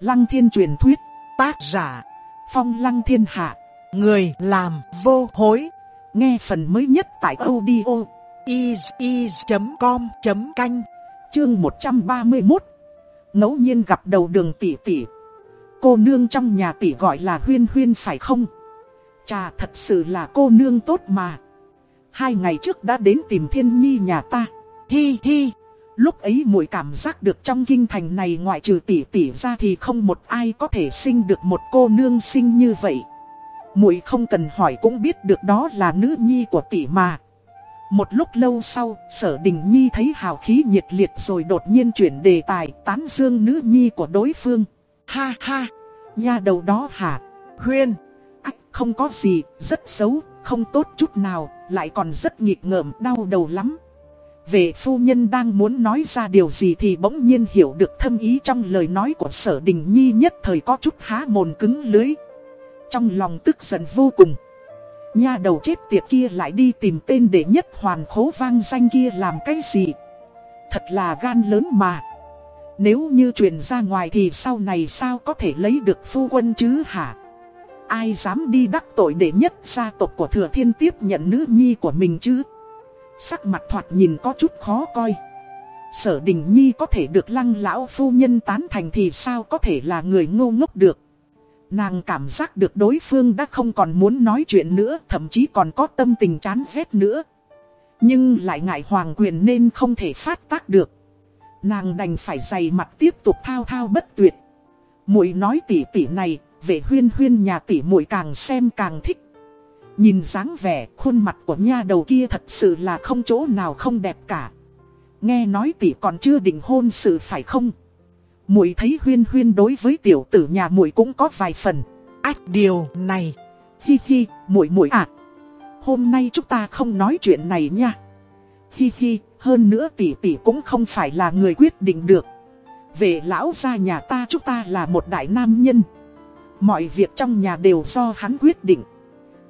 Lăng thiên truyền thuyết, tác giả, phong lăng thiên hạ, người làm vô hối. Nghe phần mới nhất tại audio is.com.canh, chương 131. ngẫu nhiên gặp đầu đường tỷ tỷ. Cô nương trong nhà tỷ gọi là huyên huyên phải không? Chà thật sự là cô nương tốt mà. Hai ngày trước đã đến tìm thiên nhi nhà ta. Hi hi. Lúc ấy muội cảm giác được trong kinh thành này ngoại trừ tỷ tỷ ra thì không một ai có thể sinh được một cô nương sinh như vậy. Muội không cần hỏi cũng biết được đó là nữ nhi của tỷ mà. Một lúc lâu sau, sở đình nhi thấy hào khí nhiệt liệt rồi đột nhiên chuyển đề tài tán dương nữ nhi của đối phương. Ha ha, nha đầu đó hả? Huyên, ách không có gì, rất xấu, không tốt chút nào, lại còn rất nghịch ngợm đau đầu lắm. Về phu nhân đang muốn nói ra điều gì thì bỗng nhiên hiểu được thâm ý trong lời nói của sở đình nhi nhất thời có chút há mồn cứng lưới. Trong lòng tức giận vô cùng. Nha đầu chết tiệt kia lại đi tìm tên để nhất hoàn khố vang danh kia làm cái gì. Thật là gan lớn mà. Nếu như truyền ra ngoài thì sau này sao có thể lấy được phu quân chứ hả? Ai dám đi đắc tội để nhất gia tộc của thừa thiên tiếp nhận nữ nhi của mình chứ? Sắc mặt thoạt nhìn có chút khó coi. Sở đình nhi có thể được lăng lão phu nhân tán thành thì sao có thể là người ngô ngốc được. Nàng cảm giác được đối phương đã không còn muốn nói chuyện nữa, thậm chí còn có tâm tình chán ghét nữa. Nhưng lại ngại hoàng quyền nên không thể phát tác được. Nàng đành phải dày mặt tiếp tục thao thao bất tuyệt. Muội nói tỉ tỉ này, về huyên huyên nhà tỉ muội càng xem càng thích. Nhìn dáng vẻ, khuôn mặt của nha đầu kia thật sự là không chỗ nào không đẹp cả. Nghe nói tỷ còn chưa định hôn sự phải không? Muội thấy huyên huyên đối với tiểu tử nhà muội cũng có vài phần. Ách điều này. Hi hi, muội muội à. Hôm nay chúng ta không nói chuyện này nha. Hi hi, hơn nữa tỷ tỷ cũng không phải là người quyết định được. Về lão gia nhà ta chúng ta là một đại nam nhân. Mọi việc trong nhà đều do hắn quyết định.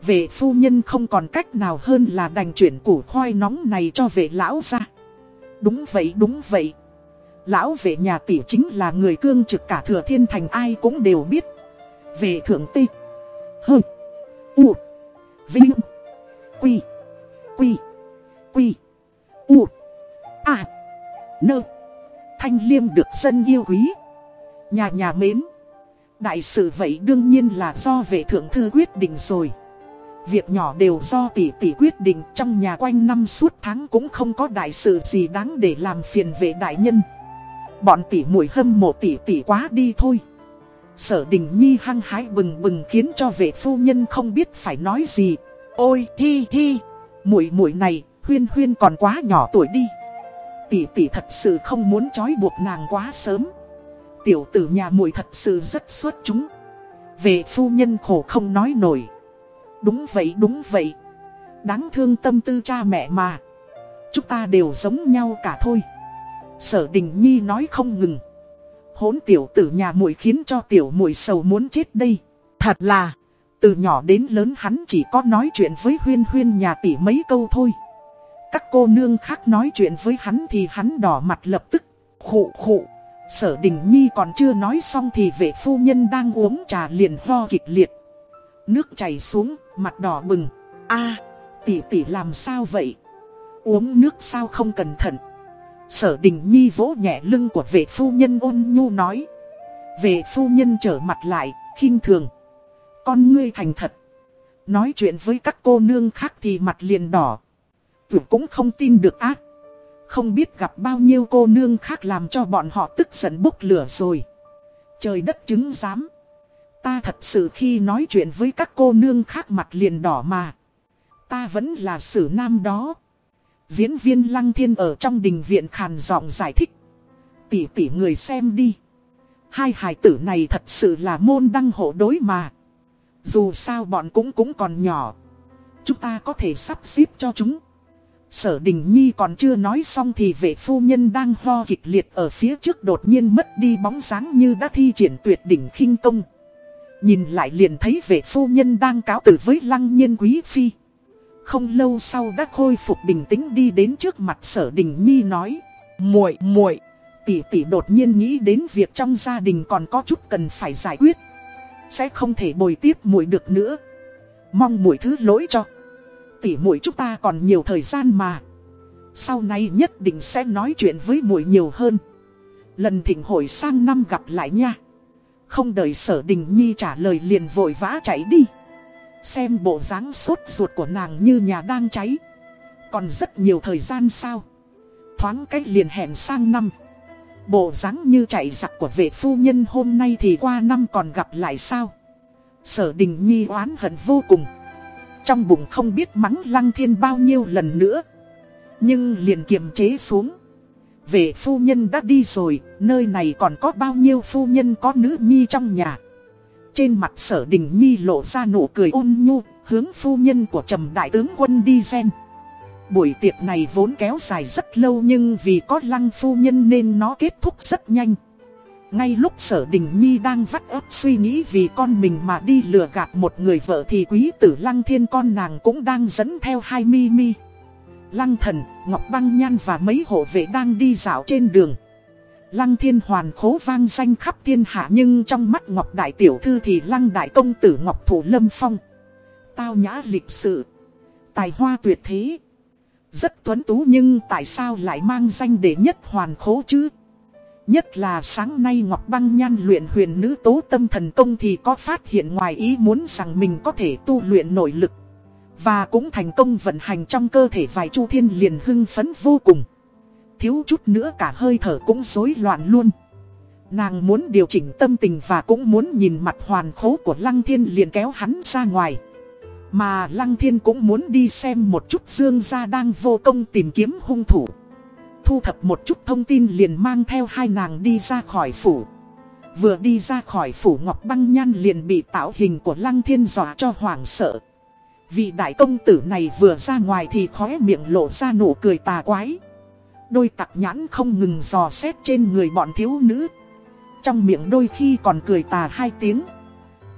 Vệ phu nhân không còn cách nào hơn là đành chuyển củ khoai nóng này cho vệ lão ra. Đúng vậy đúng vậy. Lão vệ nhà tỷ chính là người cương trực cả thừa thiên thành ai cũng đều biết. Về thượng tê. Hơ. U. Vinh. Quy. Quy. Quy. U. À. Nơ. Thanh liêm được dân yêu quý. Nhà nhà mến. Đại sự vậy đương nhiên là do vệ thượng thư quyết định rồi. Việc nhỏ đều do tỷ tỷ quyết định trong nhà quanh năm suốt tháng cũng không có đại sự gì đáng để làm phiền về đại nhân. Bọn tỷ mùi hâm mộ tỷ tỷ quá đi thôi. Sở đình nhi hăng hái bừng bừng khiến cho vệ phu nhân không biết phải nói gì. Ôi thi thi, muội muội này, huyên huyên còn quá nhỏ tuổi đi. Tỷ tỷ thật sự không muốn trói buộc nàng quá sớm. Tiểu tử nhà muội thật sự rất xuất chúng. Về phu nhân khổ không nói nổi. Đúng vậy đúng vậy. Đáng thương tâm tư cha mẹ mà. Chúng ta đều giống nhau cả thôi. Sở Đình Nhi nói không ngừng. Hốn tiểu tử nhà muội khiến cho tiểu muội sầu muốn chết đây. Thật là, từ nhỏ đến lớn hắn chỉ có nói chuyện với huyên huyên nhà tỷ mấy câu thôi. Các cô nương khác nói chuyện với hắn thì hắn đỏ mặt lập tức. Khụ khụ, sở đình nhi còn chưa nói xong thì vệ phu nhân đang uống trà liền ho kịch liệt. Nước chảy xuống, mặt đỏ bừng. a tỷ tỷ làm sao vậy? Uống nước sao không cẩn thận? Sở đình nhi vỗ nhẹ lưng của vệ phu nhân ôn nhu nói. Vệ phu nhân trở mặt lại, khinh thường. Con ngươi thành thật. Nói chuyện với các cô nương khác thì mặt liền đỏ. Tưởng cũng không tin được ác. Không biết gặp bao nhiêu cô nương khác làm cho bọn họ tức giận bốc lửa rồi. Trời đất chứng giám. Ta thật sự khi nói chuyện với các cô nương khác mặt liền đỏ mà. Ta vẫn là sử nam đó. Diễn viên Lăng Thiên ở trong đình viện khàn giọng giải thích. Tỷ tỷ người xem đi. Hai hài tử này thật sự là môn đăng hộ đối mà. Dù sao bọn cũng cũng còn nhỏ. Chúng ta có thể sắp xếp cho chúng. Sở Đình Nhi còn chưa nói xong thì vệ phu nhân đang ho kịch liệt ở phía trước đột nhiên mất đi bóng dáng như đã thi triển tuyệt đỉnh khinh công. Nhìn lại liền thấy vệ phu nhân đang cáo tử với lăng nhiên quý phi. Không lâu sau đã khôi phục bình tĩnh đi đến trước mặt sở đình nhi nói. muội muội, tỷ tỷ đột nhiên nghĩ đến việc trong gia đình còn có chút cần phải giải quyết. Sẽ không thể bồi tiếp muội được nữa. Mong muội thứ lỗi cho. Tỷ muội chúng ta còn nhiều thời gian mà. Sau này nhất định sẽ nói chuyện với muội nhiều hơn. Lần thỉnh hội sang năm gặp lại nha. Không đợi sở đình nhi trả lời liền vội vã chạy đi. Xem bộ dáng sốt ruột của nàng như nhà đang cháy. Còn rất nhiều thời gian sao. Thoáng cách liền hẹn sang năm. Bộ dáng như chạy giặc của vệ phu nhân hôm nay thì qua năm còn gặp lại sao. Sở đình nhi oán hận vô cùng. Trong bụng không biết mắng lăng thiên bao nhiêu lần nữa. Nhưng liền kiềm chế xuống. Vệ phu nhân đã đi rồi, nơi này còn có bao nhiêu phu nhân có nữ nhi trong nhà. Trên mặt sở đình nhi lộ ra nụ cười ôn nhu, hướng phu nhân của trầm đại tướng quân đi xen. Buổi tiệc này vốn kéo dài rất lâu nhưng vì có lăng phu nhân nên nó kết thúc rất nhanh. Ngay lúc sở đình nhi đang vắt ấp suy nghĩ vì con mình mà đi lừa gạt một người vợ thì quý tử lăng thiên con nàng cũng đang dẫn theo hai mi mi. Lăng thần, Ngọc Băng Nhan và mấy hộ vệ đang đi dạo trên đường. Lăng thiên hoàn khố vang danh khắp thiên hạ nhưng trong mắt Ngọc Đại Tiểu Thư thì Lăng Đại Công Tử Ngọc Thủ Lâm Phong. Tao nhã lịch sự. Tài hoa tuyệt thế. Rất tuấn tú nhưng tại sao lại mang danh đệ nhất hoàn khố chứ? Nhất là sáng nay Ngọc Băng Nhan luyện huyền nữ tố tâm thần công thì có phát hiện ngoài ý muốn rằng mình có thể tu luyện nội lực. Và cũng thành công vận hành trong cơ thể vài chu thiên liền hưng phấn vô cùng. Thiếu chút nữa cả hơi thở cũng rối loạn luôn. Nàng muốn điều chỉnh tâm tình và cũng muốn nhìn mặt hoàn khố của Lăng Thiên liền kéo hắn ra ngoài. Mà Lăng Thiên cũng muốn đi xem một chút Dương gia đang vô công tìm kiếm hung thủ. Thu thập một chút thông tin liền mang theo hai nàng đi ra khỏi phủ. Vừa đi ra khỏi phủ Ngọc Băng Nhan liền bị tạo hình của Lăng Thiên dọa cho hoảng sợ. Vị đại công tử này vừa ra ngoài thì khóe miệng lộ ra nụ cười tà quái. Đôi tặc nhãn không ngừng dò xét trên người bọn thiếu nữ. Trong miệng đôi khi còn cười tà hai tiếng.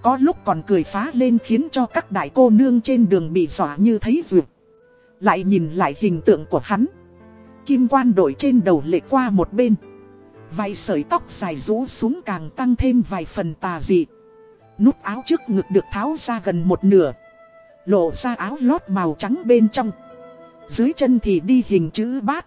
Có lúc còn cười phá lên khiến cho các đại cô nương trên đường bị dọa như thấy ruột Lại nhìn lại hình tượng của hắn. Kim quan đội trên đầu lệ qua một bên. Vài sợi tóc dài rũ xuống càng tăng thêm vài phần tà dị. Nút áo trước ngực được tháo ra gần một nửa. Lộ ra áo lót màu trắng bên trong. Dưới chân thì đi hình chữ bát.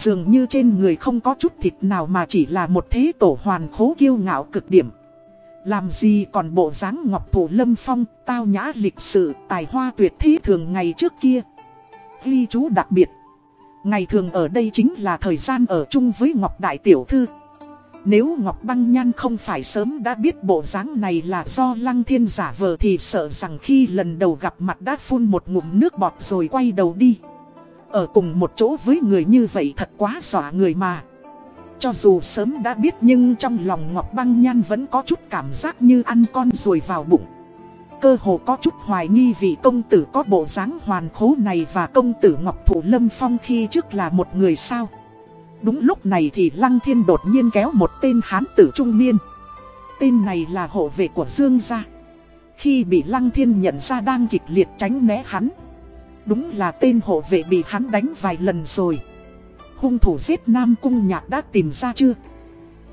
Dường như trên người không có chút thịt nào mà chỉ là một thế tổ hoàn khố kiêu ngạo cực điểm. Làm gì còn bộ dáng ngọc thủ lâm phong, tao nhã lịch sự, tài hoa tuyệt thế thường ngày trước kia. Ghi chú đặc biệt. Ngày thường ở đây chính là thời gian ở chung với Ngọc Đại Tiểu Thư. Nếu Ngọc Băng Nhan không phải sớm đã biết bộ dáng này là do Lăng Thiên giả vờ thì sợ rằng khi lần đầu gặp mặt đã phun một ngụm nước bọt rồi quay đầu đi. Ở cùng một chỗ với người như vậy thật quá dọa người mà. Cho dù sớm đã biết nhưng trong lòng Ngọc Băng Nhan vẫn có chút cảm giác như ăn con ruồi vào bụng. Cơ hồ có chút hoài nghi vì công tử có bộ dáng hoàn khố này và công tử Ngọc Thủ Lâm Phong khi trước là một người sao. Đúng lúc này thì Lăng Thiên đột nhiên kéo một tên hán tử trung niên. Tên này là hộ vệ của Dương gia. Khi bị Lăng Thiên nhận ra đang kịch liệt tránh né hắn. Đúng là tên hộ vệ bị hắn đánh vài lần rồi. Hung thủ giết Nam Cung Nhạc đã tìm ra chưa?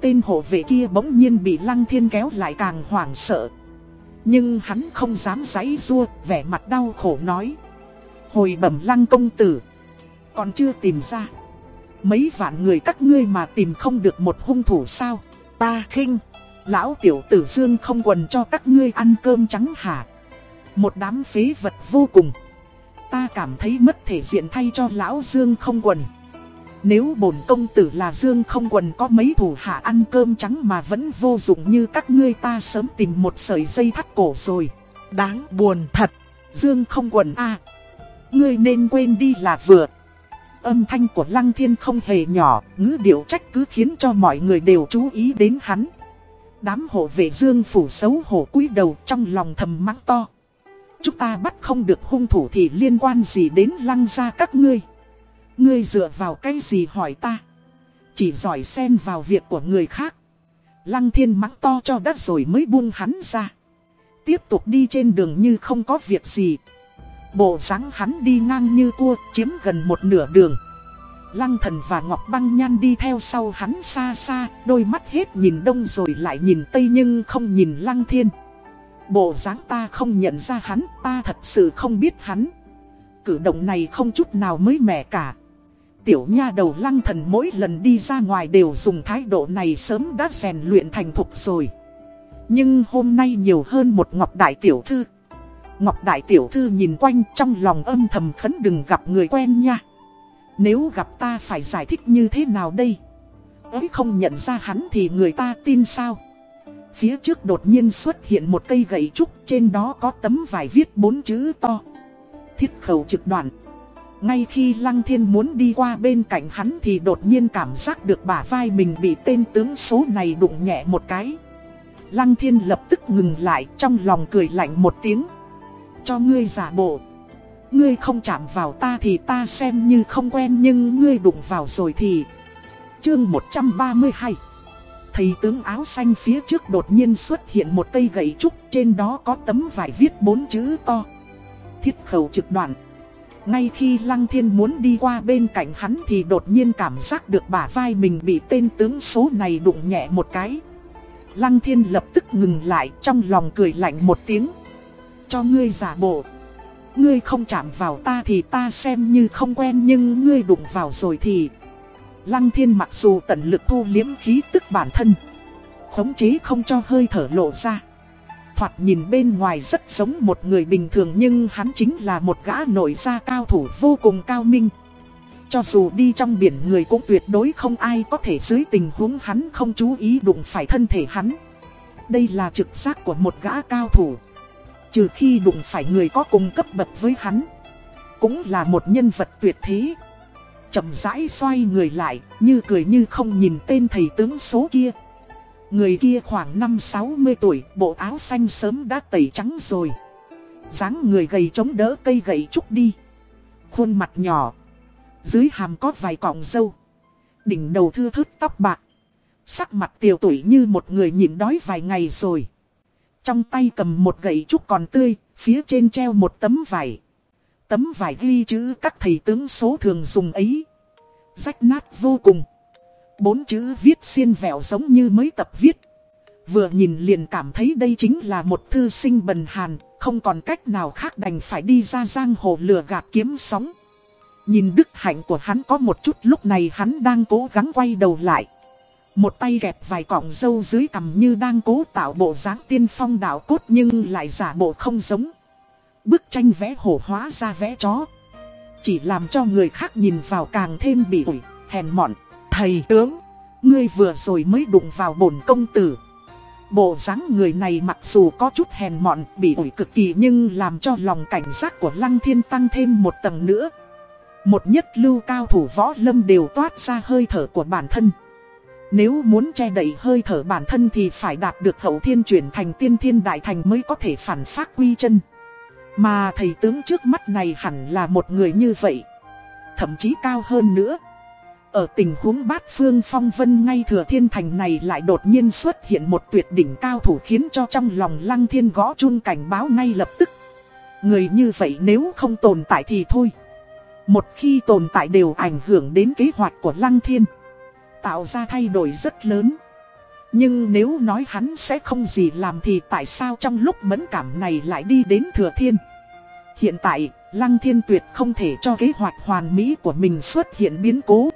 Tên hộ vệ kia bỗng nhiên bị Lăng Thiên kéo lại càng hoảng sợ. Nhưng hắn không dám giãy rua, vẻ mặt đau khổ nói. Hồi bẩm Lăng công tử. Còn chưa tìm ra. Mấy vạn người các ngươi mà tìm không được một hung thủ sao? Ta khinh. Lão tiểu tử dương không quần cho các ngươi ăn cơm trắng hả? Một đám phế vật vô cùng. Ta cảm thấy mất thể diện thay cho lão dương không quần. Nếu bổn công tử là Dương không quần có mấy thủ hạ ăn cơm trắng mà vẫn vô dụng như các ngươi ta sớm tìm một sợi dây thắt cổ rồi. Đáng buồn thật. Dương không quần a Ngươi nên quên đi là vừa. Âm thanh của Lăng Thiên không hề nhỏ, ngữ điệu trách cứ khiến cho mọi người đều chú ý đến hắn. Đám hộ vệ Dương phủ xấu hổ cúi đầu trong lòng thầm mắng to. Chúng ta bắt không được hung thủ thì liên quan gì đến lăng gia các ngươi. Ngươi dựa vào cái gì hỏi ta? Chỉ giỏi xen vào việc của người khác. Lăng thiên mắng to cho đất rồi mới buông hắn ra. Tiếp tục đi trên đường như không có việc gì. Bộ dáng hắn đi ngang như cua, chiếm gần một nửa đường. Lăng thần và Ngọc Băng Nhan đi theo sau hắn xa xa, đôi mắt hết nhìn đông rồi lại nhìn tây nhưng không nhìn Lăng Thiên. Bộ dáng ta không nhận ra hắn, ta thật sự không biết hắn. Cử động này không chút nào mới mẻ cả tiểu nha đầu lăng thần mỗi lần đi ra ngoài đều dùng thái độ này sớm đã rèn luyện thành thục rồi. Nhưng hôm nay nhiều hơn một Ngọc Đại Tiểu Thư. Ngọc Đại Tiểu Thư nhìn quanh trong lòng âm thầm khấn đừng gặp người quen nha. Nếu gặp ta phải giải thích như thế nào đây? Ấy không nhận ra hắn thì người ta tin sao? Phía trước đột nhiên xuất hiện một cây gậy trúc, trên đó có tấm vải viết bốn chữ to. Thiết khẩu trực đoạn. Ngay khi Lăng Thiên muốn đi qua bên cạnh hắn thì đột nhiên cảm giác được bả vai mình bị tên tướng số này đụng nhẹ một cái. Lăng Thiên lập tức ngừng lại, trong lòng cười lạnh một tiếng. Cho ngươi giả bộ. Ngươi không chạm vào ta thì ta xem như không quen nhưng ngươi đụng vào rồi thì... Chương 132 Thầy tướng áo xanh phía trước đột nhiên xuất hiện một cây gậy trúc, trên đó có tấm vải viết bốn chữ to. Thiết khẩu trực đoạn. Ngay khi Lăng Thiên muốn đi qua bên cạnh hắn thì đột nhiên cảm giác được bả vai mình bị tên tướng số này đụng nhẹ một cái. Lăng Thiên lập tức ngừng lại, trong lòng cười lạnh một tiếng. Cho ngươi giả bộ. Ngươi không chạm vào ta thì ta xem như không quen, nhưng ngươi đụng vào rồi thì... Lăng Thiên mặc dù tận lực thu liếm khí tức bản thân. Khống chế không cho hơi thở lộ ra thoạt nhìn bên ngoài rất giống một người bình thường nhưng hắn chính là một gã nổi gia cao thủ vô cùng cao minh. Cho dù đi trong biển người cũng tuyệt đối không ai có thể dưới tình huống hắn không chú ý đụng phải thân thể hắn. Đây là trực giác của một gã cao thủ. Trừ khi đụng phải người có cùng cấp bậc với hắn. Cũng là một nhân vật tuyệt thế chậm rãi xoay người lại, như cười như không nhìn tên thầy tướng số kia. Người kia khoảng 5-60 tuổi, bộ áo xanh sớm đã tẩy trắng rồi. dáng người gầy chống đỡ cây gậy trúc đi. Khuôn mặt nhỏ. Dưới hàm có vài cọng dâu. Đỉnh đầu thưa thớt tóc bạc. Sắc mặt tiều tuổi như một người nhịn đói vài ngày rồi. Trong tay cầm một gậy trúc còn tươi, phía trên treo một tấm vải. Tấm vải ghi chữ các thầy tướng số thường dùng ấy. Rách nát vô cùng. Bốn chữ viết xiên vẹo giống như mới tập viết. Vừa nhìn liền cảm thấy đây chính là một thư sinh bần hàn, không còn cách nào khác đành phải đi ra giang hồ lừa gạt kiếm sóng. Nhìn đức hạnh của hắn có một chút lúc này hắn đang cố gắng quay đầu lại. Một tay kẹp vài cọng dâu dưới cằm như đang cố tạo bộ dáng tiên phong đạo cốt nhưng lại giả bộ không giống. Bức tranh vẽ hổ hóa ra vẽ chó. Chỉ làm cho người khác nhìn vào càng thêm bị ủi, hèn mọn. Thầy tướng, ngươi vừa rồi mới đụng vào bổn công tử. Bộ dáng người này mặc dù có chút hèn mọn, bị ủi cực kỳ nhưng làm cho lòng cảnh giác của Lăng Thiên tăng thêm một tầng nữa. Một nhất lưu cao thủ võ lâm đều toát ra hơi thở của bản thân. Nếu muốn che đậy hơi thở bản thân thì phải đạt được hậu thiên chuyển thành tiên thiên đại thành mới có thể phản phát quy chân. Mà thầy tướng trước mắt này hẳn là một người như vậy. Thậm chí cao hơn nữa. Ở tình huống bát phương phong vân ngay thừa thiên thành này lại đột nhiên xuất hiện một tuyệt đỉnh cao thủ khiến cho trong lòng lăng thiên gõ chun cảnh báo ngay lập tức. Người như vậy nếu không tồn tại thì thôi. Một khi tồn tại đều ảnh hưởng đến kế hoạch của lăng thiên. Tạo ra thay đổi rất lớn. Nhưng nếu nói hắn sẽ không gì làm thì tại sao trong lúc mẫn cảm này lại đi đến thừa thiên. Hiện tại, Lăng Thiên Tuyệt không thể cho kế hoạch hoàn mỹ của mình xuất hiện biến cố.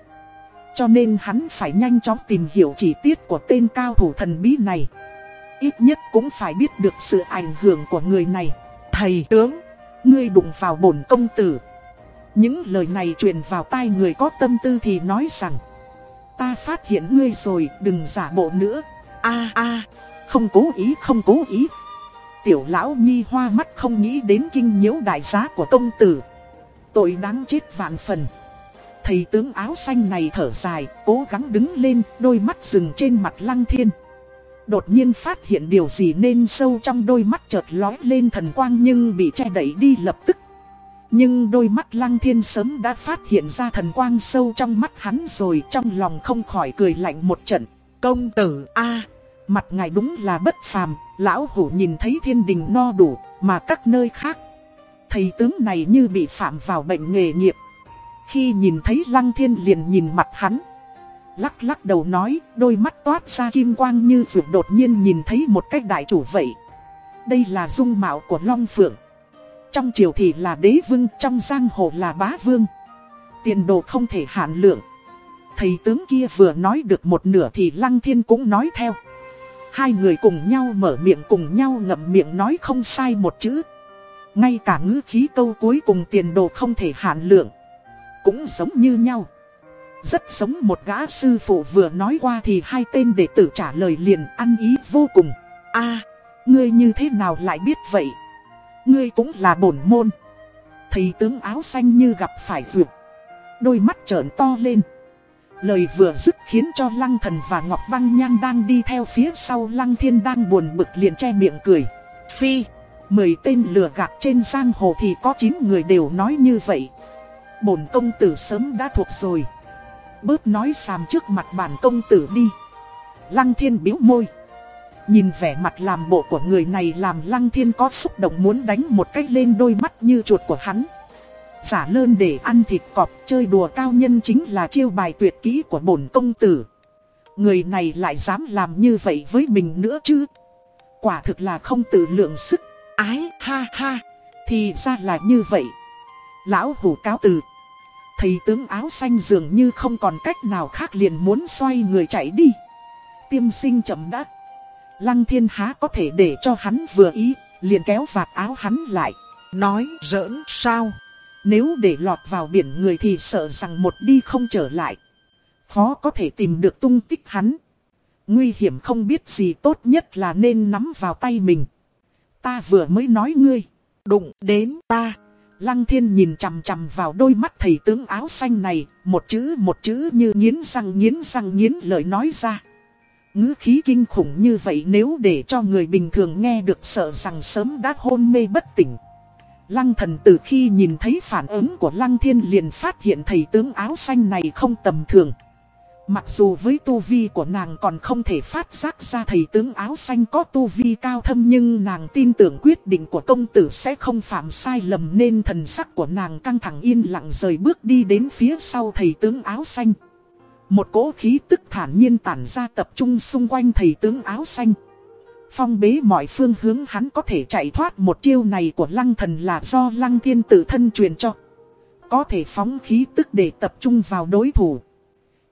Cho nên hắn phải nhanh chóng tìm hiểu chi tiết của tên cao thủ thần bí này. Ít nhất cũng phải biết được sự ảnh hưởng của người này. Thầy tướng, ngươi đụng vào bổn công tử. Những lời này truyền vào tai người có tâm tư thì nói rằng Ta phát hiện ngươi rồi, đừng giả bộ nữa. a a không cố ý, không cố ý. Tiểu lão nhi hoa mắt không nghĩ đến kinh nhiễu đại giá của công tử. Tội đáng chết vạn phần. Thầy tướng áo xanh này thở dài, cố gắng đứng lên, đôi mắt dừng trên mặt lăng thiên. Đột nhiên phát hiện điều gì nên sâu trong đôi mắt chợt lói lên thần quang nhưng bị che đẩy đi lập tức. Nhưng đôi mắt lăng thiên sớm đã phát hiện ra thần quang sâu trong mắt hắn rồi trong lòng không khỏi cười lạnh một trận. Công tử A, mặt ngài đúng là bất phàm, lão hủ nhìn thấy thiên đình no đủ, mà các nơi khác. Thầy tướng này như bị phạm vào bệnh nghề nghiệp. Khi nhìn thấy lăng thiên liền nhìn mặt hắn. Lắc lắc đầu nói, đôi mắt toát ra kim quang như vượt đột nhiên nhìn thấy một cách đại chủ vậy. Đây là dung mạo của Long Phượng. Trong triều thì là đế vương, trong giang hồ là bá vương. Tiền đồ không thể hạn lượng. Thầy tướng kia vừa nói được một nửa thì Lăng Thiên cũng nói theo. Hai người cùng nhau mở miệng cùng nhau ngậm miệng nói không sai một chữ. Ngay cả ngữ khí câu cuối cùng tiền đồ không thể hạn lượng. Cũng giống như nhau. Rất giống một gã sư phụ vừa nói qua thì hai tên đệ tử trả lời liền ăn ý vô cùng. a ngươi như thế nào lại biết vậy? Ngươi cũng là bổn môn. Thầy tướng áo xanh như gặp phải vượt. Đôi mắt trợn to lên. Lời vừa dứt khiến cho Lăng Thần và Ngọc Băng Nhan đang đi theo phía sau Lăng Thiên đang buồn bực liền che miệng cười. Phi, mười tên lừa gạt trên giang hồ thì có 9 người đều nói như vậy. Bổn công tử sớm đã thuộc rồi. Bớt nói xàm trước mặt bản công tử đi. Lăng Thiên biếu môi. Nhìn vẻ mặt làm bộ của người này làm Lăng Thiên có xúc động muốn đánh một cách lên đôi mắt như chuột của hắn. Giả lơn để ăn thịt cọp, chơi đùa cao nhân chính là chiêu bài tuyệt kỹ của bổn công tử. Người này lại dám làm như vậy với mình nữa chứ. Quả thực là không tự lượng sức. Ái, ha ha. Thì ra là như vậy. Lão hủ cáo từ. Thầy tướng áo xanh dường như không còn cách nào khác liền muốn xoay người chạy đi. Tiêm sinh chậm đắc. Lăng thiên há có thể để cho hắn vừa ý, liền kéo vạt áo hắn lại. Nói giỡn sao? Nếu để lọt vào biển người thì sợ rằng một đi không trở lại. Khó có thể tìm được tung tích hắn. Nguy hiểm không biết gì tốt nhất là nên nắm vào tay mình. Ta vừa mới nói ngươi. Đụng đến ta. Lăng thiên nhìn chằm chằm vào đôi mắt thầy tướng áo xanh này. Một chữ một chữ như nghiến răng nghiến răng nghiến lời nói ra ngữ khí kinh khủng như vậy nếu để cho người bình thường nghe được sợ rằng sớm đã hôn mê bất tỉnh. Lăng thần từ khi nhìn thấy phản ứng của Lăng thiên liền phát hiện thầy tướng áo xanh này không tầm thường. Mặc dù với tu vi của nàng còn không thể phát giác ra thầy tướng áo xanh có tu vi cao thâm nhưng nàng tin tưởng quyết định của công tử sẽ không phạm sai lầm nên thần sắc của nàng căng thẳng yên lặng rời bước đi đến phía sau thầy tướng áo xanh. Một cỗ khí tức thản nhiên tản ra tập trung xung quanh thầy tướng áo xanh. Phong bế mọi phương hướng hắn có thể chạy thoát một chiêu này của lăng thần là do lăng thiên tự thân truyền cho. có thể phóng khí tức để tập trung vào đối thủ.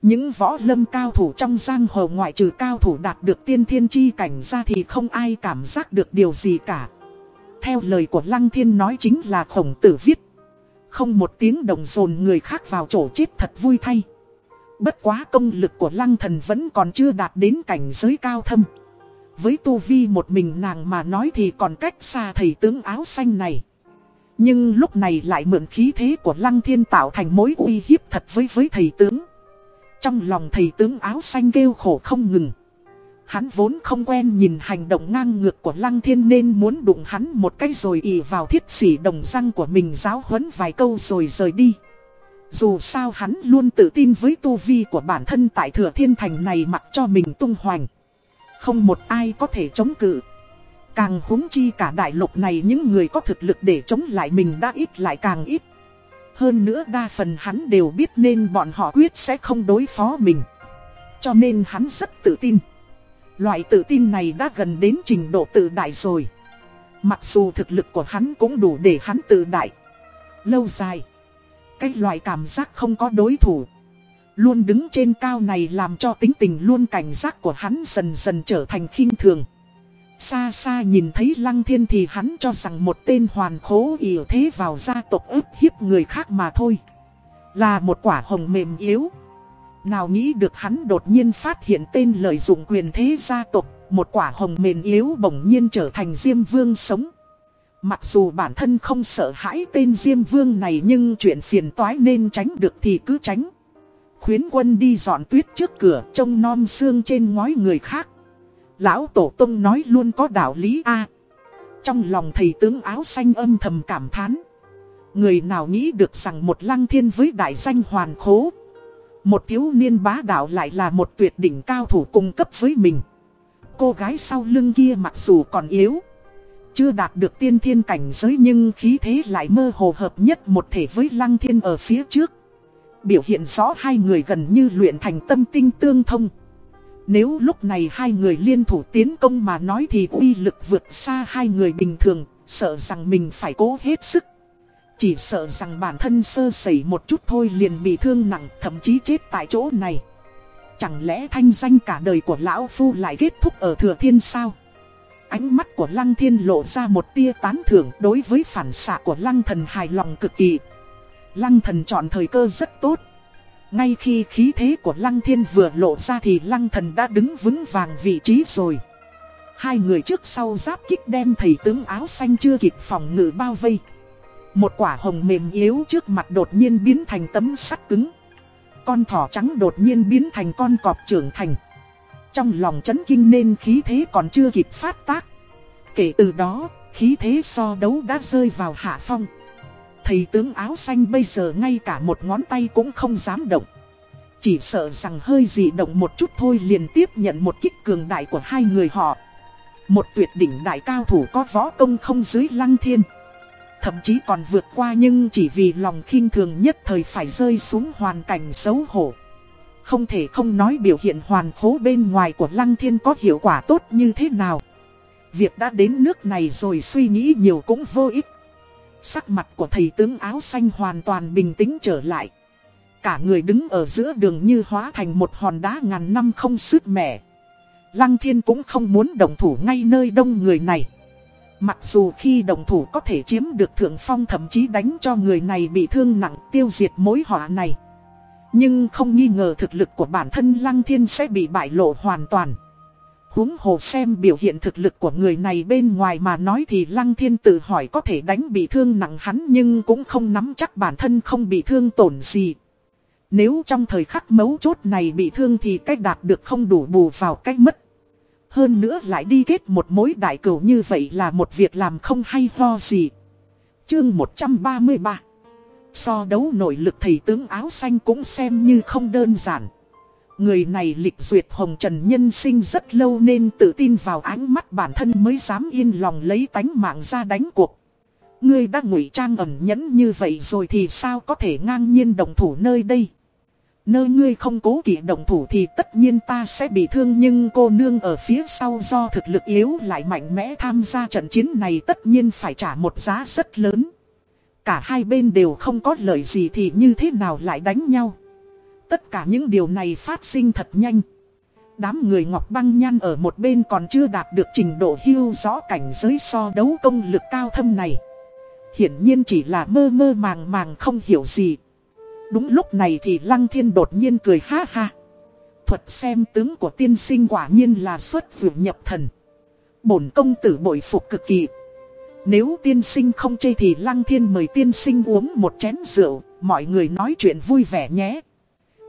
Những võ lâm cao thủ trong giang hồ ngoại trừ cao thủ đạt được tiên thiên chi cảnh ra thì không ai cảm giác được điều gì cả. Theo lời của Lăng Thiên nói chính là khổng tử viết. Không một tiếng đồng dồn người khác vào chỗ chết thật vui thay. Bất quá công lực của Lăng Thần vẫn còn chưa đạt đến cảnh giới cao thâm. Với tu vi một mình nàng mà nói thì còn cách xa thầy tướng áo xanh này. Nhưng lúc này lại mượn khí thế của Lăng Thiên tạo thành mối uy hiếp thật với với thầy tướng. Trong lòng thầy tướng áo xanh kêu khổ không ngừng. Hắn vốn không quen nhìn hành động ngang ngược của Lăng Thiên nên muốn đụng hắn một cái rồi ỉ vào thiết sỉ đồng răng của mình giáo huấn vài câu rồi rời đi. Dù sao hắn luôn tự tin với tu vi của bản thân tại thừa thiên thành này mặc cho mình tung hoành. Không một ai có thể chống cự. Càng húng chi cả đại lục này những người có thực lực để chống lại mình đã ít lại càng ít. Hơn nữa đa phần hắn đều biết nên bọn họ quyết sẽ không đối phó mình. Cho nên hắn rất tự tin. Loại tự tin này đã gần đến trình độ tự đại rồi. Mặc dù thực lực của hắn cũng đủ để hắn tự đại. Lâu dài. Cái loại cảm giác không có đối thủ. Luôn đứng trên cao này làm cho tính tình luôn cảnh giác của hắn dần dần trở thành khinh thường. Xa xa nhìn thấy lăng thiên thì hắn cho rằng một tên hoàn khố ỉa thế vào gia tộc ức hiếp người khác mà thôi. Là một quả hồng mềm yếu. Nào nghĩ được hắn đột nhiên phát hiện tên lợi dụng quyền thế gia tộc, một quả hồng mềm yếu bỗng nhiên trở thành Diêm Vương sống. Mặc dù bản thân không sợ hãi tên Diêm Vương này nhưng chuyện phiền toái nên tránh được thì cứ tránh. Khuyến quân đi dọn tuyết trước cửa, trông non xương trên ngói người khác. Lão Tổ Tông nói luôn có đạo lý a Trong lòng thầy tướng áo xanh âm thầm cảm thán. Người nào nghĩ được rằng một lăng thiên với đại danh hoàn khố. Một thiếu niên bá đạo lại là một tuyệt đỉnh cao thủ cung cấp với mình. Cô gái sau lưng kia mặc dù còn yếu. Chưa đạt được tiên thiên cảnh giới nhưng khí thế lại mơ hồ hợp nhất một thể với lăng thiên ở phía trước. Biểu hiện rõ hai người gần như luyện thành tâm tinh tương thông. Nếu lúc này hai người liên thủ tiến công mà nói thì uy lực vượt xa hai người bình thường, sợ rằng mình phải cố hết sức. Chỉ sợ rằng bản thân sơ sẩy một chút thôi liền bị thương nặng, thậm chí chết tại chỗ này. Chẳng lẽ thanh danh cả đời của Lão Phu lại kết thúc ở Thừa Thiên sao? Ánh mắt của Lăng Thiên lộ ra một tia tán thưởng đối với phản xạ của Lăng Thần hài lòng cực kỳ. Lăng Thần chọn thời cơ rất tốt. Ngay khi khí thế của Lăng Thiên vừa lộ ra thì Lăng Thần đã đứng vững vàng vị trí rồi. Hai người trước sau giáp kích đem thầy tướng áo xanh chưa kịp phòng ngự bao vây. Một quả hồng mềm yếu trước mặt đột nhiên biến thành tấm sắt cứng. Con thỏ trắng đột nhiên biến thành con cọp trưởng thành. Trong lòng chấn kinh nên khí thế còn chưa kịp phát tác. Kể từ đó, khí thế so đấu đã rơi vào hạ phong. Thầy tướng áo xanh bây giờ ngay cả một ngón tay cũng không dám động. Chỉ sợ rằng hơi gì động một chút thôi liền tiếp nhận một kích cường đại của hai người họ. Một tuyệt đỉnh đại cao thủ có võ công không dưới lăng thiên. Thậm chí còn vượt qua nhưng chỉ vì lòng khinh thường nhất thời phải rơi xuống hoàn cảnh xấu hổ. Không thể không nói biểu hiện hoàn khố bên ngoài của Lăng Thiên có hiệu quả tốt như thế nào. Việc đã đến nước này rồi suy nghĩ nhiều cũng vô ích. Sắc mặt của thầy tướng áo xanh hoàn toàn bình tĩnh trở lại. Cả người đứng ở giữa đường như hóa thành một hòn đá ngàn năm không sứt mẻ. Lăng thiên cũng không muốn đồng thủ ngay nơi đông người này. Mặc dù khi đồng thủ có thể chiếm được thượng phong thậm chí đánh cho người này bị thương nặng tiêu diệt mối họa này. Nhưng không nghi ngờ thực lực của bản thân Lăng Thiên sẽ bị bại lộ hoàn toàn. Húng hồ xem biểu hiện thực lực của người này bên ngoài mà nói thì Lăng Thiên tự hỏi có thể đánh bị thương nặng hắn nhưng cũng không nắm chắc bản thân không bị thương tổn gì. Nếu trong thời khắc mấu chốt này bị thương thì cách đạt được không đủ bù vào cách mất. Hơn nữa lại đi kết một mối đại cửu như vậy là một việc làm không hay ho gì. Chương 133 So đấu nội lực thầy tướng áo xanh cũng xem như không đơn giản. Người này lịch duyệt hồng trần nhân sinh rất lâu nên tự tin vào ánh mắt bản thân mới dám yên lòng lấy tánh mạng ra đánh cuộc. Ngươi đã ngụy trang ẩn nhẫn như vậy rồi thì sao có thể ngang nhiên đồng thủ nơi đây. Nơi ngươi không cố kỵ động thủ thì tất nhiên ta sẽ bị thương nhưng cô nương ở phía sau do thực lực yếu lại mạnh mẽ tham gia trận chiến này tất nhiên phải trả một giá rất lớn cả hai bên đều không có lợi gì thì như thế nào lại đánh nhau. Tất cả những điều này phát sinh thật nhanh. Đám người Ngọc Băng Nhan ở một bên còn chưa đạt được trình độ hưu rõ cảnh giới so đấu công lực cao thâm này. Hiển nhiên chỉ là mơ mơ màng màng không hiểu gì. Đúng lúc này thì Lăng Thiên đột nhiên cười ha ha. Thuật xem tướng của tiên sinh quả nhiên là xuất vượt nhập thần. Bổn công tử bội phục cực kỳ. Nếu tiên sinh không chê thì Lăng Thiên mời tiên sinh uống một chén rượu, mọi người nói chuyện vui vẻ nhé.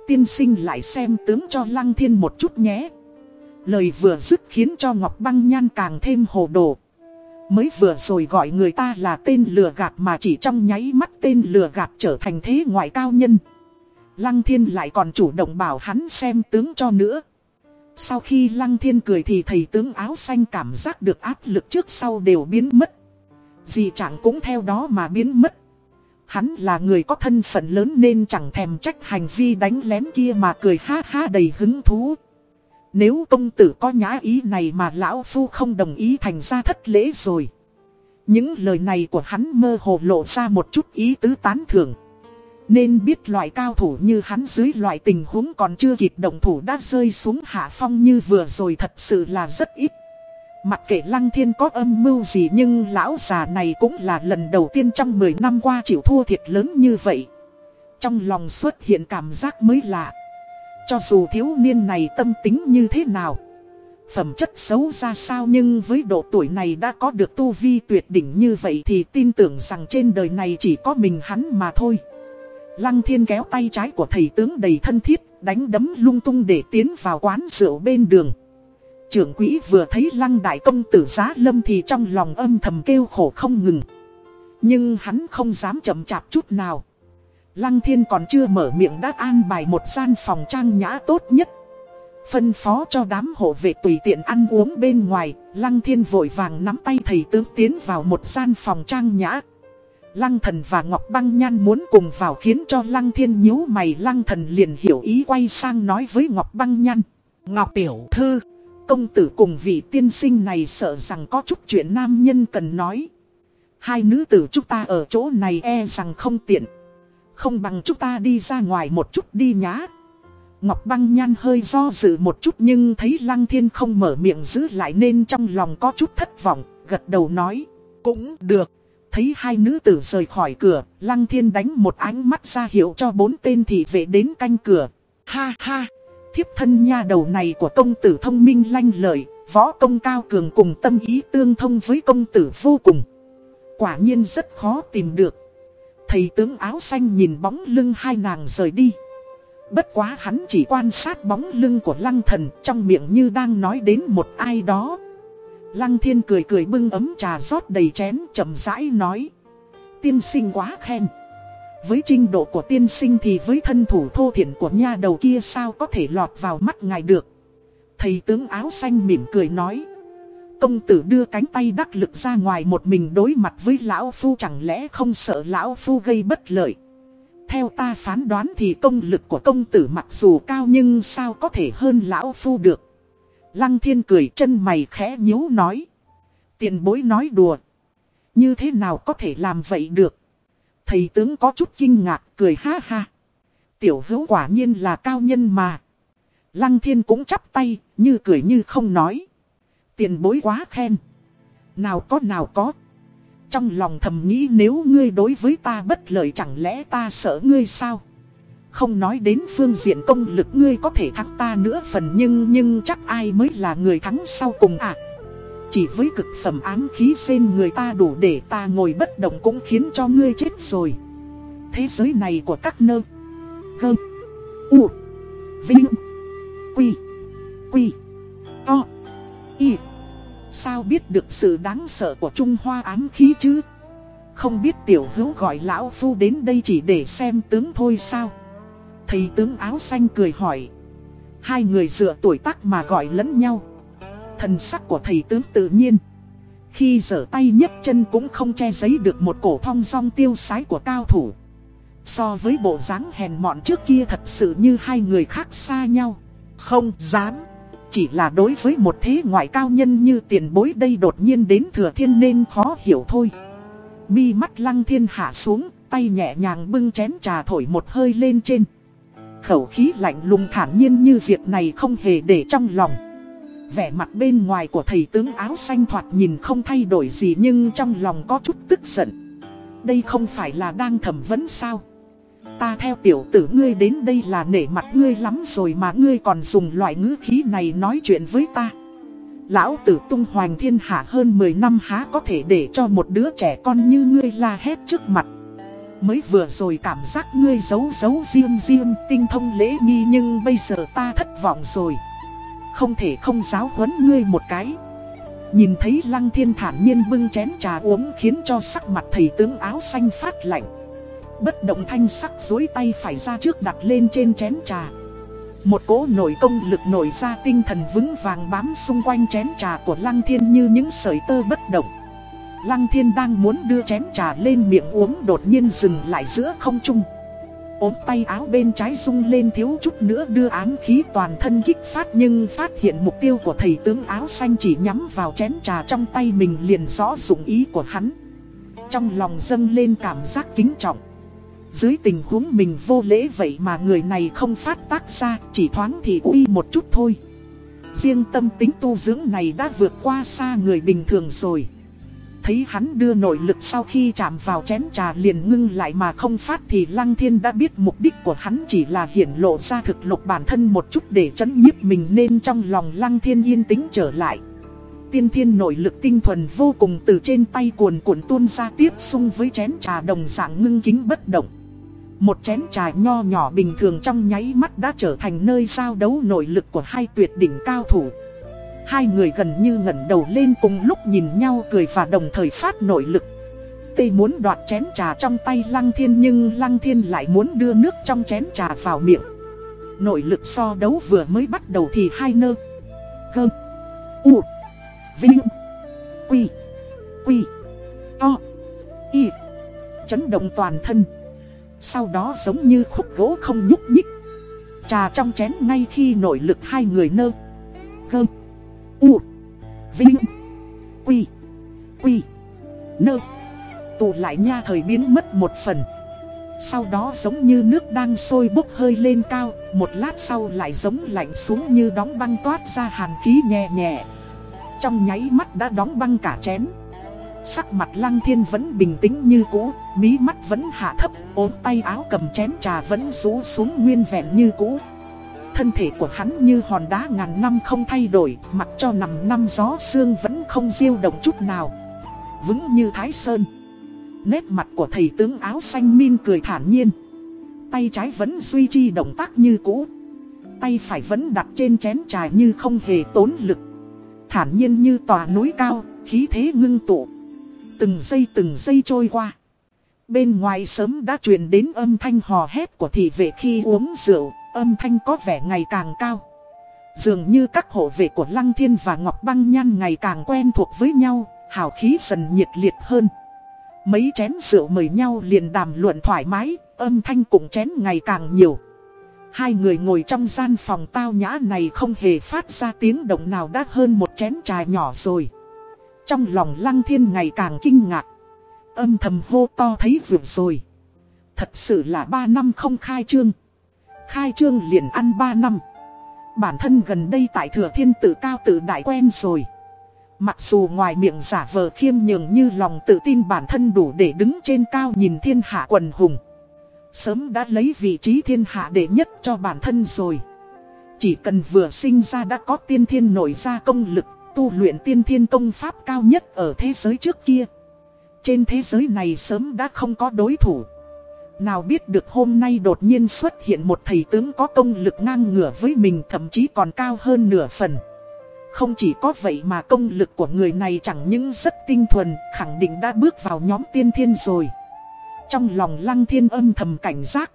Tiên sinh lại xem tướng cho Lăng Thiên một chút nhé. Lời vừa dứt khiến cho Ngọc Băng Nhan càng thêm hồ đồ. Mới vừa rồi gọi người ta là tên lừa gạt mà chỉ trong nháy mắt tên lừa gạt trở thành thế ngoại cao nhân. Lăng Thiên lại còn chủ động bảo hắn xem tướng cho nữa. Sau khi Lăng Thiên cười thì thầy tướng áo xanh cảm giác được áp lực trước sau đều biến mất. Dị trạng cũng theo đó mà biến mất. Hắn là người có thân phận lớn nên chẳng thèm trách hành vi đánh lén kia mà cười ha ha đầy hứng thú. Nếu công tử có nhã ý này mà lão phu không đồng ý thành ra thất lễ rồi. Những lời này của hắn mơ hồ lộ ra một chút ý tứ tán thưởng. Nên biết loại cao thủ như hắn dưới loại tình huống còn chưa kịp động thủ đã rơi xuống hạ phong như vừa rồi thật sự là rất ít. Mặc kệ Lăng Thiên có âm mưu gì nhưng lão già này cũng là lần đầu tiên trong 10 năm qua chịu thua thiệt lớn như vậy. Trong lòng xuất hiện cảm giác mới lạ. Cho dù thiếu niên này tâm tính như thế nào, phẩm chất xấu ra sao nhưng với độ tuổi này đã có được tu vi tuyệt đỉnh như vậy thì tin tưởng rằng trên đời này chỉ có mình hắn mà thôi. Lăng thiên kéo tay trái của thầy tướng đầy thân thiết, đánh đấm lung tung để tiến vào quán rượu bên đường. Trưởng quỹ vừa thấy lăng đại công tử giá lâm thì trong lòng âm thầm kêu khổ không ngừng. Nhưng hắn không dám chậm chạp chút nào. Lăng thiên còn chưa mở miệng đã an bài một gian phòng trang nhã tốt nhất. Phân phó cho đám hộ vệ tùy tiện ăn uống bên ngoài, Lăng thiên vội vàng nắm tay thầy tướng tiến vào một gian phòng trang nhã. Lăng thần và Ngọc Băng Nhan muốn cùng vào khiến cho Lăng thiên nhíu mày Lăng thần liền hiểu ý quay sang nói với Ngọc Băng Nhan. Ngọc Tiểu Thư công tử cùng vị tiên sinh này sợ rằng có chút chuyện nam nhân cần nói. Hai nữ tử chúng ta ở chỗ này e rằng không tiện. Không bằng chúng ta đi ra ngoài một chút đi nhá. Ngọc băng nhan hơi do dự một chút nhưng thấy lăng thiên không mở miệng giữ lại nên trong lòng có chút thất vọng, gật đầu nói. Cũng được. Thấy hai nữ tử rời khỏi cửa, lăng thiên đánh một ánh mắt ra hiệu cho bốn tên thị vệ đến canh cửa. Ha ha! Thiếp thân nha đầu này của công tử thông minh lanh lợi, võ công cao cường cùng tâm ý tương thông với công tử vô cùng. Quả nhiên rất khó tìm được. Thầy tướng áo xanh nhìn bóng lưng hai nàng rời đi. Bất quá hắn chỉ quan sát bóng lưng của lăng thần trong miệng như đang nói đến một ai đó. Lăng thiên cười cười bưng ấm trà rót đầy chén chậm rãi nói. Tiên sinh quá khen. Với trình độ của tiên sinh thì với thân thủ thô thiển của nha đầu kia sao có thể lọt vào mắt ngài được. Thầy tướng áo xanh mỉm cười nói. Công tử đưa cánh tay đắc lực ra ngoài một mình đối mặt với lão phu chẳng lẽ không sợ lão phu gây bất lợi. Theo ta phán đoán thì công lực của công tử mặc dù cao nhưng sao có thể hơn lão phu được. Lăng thiên cười chân mày khẽ nhíu nói. Tiền bối nói đùa. Như thế nào có thể làm vậy được. Thầy tướng có chút kinh ngạc, cười ha ha. Tiểu hữu quả nhiên là cao nhân mà. Lăng thiên cũng chắp tay, như cười như không nói. Tiền bối quá khen. Nào có nào có. Trong lòng thầm nghĩ nếu ngươi đối với ta bất lợi chẳng lẽ ta sợ ngươi sao? Không nói đến phương diện công lực ngươi có thể thắng ta nữa phần nhưng nhưng chắc ai mới là người thắng sau cùng à? Chỉ với cực phẩm ám khí xên người ta đủ để ta ngồi bất động cũng khiến cho ngươi chết rồi. Thế giới này của các nơ. Gơ. U. Vinh. Quy. Quy. To. Y. Sao biết được sự đáng sợ của Trung Hoa ám khí chứ? Không biết tiểu hữu gọi lão phu đến đây chỉ để xem tướng thôi sao? Thầy tướng áo xanh cười hỏi. Hai người dựa tuổi tác mà gọi lẫn nhau. Thần sắc của thầy tướng tự nhiên. Khi giở tay nhấc chân cũng không che giấy được một cổ thong song tiêu sái của cao thủ. So với bộ dáng hèn mọn trước kia thật sự như hai người khác xa nhau. Không dám. Chỉ là đối với một thế ngoại cao nhân như tiền bối đây đột nhiên đến thừa thiên nên khó hiểu thôi. Mi mắt lăng thiên hạ xuống, tay nhẹ nhàng bưng chén trà thổi một hơi lên trên. Khẩu khí lạnh lùng thản nhiên như việc này không hề để trong lòng. Vẻ mặt bên ngoài của thầy tướng áo xanh thoạt nhìn không thay đổi gì nhưng trong lòng có chút tức giận. Đây không phải là đang thẩm vấn sao? Ta theo tiểu tử ngươi đến đây là nể mặt ngươi lắm rồi mà ngươi còn dùng loại ngữ khí này nói chuyện với ta. Lão tử tung hoành thiên hạ hơn 10 năm há có thể để cho một đứa trẻ con như ngươi la hét trước mặt. Mới vừa rồi cảm giác ngươi giấu giấu riêng riêng, tinh thông lễ nghi nhưng bây giờ ta thất vọng rồi. Không thể không giáo huấn ngươi một cái. Nhìn thấy lăng thiên thản nhiên bưng chén trà uống khiến cho sắc mặt thầy tướng áo xanh phát lạnh. Bất động thanh sắc dối tay phải ra trước đặt lên trên chén trà. Một cỗ nổi công lực nổi ra tinh thần vững vàng bám xung quanh chén trà của Lăng Thiên như những sợi tơ bất động. Lăng Thiên đang muốn đưa chén trà lên miệng uống đột nhiên dừng lại giữa không trung ốm tay áo bên trái rung lên thiếu chút nữa đưa ám khí toàn thân kích phát nhưng phát hiện mục tiêu của thầy tướng áo xanh chỉ nhắm vào chén trà trong tay mình liền rõ dụng ý của hắn. Trong lòng dâng lên cảm giác kính trọng. Dưới tình huống mình vô lễ vậy mà người này không phát tác ra, chỉ thoáng thì uy một chút thôi. Riêng tâm tính tu dưỡng này đã vượt qua xa người bình thường rồi. Thấy hắn đưa nội lực sau khi chạm vào chén trà liền ngưng lại mà không phát thì Lăng Thiên đã biết mục đích của hắn chỉ là hiển lộ ra thực lục bản thân một chút để chấn nhiếp mình nên trong lòng Lăng Thiên yên tĩnh trở lại. Tiên thiên nội lực tinh thuần vô cùng từ trên tay cuồn cuộn tuôn ra tiếp xung với chén trà đồng dạng ngưng kính bất động. Một chén trà nho nhỏ bình thường trong nháy mắt đã trở thành nơi giao đấu nội lực của hai tuyệt đỉnh cao thủ. Hai người gần như ngẩn đầu lên cùng lúc nhìn nhau cười và đồng thời phát nội lực. Tê muốn đoạt chén trà trong tay Lăng Thiên nhưng Lăng Thiên lại muốn đưa nước trong chén trà vào miệng. Nội lực so đấu vừa mới bắt đầu thì hai nơ. Gơ. U. Vinh. Quy. Quy. To. Y. Chấn động toàn thân. Sau đó giống như khúc gỗ không nhúc nhích Trà trong chén ngay khi nội lực hai người nơ, Gơ U. Vinh. Quy. Quy. Nơ. Tụ lại nha thời biến mất một phần. Sau đó giống như nước đang sôi bốc hơi lên cao Một lát sau lại giống lạnh xuống như đóng băng toát ra hàn khí nhẹ nhẹ. Trong nháy mắt đã đóng băng cả chén. Sắc mặt lăng thiên vẫn bình tĩnh như cũ, mí mắt vẫn hạ thấp, ốm tay áo cầm chén trà vẫn rũ xuống nguyên vẹn như cũ. Thân thể của hắn như hòn đá ngàn năm không thay đổi, mặc cho nằm năm gió xương vẫn không diêu động chút nào. Vững như thái sơn. Nét mặt của thầy tướng áo xanh min cười thản nhiên. Tay trái vẫn duy trì động tác như cũ. Tay phải vẫn đặt trên chén trà như không hề tốn lực. Thản nhiên như tòa núi cao, khí thế ngưng tụ. Từng giây từng giây trôi qua. Bên ngoài sớm đã truyền đến âm thanh hò hét của thị vệ khi uống rượu, âm thanh có vẻ ngày càng cao. Dường như các hộ vệ của Lăng Thiên và Ngọc Băng Nhan ngày càng quen thuộc với nhau, hào khí dần nhiệt liệt hơn. Mấy chén rượu mời nhau liền đàm luận thoải mái, âm thanh cùng chén ngày càng nhiều. Hai người ngồi trong gian phòng tao nhã này không hề phát ra tiếng động nào đã hơn một chén trà nhỏ rồi. Trong lòng lăng thiên ngày càng kinh ngạc. Âm thầm hô to thấy vượt rồi. Thật sự là ba năm không khai trương. Khai trương liền ăn 3 năm. Bản thân gần đây tại thừa thiên tự cao tự đại quen rồi. Mặc dù ngoài miệng giả vờ khiêm nhường như lòng tự tin bản thân đủ để đứng trên cao nhìn thiên hạ quần hùng. Sớm đã lấy vị trí thiên hạ đệ nhất cho bản thân rồi. Chỉ cần vừa sinh ra đã có tiên thiên nổi ra công lực, tu luyện tiên thiên công pháp cao nhất ở thế giới trước kia. Trên thế giới này sớm đã không có đối thủ. Nào biết được hôm nay đột nhiên xuất hiện một thầy tướng có công lực ngang ngửa với mình thậm chí còn cao hơn nửa phần. Không chỉ có vậy mà công lực của người này chẳng những rất tinh thuần, khẳng định đã bước vào nhóm tiên thiên rồi. Trong lòng lăng thiên âm thầm cảnh giác.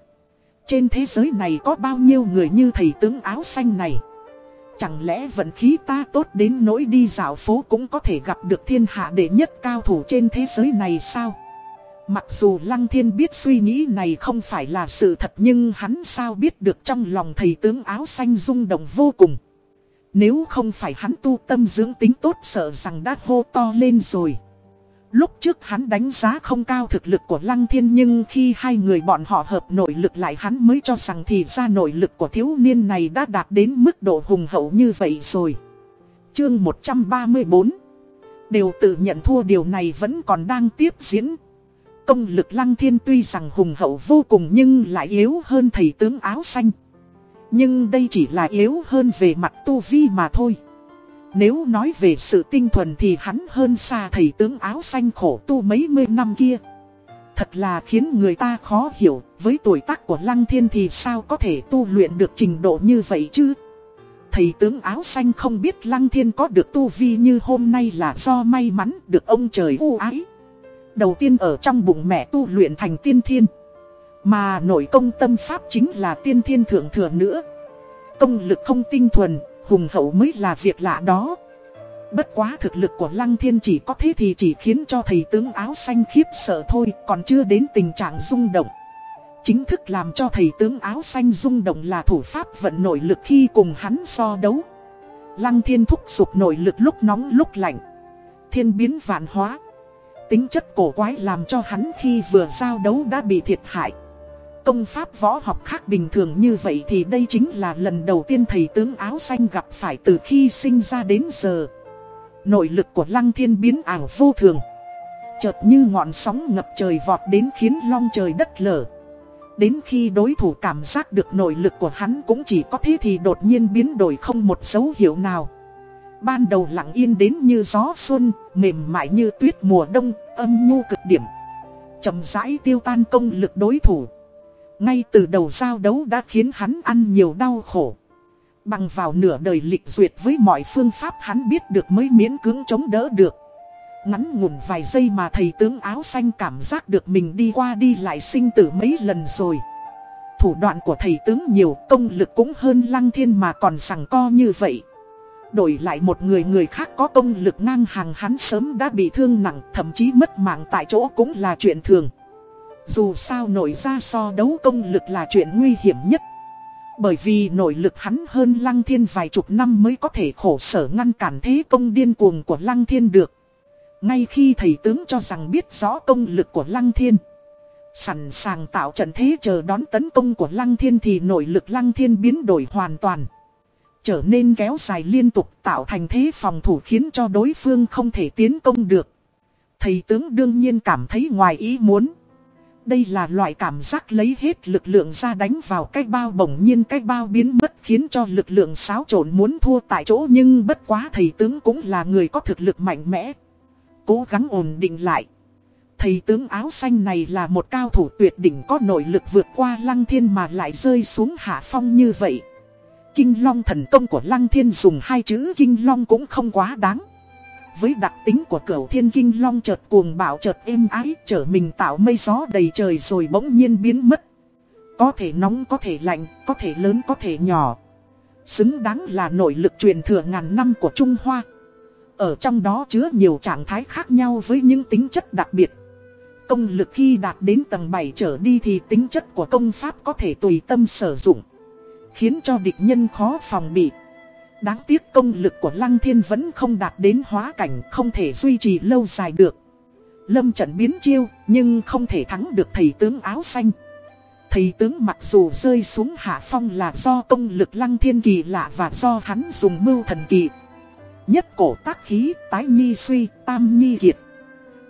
Trên thế giới này có bao nhiêu người như thầy tướng áo xanh này. Chẳng lẽ vận khí ta tốt đến nỗi đi dạo phố cũng có thể gặp được thiên hạ đệ nhất cao thủ trên thế giới này sao? Mặc dù Lăng Thiên biết suy nghĩ này không phải là sự thật nhưng hắn sao biết được trong lòng thầy tướng áo xanh rung động vô cùng. Nếu không phải hắn tu tâm dưỡng tính tốt sợ rằng đã hô to lên rồi. Lúc trước hắn đánh giá không cao thực lực của Lăng Thiên nhưng khi hai người bọn họ hợp nội lực lại hắn mới cho rằng thì ra nội lực của thiếu niên này đã đạt đến mức độ hùng hậu như vậy rồi. Chương 134 Đều tự nhận thua điều này vẫn còn đang tiếp diễn. Công lực Lăng Thiên tuy rằng hùng hậu vô cùng nhưng lại yếu hơn thầy tướng áo xanh. Nhưng đây chỉ là yếu hơn về mặt tu vi mà thôi. Nếu nói về sự tinh thuần thì hắn hơn xa thầy tướng áo xanh khổ tu mấy mươi năm kia. Thật là khiến người ta khó hiểu, với tuổi tác của Lăng Thiên thì sao có thể tu luyện được trình độ như vậy chứ? Thầy tướng áo xanh không biết Lăng Thiên có được tu vi như hôm nay là do may mắn được ông trời ưu ái. Đầu tiên ở trong bụng mẹ tu luyện thành tiên thiên. Mà nội công tâm pháp chính là tiên thiên thượng thừa nữa. Công lực không tinh thuần, hùng hậu mới là việc lạ đó. Bất quá thực lực của Lăng Thiên chỉ có thế thì chỉ khiến cho thầy tướng áo xanh khiếp sợ thôi, còn chưa đến tình trạng rung động. Chính thức làm cho thầy tướng áo xanh rung động là thủ pháp vận nội lực khi cùng hắn so đấu. Lăng Thiên thúc giục nội lực lúc nóng lúc lạnh. Thiên biến vạn hóa. Tính chất cổ quái làm cho hắn khi vừa giao đấu đã bị thiệt hại. Công pháp võ học khác bình thường như vậy thì đây chính là lần đầu tiên thầy tướng áo xanh gặp phải từ khi sinh ra đến giờ. Nội lực của lăng thiên biến ảo vô thường. Chợt như ngọn sóng ngập trời vọt đến khiến long trời đất lở. Đến khi đối thủ cảm giác được nội lực của hắn cũng chỉ có thế thì đột nhiên biến đổi không một dấu hiệu nào. Ban đầu lặng yên đến như gió xuân, mềm mại như tuyết mùa đông, âm nhu cực điểm. chậm rãi tiêu tan công lực đối thủ. Ngay từ đầu giao đấu đã khiến hắn ăn nhiều đau khổ. Bằng vào nửa đời lịch duyệt với mọi phương pháp hắn biết được mới miễn cưỡng chống đỡ được. Ngắn ngủn vài giây mà thầy tướng áo xanh cảm giác được mình đi qua đi lại sinh tử mấy lần rồi. Thủ đoạn của thầy tướng nhiều công lực cũng hơn lăng thiên mà còn sằng co như vậy. Đổi lại một người người khác có công lực ngang hàng hắn sớm đã bị thương nặng, thậm chí mất mạng tại chỗ cũng là chuyện thường. Dù sao nổi ra so đấu công lực là chuyện nguy hiểm nhất. Bởi vì nội lực hắn hơn Lăng Thiên vài chục năm mới có thể khổ sở ngăn cản thế công điên cuồng của Lăng Thiên được. Ngay khi thầy tướng cho rằng biết rõ công lực của Lăng Thiên. Sẵn sàng tạo trận thế chờ đón tấn công của Lăng Thiên thì nội lực Lăng Thiên biến đổi hoàn toàn. Trở nên kéo dài liên tục tạo thành thế phòng thủ khiến cho đối phương không thể tiến công được. Thầy tướng đương nhiên cảm thấy ngoài ý muốn. Đây là loại cảm giác lấy hết lực lượng ra đánh vào cái bao bỗng nhiên cái bao biến mất khiến cho lực lượng xáo trộn muốn thua tại chỗ nhưng bất quá thầy tướng cũng là người có thực lực mạnh mẽ. Cố gắng ổn định lại. Thầy tướng áo xanh này là một cao thủ tuyệt đỉnh có nội lực vượt qua lăng thiên mà lại rơi xuống hạ phong như vậy. Kinh long thần công của lăng thiên dùng hai chữ kinh long cũng không quá đáng. Với đặc tính của cửu thiên kinh long chợt cuồng bạo chợt êm ái trở mình tạo mây gió đầy trời rồi bỗng nhiên biến mất. Có thể nóng có thể lạnh, có thể lớn có thể nhỏ. Xứng đáng là nội lực truyền thừa ngàn năm của Trung Hoa. Ở trong đó chứa nhiều trạng thái khác nhau với những tính chất đặc biệt. Công lực khi đạt đến tầng 7 trở đi thì tính chất của công pháp có thể tùy tâm sử dụng. Khiến cho địch nhân khó phòng bị. Đáng tiếc công lực của Lăng Thiên vẫn không đạt đến hóa cảnh, không thể duy trì lâu dài được. Lâm trận biến chiêu, nhưng không thể thắng được thầy tướng áo xanh. Thầy tướng mặc dù rơi xuống hạ phong là do công lực Lăng Thiên kỳ lạ và do hắn dùng mưu thần kỳ. Nhất cổ tác khí, tái nhi suy, tam nhi kiệt.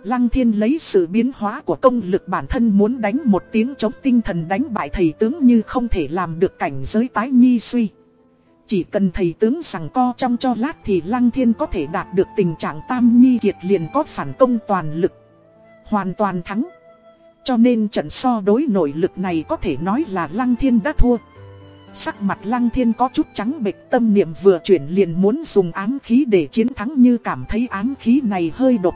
Lăng thiên lấy sự biến hóa của công lực bản thân muốn đánh một tiếng chống tinh thần đánh bại thầy tướng như không thể làm được cảnh giới tái nhi suy. Chỉ cần thầy tướng sằng co trong cho lát thì Lăng Thiên có thể đạt được tình trạng tam nhi kiệt liền có phản công toàn lực. Hoàn toàn thắng. Cho nên trận so đối nội lực này có thể nói là Lăng Thiên đã thua. Sắc mặt Lăng Thiên có chút trắng bệch, tâm niệm vừa chuyển liền muốn dùng ám khí để chiến thắng như cảm thấy ám khí này hơi độc.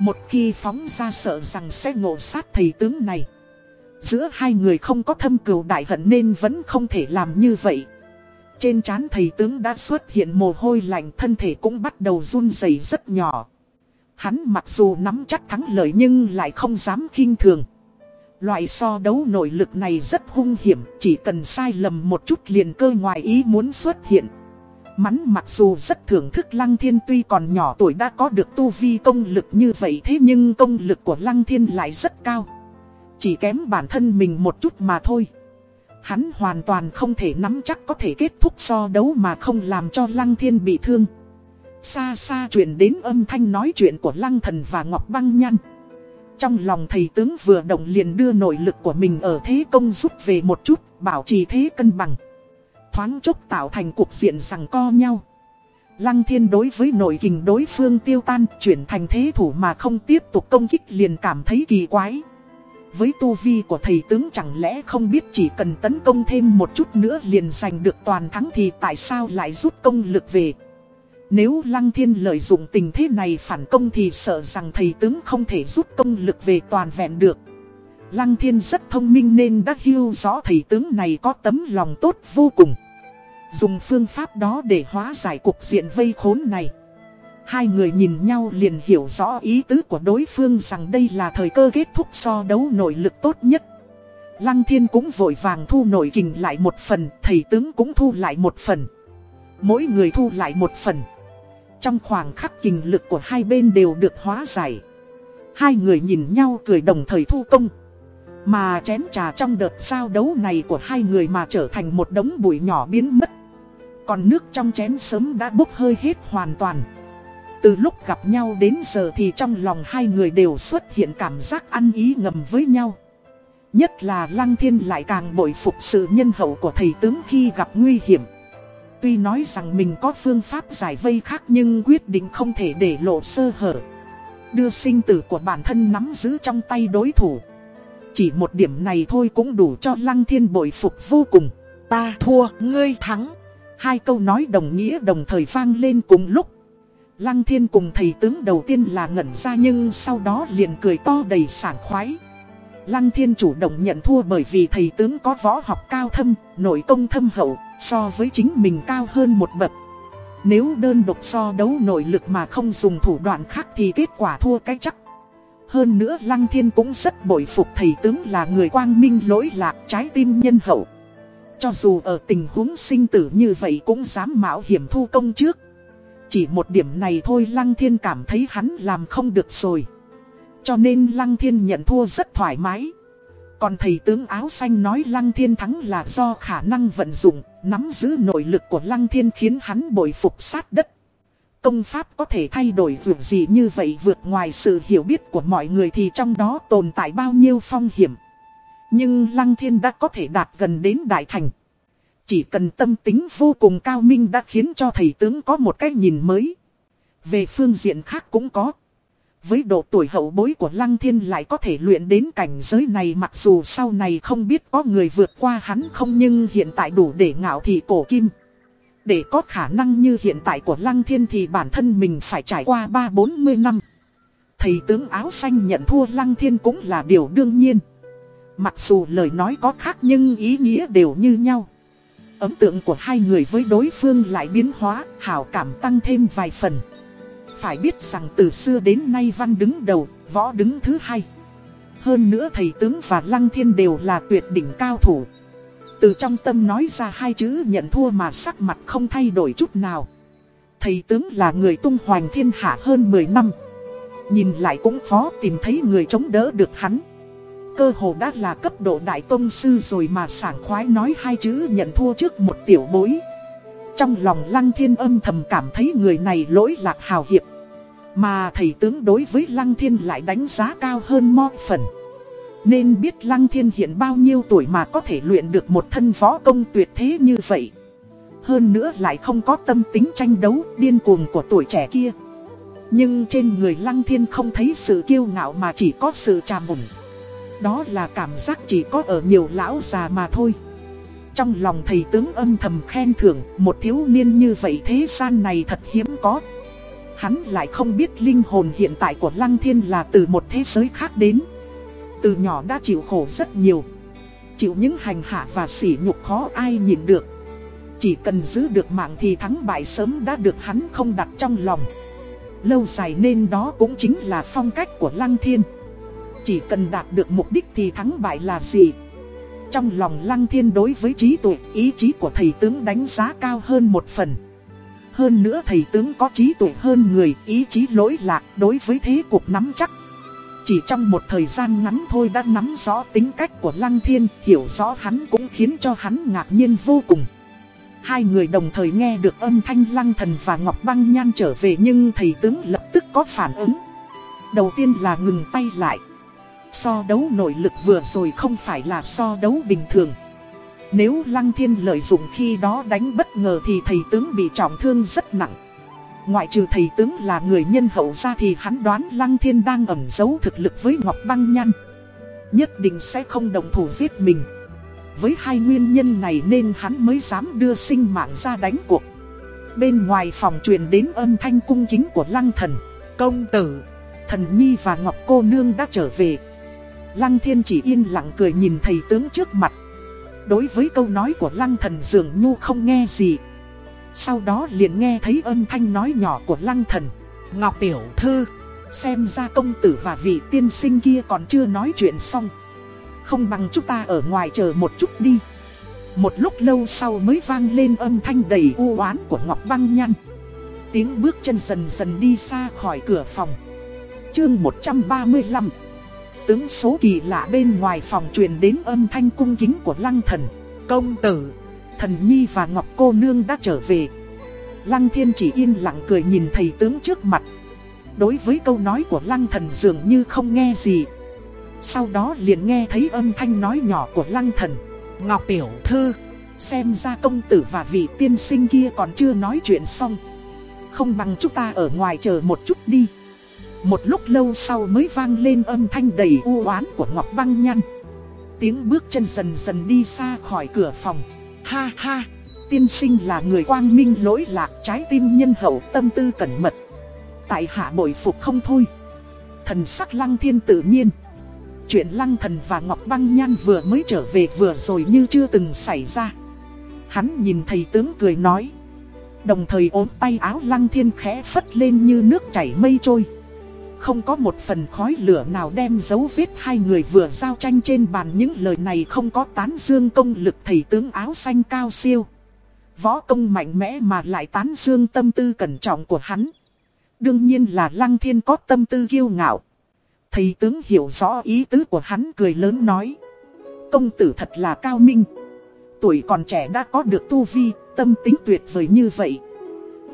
Một khi phóng ra sợ rằng sẽ ngộ sát thầy tướng này. Giữa hai người không có thâm cừu đại hận nên vẫn không thể làm như vậy. Trên trán thầy tướng đã xuất hiện mồ hôi lạnh thân thể cũng bắt đầu run rẩy rất nhỏ. Hắn mặc dù nắm chắc thắng lợi nhưng lại không dám khinh thường. Loại so đấu nội lực này rất hung hiểm, chỉ cần sai lầm một chút liền cơ ngoài ý muốn xuất hiện. Mắn mặc dù rất thưởng thức Lăng Thiên tuy còn nhỏ tuổi đã có được tu vi công lực như vậy thế nhưng công lực của Lăng Thiên lại rất cao. Chỉ kém bản thân mình một chút mà thôi. Hắn hoàn toàn không thể nắm chắc có thể kết thúc so đấu mà không làm cho Lăng Thiên bị thương. Xa xa truyền đến âm thanh nói chuyện của Lăng Thần và Ngọc Băng Nhăn. Trong lòng thầy tướng vừa động liền đưa nội lực của mình ở thế công rút về một chút, bảo trì thế cân bằng. Thoáng chốc tạo thành cuộc diện rằng co nhau. Lăng thiên đối với nội kình đối phương tiêu tan, chuyển thành thế thủ mà không tiếp tục công kích liền cảm thấy kỳ quái. Với tu vi của thầy tướng chẳng lẽ không biết chỉ cần tấn công thêm một chút nữa liền giành được toàn thắng thì tại sao lại rút công lực về. Nếu Lăng Thiên lợi dụng tình thế này phản công thì sợ rằng thầy tướng không thể rút công lực về toàn vẹn được. Lăng Thiên rất thông minh nên đã hiểu rõ thầy tướng này có tấm lòng tốt vô cùng. Dùng phương pháp đó để hóa giải cục diện vây khốn này. Hai người nhìn nhau liền hiểu rõ ý tứ của đối phương rằng đây là thời cơ kết thúc so đấu nội lực tốt nhất. Lăng Thiên cũng vội vàng thu nội kình lại một phần, thầy tướng cũng thu lại một phần. Mỗi người thu lại một phần. Trong khoảng khắc kình lực của hai bên đều được hóa giải. Hai người nhìn nhau cười đồng thời thu công. Mà chén trà trong đợt giao đấu này của hai người mà trở thành một đống bụi nhỏ biến mất. Còn nước trong chén sớm đã bốc hơi hết hoàn toàn. Từ lúc gặp nhau đến giờ thì trong lòng hai người đều xuất hiện cảm giác ăn ý ngầm với nhau. Nhất là Lăng Thiên lại càng bội phục sự nhân hậu của thầy tướng khi gặp nguy hiểm. Tuy nói rằng mình có phương pháp giải vây khác nhưng quyết định không thể để lộ sơ hở. Đưa sinh tử của bản thân nắm giữ trong tay đối thủ. Chỉ một điểm này thôi cũng đủ cho Lăng Thiên bội phục vô cùng. Ta thua, ngươi thắng. Hai câu nói đồng nghĩa đồng thời vang lên cùng lúc. Lăng Thiên cùng thầy tướng đầu tiên là ngẩn ra nhưng sau đó liền cười to đầy sảng khoái. Lăng Thiên chủ động nhận thua bởi vì thầy tướng có võ học cao thâm, nội công thâm hậu, so với chính mình cao hơn một bậc. Nếu đơn độc so đấu nội lực mà không dùng thủ đoạn khác thì kết quả thua cái chắc. Hơn nữa Lăng Thiên cũng rất bội phục thầy tướng là người quang minh lỗi lạc trái tim nhân hậu. Cho dù ở tình huống sinh tử như vậy cũng dám mạo hiểm thu công trước. Chỉ một điểm này thôi Lăng Thiên cảm thấy hắn làm không được rồi. Cho nên Lăng Thiên nhận thua rất thoải mái. Còn thầy tướng áo xanh nói Lăng Thiên thắng là do khả năng vận dụng, nắm giữ nội lực của Lăng Thiên khiến hắn bội phục sát đất. Công pháp có thể thay đổi vượt gì như vậy vượt ngoài sự hiểu biết của mọi người thì trong đó tồn tại bao nhiêu phong hiểm. Nhưng Lăng Thiên đã có thể đạt gần đến đại thành. Chỉ cần tâm tính vô cùng cao minh đã khiến cho thầy tướng có một cái nhìn mới. Về phương diện khác cũng có. Với độ tuổi hậu bối của Lăng Thiên lại có thể luyện đến cảnh giới này mặc dù sau này không biết có người vượt qua hắn không nhưng hiện tại đủ để ngạo thị cổ kim. Để có khả năng như hiện tại của Lăng Thiên thì bản thân mình phải trải qua 3-40 năm. Thầy tướng áo xanh nhận thua Lăng Thiên cũng là điều đương nhiên. Mặc dù lời nói có khác nhưng ý nghĩa đều như nhau. Ấn tượng của hai người với đối phương lại biến hóa, hảo cảm tăng thêm vài phần. Phải biết rằng từ xưa đến nay văn đứng đầu, võ đứng thứ hai. Hơn nữa thầy tướng và Lăng Thiên đều là tuyệt đỉnh cao thủ. Từ trong tâm nói ra hai chữ nhận thua mà sắc mặt không thay đổi chút nào. Thầy tướng là người tung hoành thiên hạ hơn 10 năm. Nhìn lại cũng khó tìm thấy người chống đỡ được hắn. Cơ hồ đã là cấp độ đại tôn sư rồi mà sảng khoái nói hai chữ nhận thua trước một tiểu bối. Trong lòng Lăng Thiên âm thầm cảm thấy người này lỗi lạc hào hiệp. Mà thầy tướng đối với Lăng Thiên lại đánh giá cao hơn mo phần. Nên biết Lăng Thiên hiện bao nhiêu tuổi mà có thể luyện được một thân võ công tuyệt thế như vậy. Hơn nữa lại không có tâm tính tranh đấu điên cuồng của tuổi trẻ kia. Nhưng trên người Lăng Thiên không thấy sự kiêu ngạo mà chỉ có sự trà mùng. Đó là cảm giác chỉ có ở nhiều lão già mà thôi. Trong lòng thầy tướng âm thầm khen thưởng, một thiếu niên như vậy thế gian này thật hiếm có. Hắn lại không biết linh hồn hiện tại của Lăng Thiên là từ một thế giới khác đến. Từ nhỏ đã chịu khổ rất nhiều. Chịu những hành hạ và sỉ nhục khó ai nhìn được. Chỉ cần giữ được mạng thì thắng bại sớm đã được hắn không đặt trong lòng. Lâu dài nên đó cũng chính là phong cách của Lăng Thiên. Chỉ cần đạt được mục đích thì thắng bại là gì? Trong lòng Lăng Thiên đối với trí tuệ, ý chí của thầy tướng đánh giá cao hơn một phần. Hơn nữa thầy tướng có trí tuệ hơn người, ý chí lỗi lạc đối với thế cuộc nắm chắc. Chỉ trong một thời gian ngắn thôi đã nắm rõ tính cách của Lăng Thiên, hiểu rõ hắn cũng khiến cho hắn ngạc nhiên vô cùng. Hai người đồng thời nghe được âm thanh Lăng Thần và Ngọc Băng Nhan trở về nhưng thầy tướng lập tức có phản ứng. Đầu tiên là ngừng tay lại. So đấu nội lực vừa rồi không phải là so đấu bình thường. Nếu Lăng Thiên lợi dụng khi đó đánh bất ngờ thì thầy tướng bị trọng thương rất nặng. Ngoại trừ thầy tướng là người nhân hậu ra thì hắn đoán Lăng Thiên đang ẩn giấu thực lực với Ngọc Băng Nhăn. Nhất định sẽ không đồng thủ giết mình. Với hai nguyên nhân này nên hắn mới dám đưa sinh mạng ra đánh cuộc. Bên ngoài phòng truyền đến âm thanh cung kính của Lăng Thần. Công tử, Thần Nhi và Ngọc Cô Nương đã trở về. Lăng Thiên chỉ yên lặng cười nhìn thầy tướng trước mặt. Đối với câu nói của Lăng Thần dường nhu không nghe gì. Sau đó liền nghe thấy âm thanh nói nhỏ của Lăng Thần. Ngọc Tiểu Thư, xem ra công tử và vị tiên sinh kia còn chưa nói chuyện xong. Không bằng chúng ta ở ngoài chờ một chút đi. Một lúc lâu sau mới vang lên âm thanh đầy u oán của Ngọc Băng Nhăn. Tiếng bước chân dần dần đi xa khỏi cửa phòng. Chương 135 Tướng số kỳ lạ bên ngoài phòng truyền đến âm thanh cung kính của Lăng Thần. Công tử, Thần Nhi và Ngọc Cô Nương đã trở về. Lăng Thiên chỉ yên lặng cười nhìn thầy tướng trước mặt. Đối với câu nói của Lăng Thần dường như không nghe gì. Sau đó liền nghe thấy âm thanh nói nhỏ của Lăng Thần. Ngọc Tiểu Thư, xem ra công tử và vị tiên sinh kia còn chưa nói chuyện xong. Không bằng chúng ta ở ngoài chờ một chút đi. Một lúc lâu sau mới vang lên âm thanh đầy u oán của Ngọc Băng Nhăn. Tiếng bước chân dần dần đi xa khỏi cửa phòng. Ha ha, tiên sinh là người quang minh lỗi lạc trái tim nhân hậu tâm tư cẩn mật. Tại hạ bội phục không thôi. Thần sắc lăng thiên tự nhiên. Chuyện lăng thần và Ngọc Băng Nhan vừa mới trở về vừa rồi như chưa từng xảy ra. Hắn nhìn thầy tướng cười nói. Đồng thời ốm tay áo lăng thiên khẽ phất lên như nước chảy mây trôi. Không có một phần khói lửa nào đem dấu vết hai người vừa giao tranh trên bàn những lời này không có tán dương công lực thầy tướng áo xanh cao siêu. Võ công mạnh mẽ mà lại tán dương tâm tư cẩn trọng của hắn. Đương nhiên là Lăng Thiên có tâm tư kiêu ngạo. Thầy tướng hiểu rõ ý tứ của hắn cười lớn nói. Công tử thật là cao minh. Tuổi còn trẻ đã có được tu vi, tâm tính tuyệt vời như vậy.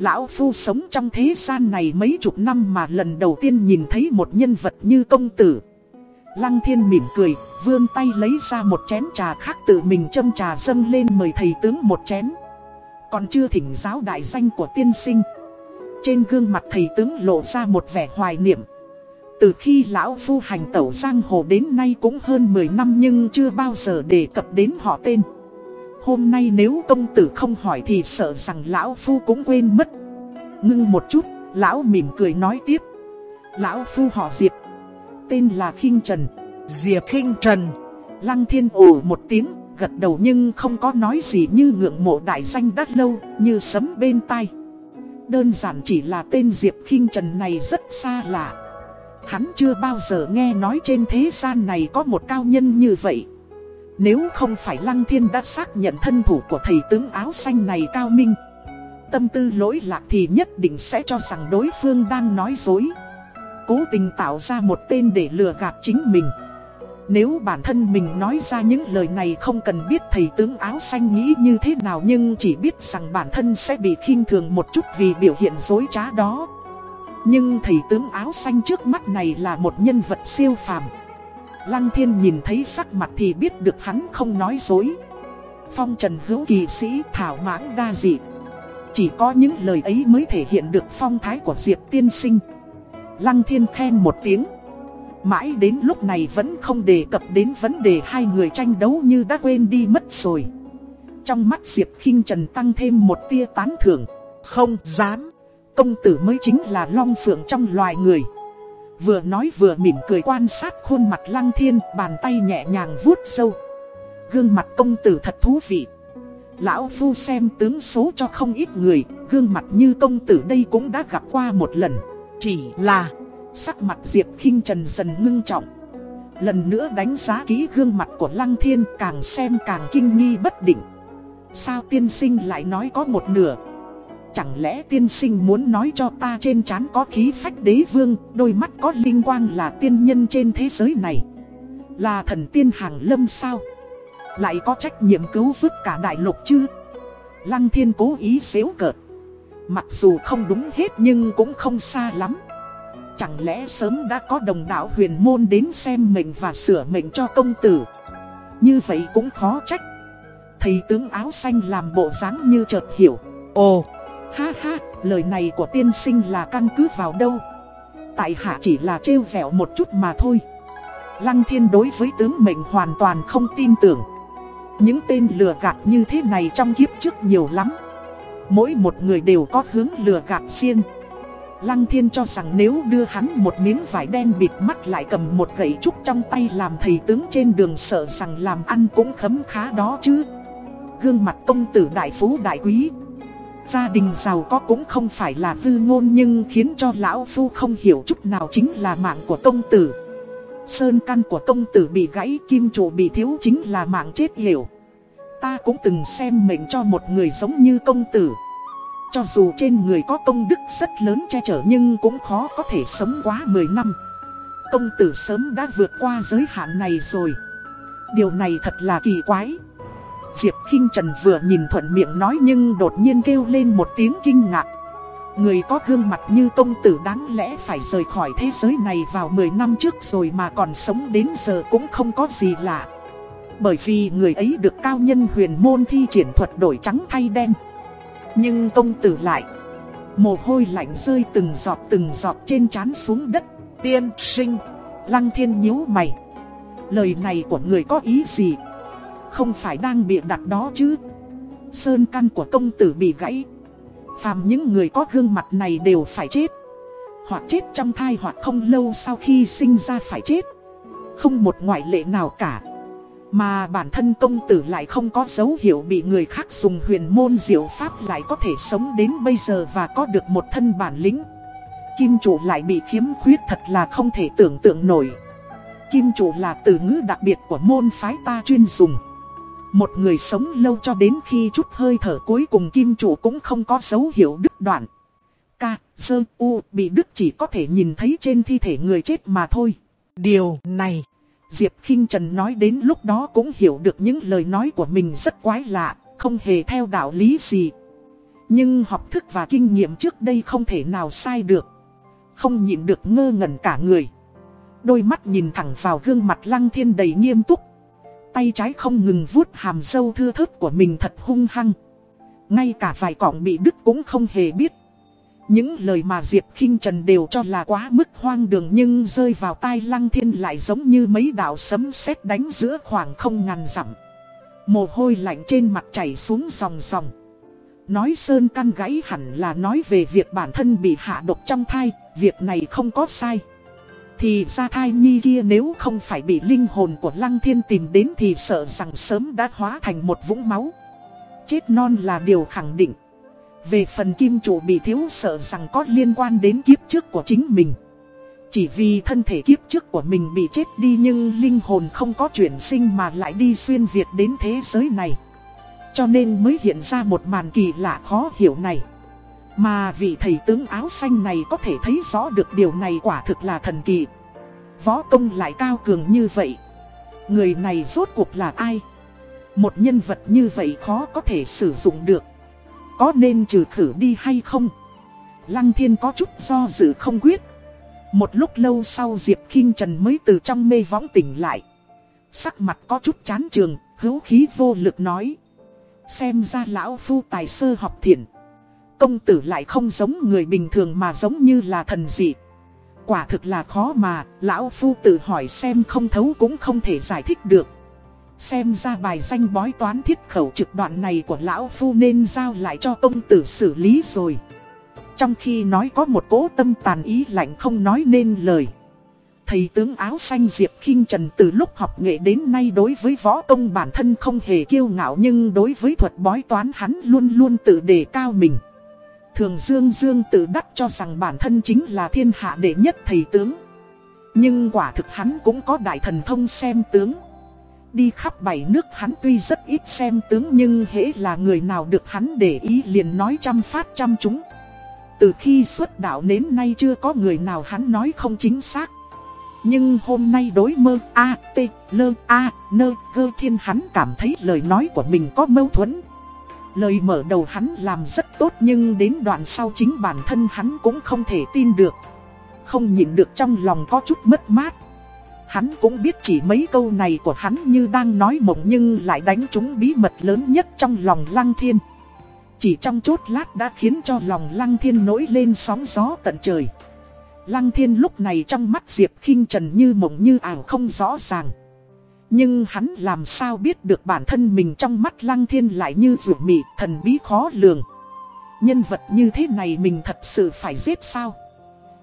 Lão Phu sống trong thế gian này mấy chục năm mà lần đầu tiên nhìn thấy một nhân vật như công tử. Lăng thiên mỉm cười, vươn tay lấy ra một chén trà khác tự mình châm trà dâng lên mời thầy tướng một chén. Còn chưa thỉnh giáo đại danh của tiên sinh. Trên gương mặt thầy tướng lộ ra một vẻ hoài niệm. Từ khi lão phu hành tẩu giang hồ đến nay cũng hơn 10 năm nhưng chưa bao giờ đề cập đến họ tên. Hôm nay nếu công tử không hỏi thì sợ rằng lão phu cũng quên mất. Ngưng một chút, lão mỉm cười nói tiếp. Lão phu họ Diệp Tên là khinh Trần. Diệp khinh Trần. Lăng thiên ồ một tiếng, gật đầu nhưng không có nói gì như ngưỡng mộ đại danh đắt lâu, như sấm bên tai. Đơn giản chỉ là tên Diệp khinh Trần này rất xa lạ. Hắn chưa bao giờ nghe nói trên thế gian này có một cao nhân như vậy nếu không phải Lăng Thiên đã xác nhận thân thủ của thầy tướng áo xanh này cao minh, Tâm tư lỗi lạc thì nhất định sẽ cho rằng đối phương đang nói dối. Cố tình tạo ra một tên để lừa gạt chính mình. Nếu bản thân mình nói ra những lời này không cần biết thầy tướng áo xanh nghĩ như thế nào Nhưng chỉ biết rằng bản thân sẽ bị khinh thường một chút vì biểu hiện dối trá đó. Nhưng thầy tướng áo xanh trước mắt này là một nhân vật siêu phàm. Lăng thiên nhìn thấy sắc mặt thì biết được hắn không nói dối. Phong trần hữu kỳ sĩ thảo mãng đa dị. Chỉ có những lời ấy mới thể hiện được phong thái của Diệp tiên sinh. Lăng thiên khen một tiếng. Mãi đến lúc này vẫn không đề cập đến vấn đề hai người tranh đấu như đã quên đi mất rồi. Trong mắt Diệp khinh Trần tăng thêm một tia tán thưởng. Không dám. Công tử mới chính là long phượng trong loài người. Vừa nói vừa mỉm cười quan sát khuôn mặt lăng thiên, Bàn tay nhẹ nhàng vuốt sâu. Gương mặt công tử thật thú vị. Lão Phu xem tướng số cho không ít người, Gương mặt như công tử đây cũng đã gặp qua một lần. Chỉ là, Sắc mặt Diệp khinh Trần dần ngưng trọng. Lần nữa đánh giá kỹ gương mặt của Lăng Thiên, Càng xem càng kinh nghi bất định. Sao tiên sinh lại nói có một nửa Chẳng lẽ tiên sinh muốn nói cho ta trên trán có khí phách đế vương Đôi mắt có linh quang là tiên nhân trên thế giới này? Là thần tiên hàng lâm sao? Lại có trách nhiệm cứu vớt cả đại lục chứ? Lăng thiên cố ý xéo cợt. Mặc dù không đúng hết nhưng cũng không xa lắm. Chẳng lẽ sớm đã có đồng đạo huyền môn đến xem mình và sửa mệnh cho công tử? Như vậy cũng khó trách. Thầy tướng áo xanh làm bộ dáng như chợt hiểu. Ồ, ha ha, lời này của tiên sinh là căn cứ vào đâu? Tại hạ chỉ là trêu vẹo một chút mà thôi. Lăng thiên đối với tướng mệnh hoàn toàn không tin tưởng. Những tên lừa gạt như thế này trong kiếp trước nhiều lắm. Mỗi một người đều có hướng lừa gạt riêng. Lăng thiên cho rằng nếu đưa hắn một miếng vải đen bịt mắt lại cầm một gậy trúc trong tay làm thầy tướng trên đường sợ rằng làm ăn cũng khấm khá đó chứ. Gương mặt công tử đại phú đại quý Gia đình giàu có cũng không phải là hư ngôn nhưng khiến cho lão phu không hiểu chút nào chính là mạng của công tử. Sơn căn của công tử bị gãy, kim trụ bị thiếu chính là mạng chết hiểu Ta cũng từng xem mệnh cho một người giống như công tử. Cho dù trên người có công đức rất lớn che chở nhưng cũng khó có thể sống quá 10 năm. Công tử sớm đã vượt qua giới hạn này rồi. Điều này thật là kỳ quái. Diệp khinh Trần vừa nhìn thuận miệng nói nhưng đột nhiên kêu lên một tiếng kinh ngạc. Người có gương mặt như công tử đáng lẽ phải rời khỏi thế giới này vào 10 năm trước rồi mà còn sống đến giờ cũng không có gì lạ. Bởi vì người ấy được cao nhân huyền môn thi triển thuật đổi trắng thay đen. Nhưng công tử lại, Mồ hôi lạnh rơi từng giọt từng giọt trên trán xuống đất. Tiên sinh, Lăng thiên nhíu mày. Lời này của người có ý gì? Không phải đang bị đặt đó chứ Sơn căn của công tử bị gãy Phàm những người có gương mặt này đều phải chết Hoặc chết trong thai hoặc không lâu sau khi sinh ra phải chết Không một ngoại lệ nào cả mà bản thân công tử lại không có dấu hiệu bị người khác dùng huyền môn diệu pháp lại có thể sống đến bây giờ và có được một thân bản lĩnh. Kim chủ lại bị khiếm khuyết thật là không thể tưởng tượng nổi. Kim chủ là từ ngữ đặc biệt của môn phái ta chuyên dùng. Một người sống lâu cho đến khi chút hơi thở cuối cùng kim chủ cũng không có dấu hiệu đứt đoạn. Ca, sơ, u bị đứt chỉ có thể nhìn thấy trên thi thể người chết mà thôi. Điều này Diệp khinh Trần nói đến lúc đó cũng hiểu được những lời nói của mình rất quái lạ, không hề theo đạo lý gì. Nhưng học thức và kinh nghiệm trước đây không thể nào sai được. Không nhịn được ngơ ngẩn cả người. Đôi mắt nhìn thẳng vào gương mặt lăng thiên đầy nghiêm túc. Tay trái không ngừng vuốt hàm sâu thưa thớt của mình thật hung hăng. Ngay cả vài cọng bị đứt cũng không hề biết. Những lời mà Diệp khinh Trần đều cho là quá mức hoang đường nhưng rơi vào tai Lăng Thiên lại giống như mấy đạo sấm sét đánh giữa khoảng không ngàn dặm. Mồ hôi lạnh trên mặt chảy xuống dòng dòng. Nói sơn căn gãy hẳn là nói về việc bản thân bị hạ độc trong thai, việc này không có sai. Thì ra thai nhi kia nếu không phải bị linh hồn của Lăng Thiên tìm đến thì sợ rằng sớm đã hóa thành một vũng máu. Chết non là điều khẳng định. Về phần kim chủ bị thiếu sợ rằng có liên quan đến kiếp trước của chính mình Chỉ vì thân thể kiếp trước của mình bị chết đi nhưng linh hồn không có chuyển sinh mà lại đi xuyên Việt đến thế giới này Cho nên mới hiện ra một màn kỳ lạ khó hiểu này mà vị thầy tướng áo xanh này có thể thấy rõ được điều này quả thực là thần kỳ Võ công lại cao cường như vậy Người này rốt cuộc là ai? Một nhân vật như vậy khó có thể sử dụng được có nên trừ khử đi hay không? Lăng thiên có chút do dự không quyết. Một lúc lâu sau Diệp khinh Trần mới từ trong mê võng tỉnh lại. Sắc mặt có chút chán trường, hữu khí vô lực nói. Xem ra lão phu tài sơ học thiện. Công tử lại không giống người bình thường mà giống như là thần dị. Quả thực là khó mà, lão phu tự hỏi xem không thấu cũng không thể giải thích được. Xem ra bài danh bói toán thiết khẩu trực đoạn này của lão phu nên giao lại cho công tử xử lý rồi Trong khi nói có một cố tâm tàn ý lạnh không nói nên lời Thầy tướng áo xanh Diệp khinh Trần từ lúc học nghệ đến nay đối với võ công bản thân không hề kiêu ngạo Nhưng đối với thuật bói toán hắn luôn luôn tự đề cao mình Thường Dương Dương tự đắc cho rằng bản thân chính là thiên hạ đệ nhất thầy tướng Nhưng quả thực hắn cũng có đại thần thông xem tướng đi khắp bảy nước hắn tuy rất ít xem tướng nhưng hễ là người nào được hắn để ý liền nói trăm phát trăm chúng. Từ khi xuất đạo đến nay chưa có người nào hắn nói không chính xác. Nhưng hôm nay đối mơ A, T, L, A, Nơ, G Thiên hắn cảm thấy lời nói của mình có mâu thuẫn. Lời mở đầu hắn làm rất tốt nhưng đến đoạn sau chính bản thân hắn cũng không thể tin được. Không nhìn được trong lòng có chút mất mát. Hắn cũng biết chỉ mấy câu này của hắn như đang nói mộng nhưng lại đánh trúng bí mật lớn nhất trong lòng Lăng Thiên. Chỉ trong chốt lát đã khiến cho lòng Lăng Thiên nổi lên sóng gió tận trời. Lăng Thiên lúc này trong mắt Diệp khinh Trần như mộng như ảo không rõ ràng. Nhưng hắn làm sao biết được bản thân mình trong mắt Lăng Thiên lại như rượu mị thần bí khó lường. Nhân vật như thế này mình thật sự phải giết sao?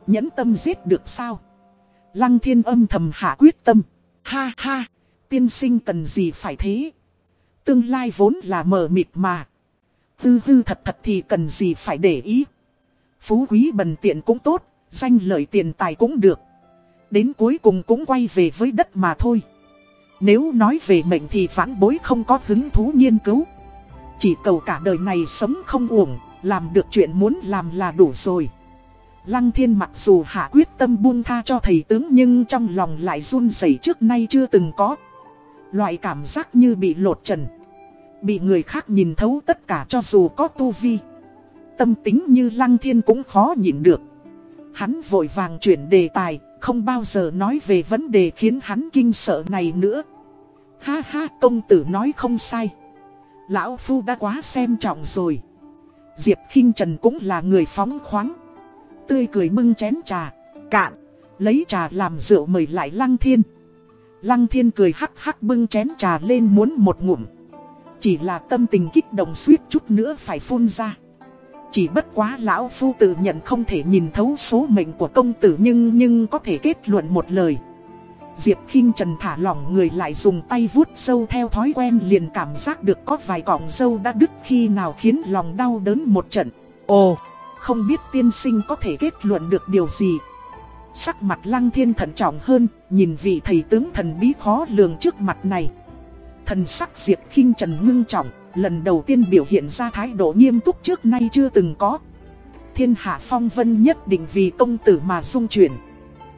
Nhẫn tâm giết được sao? Lăng Thiên âm thầm hạ quyết tâm. Ha ha, tiên sinh cần gì phải thế? Tương lai vốn là mờ mịt mà. Tư hư thật thật thì cần gì phải để ý. Phú quý bần tiện cũng tốt, danh lợi tiền tài cũng được. Đến cuối cùng cũng quay về với đất mà thôi. Nếu nói về mệnh thì phản bối không có hứng thú nghiên cứu. Chỉ cầu cả đời này sống không uổng, làm được chuyện muốn làm là đủ rồi. Lăng thiên mặc dù hạ quyết tâm buông tha cho thầy tướng nhưng trong lòng lại run rẩy trước nay chưa từng có. Loại cảm giác như bị lột trần. Bị người khác nhìn thấu tất cả cho dù có tu vi. Tâm tính như lăng thiên cũng khó nhịn được. Hắn vội vàng chuyển đề tài, không bao giờ nói về vấn đề khiến hắn kinh sợ này nữa. Ha ha công tử nói không sai. Lão Phu đã quá xem trọng rồi. Diệp khinh Trần cũng là người phóng khoáng. Tươi cười bưng chén trà, cạn, lấy trà làm rượu mời lại Lăng Thiên. Lăng Thiên cười hắc hắc bưng chén trà lên muốn một ngụm. Chỉ là tâm tình kích động suýt chút nữa phải phun ra. Chỉ bất quá lão phu tự nhận không thể nhìn thấu số mệnh của công tử nhưng nhưng có thể kết luận một lời. Diệp khinh Trần thả lỏng người lại dùng tay vuốt sâu theo thói quen liền cảm giác được có vài cọng sâu đã đứt khi nào khiến lòng đau đớn một trận. Ồ, không biết tiên sinh có thể kết luận được điều gì. Sắc mặt lăng thiên thận trọng hơn, nhìn vị thầy tướng thần bí khó lường trước mặt này. Thần sắc Diệp khinh Trần ngưng trọng, lần đầu tiên biểu hiện ra thái độ nghiêm túc trước nay chưa từng có. Thiên hạ phong vân nhất định vì công tử mà dung chuyển.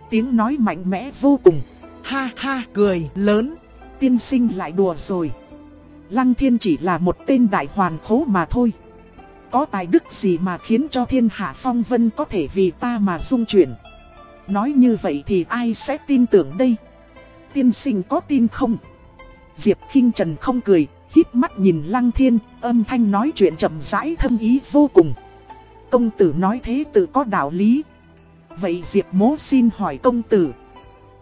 Tiếng nói mạnh mẽ vô cùng. Ha ha cười lớn, tiên sinh lại đùa rồi. Lăng thiên chỉ là một tên đại hoàn khố mà thôi. Có tài đức gì mà khiến cho thiên hạ phong vân có thể vì ta mà dung chuyển. Nói như vậy thì ai sẽ tin tưởng đây? Tiên sinh có tin không? Diệp khinh Trần không cười, híp mắt nhìn Lăng Thiên, âm thanh nói chuyện chậm rãi thâm ý vô cùng. Công tử nói thế tự có đạo lý. Vậy Diệp mố xin hỏi công tử.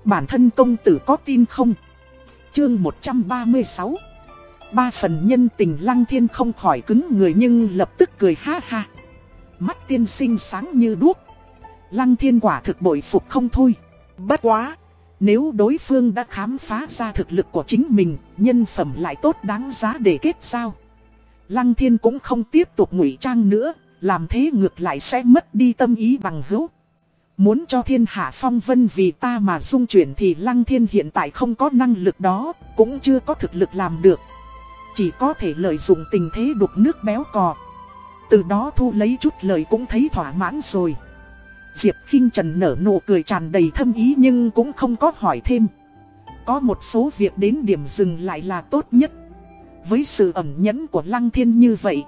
Bản thân công tử có tin không? Chương 136 Ba phần nhân tình Lăng Thiên không khỏi cứng người nhưng lập tức cười ha ha. Mắt tiên sinh sáng như đuốc. Lăng Thiên quả thực bội phục không thôi. Bất quá! Nếu đối phương đã khám phá ra thực lực của chính mình, nhân phẩm lại tốt đáng giá để kết giao. Lăng thiên cũng không tiếp tục ngụy trang nữa, làm thế ngược lại sẽ mất đi tâm ý bằng hữu. Muốn cho thiên hạ phong vân vì ta mà dung chuyển thì lăng thiên hiện tại không có năng lực đó, cũng chưa có thực lực làm được. Chỉ có thể lợi dụng tình thế đục nước béo cò. Từ đó thu lấy chút lời cũng thấy thỏa mãn rồi. Diệp khinh Trần nở nụ cười tràn đầy thâm ý nhưng cũng không có hỏi thêm. Có một số việc đến điểm dừng lại là tốt nhất. Với sự ẩn nhẫn của Lăng Thiên như vậy.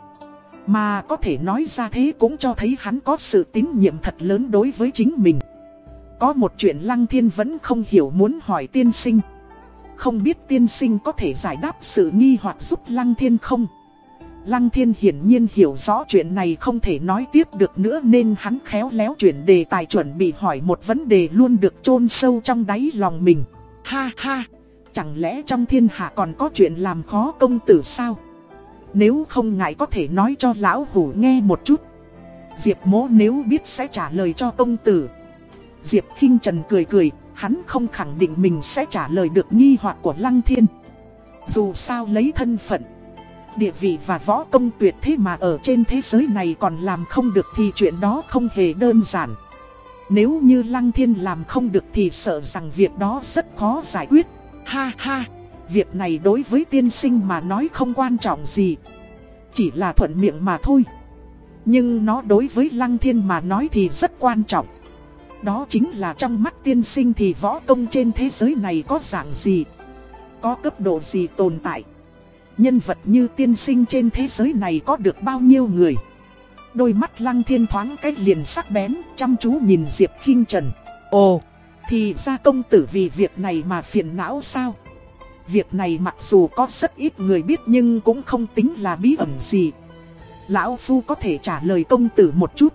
Mà có thể nói ra thế cũng cho thấy hắn có sự tín nhiệm thật lớn đối với chính mình. Có một chuyện Lăng Thiên vẫn không hiểu muốn hỏi tiên sinh. Không biết tiên sinh có thể giải đáp sự nghi hoặc giúp Lăng Thiên không? Lăng thiên hiển nhiên hiểu rõ chuyện này không thể nói tiếp được nữa nên hắn khéo léo chuyển đề tài chuẩn bị hỏi một vấn đề luôn được chôn sâu trong đáy lòng mình. Ha ha, chẳng lẽ trong thiên hạ còn có chuyện làm khó công tử sao? Nếu không ngại có thể nói cho lão hủ nghe một chút. Diệp mố nếu biết sẽ trả lời cho công tử. Diệp khinh Trần cười cười, hắn không khẳng định mình sẽ trả lời được nghi hoặc của Lăng Thiên. Dù sao lấy thân phận Địa vị và võ công tuyệt thế mà ở trên thế giới này còn làm không được thì chuyện đó không hề đơn giản. Nếu như Lăng Thiên làm không được thì sợ rằng việc đó rất khó giải quyết. Ha ha, Việc này đối với tiên sinh mà nói không quan trọng gì. Chỉ là thuận miệng mà thôi. Nhưng nó đối với Lăng Thiên mà nói thì rất quan trọng. Đó chính là trong mắt tiên sinh thì võ công trên thế giới này có dạng gì? Có cấp độ gì tồn tại? Nhân vật như tiên sinh trên thế giới này có được bao nhiêu người? Đôi mắt Lăng Thiên thoáng cách liền sắc bén Chăm chú nhìn Diệp khinh Trần. Ồ, thì ra công tử vì việc này mà phiền não sao? Việc này mặc dù có rất ít người biết nhưng cũng không tính là bí ẩn gì. Lão Phu có thể trả lời công tử một chút.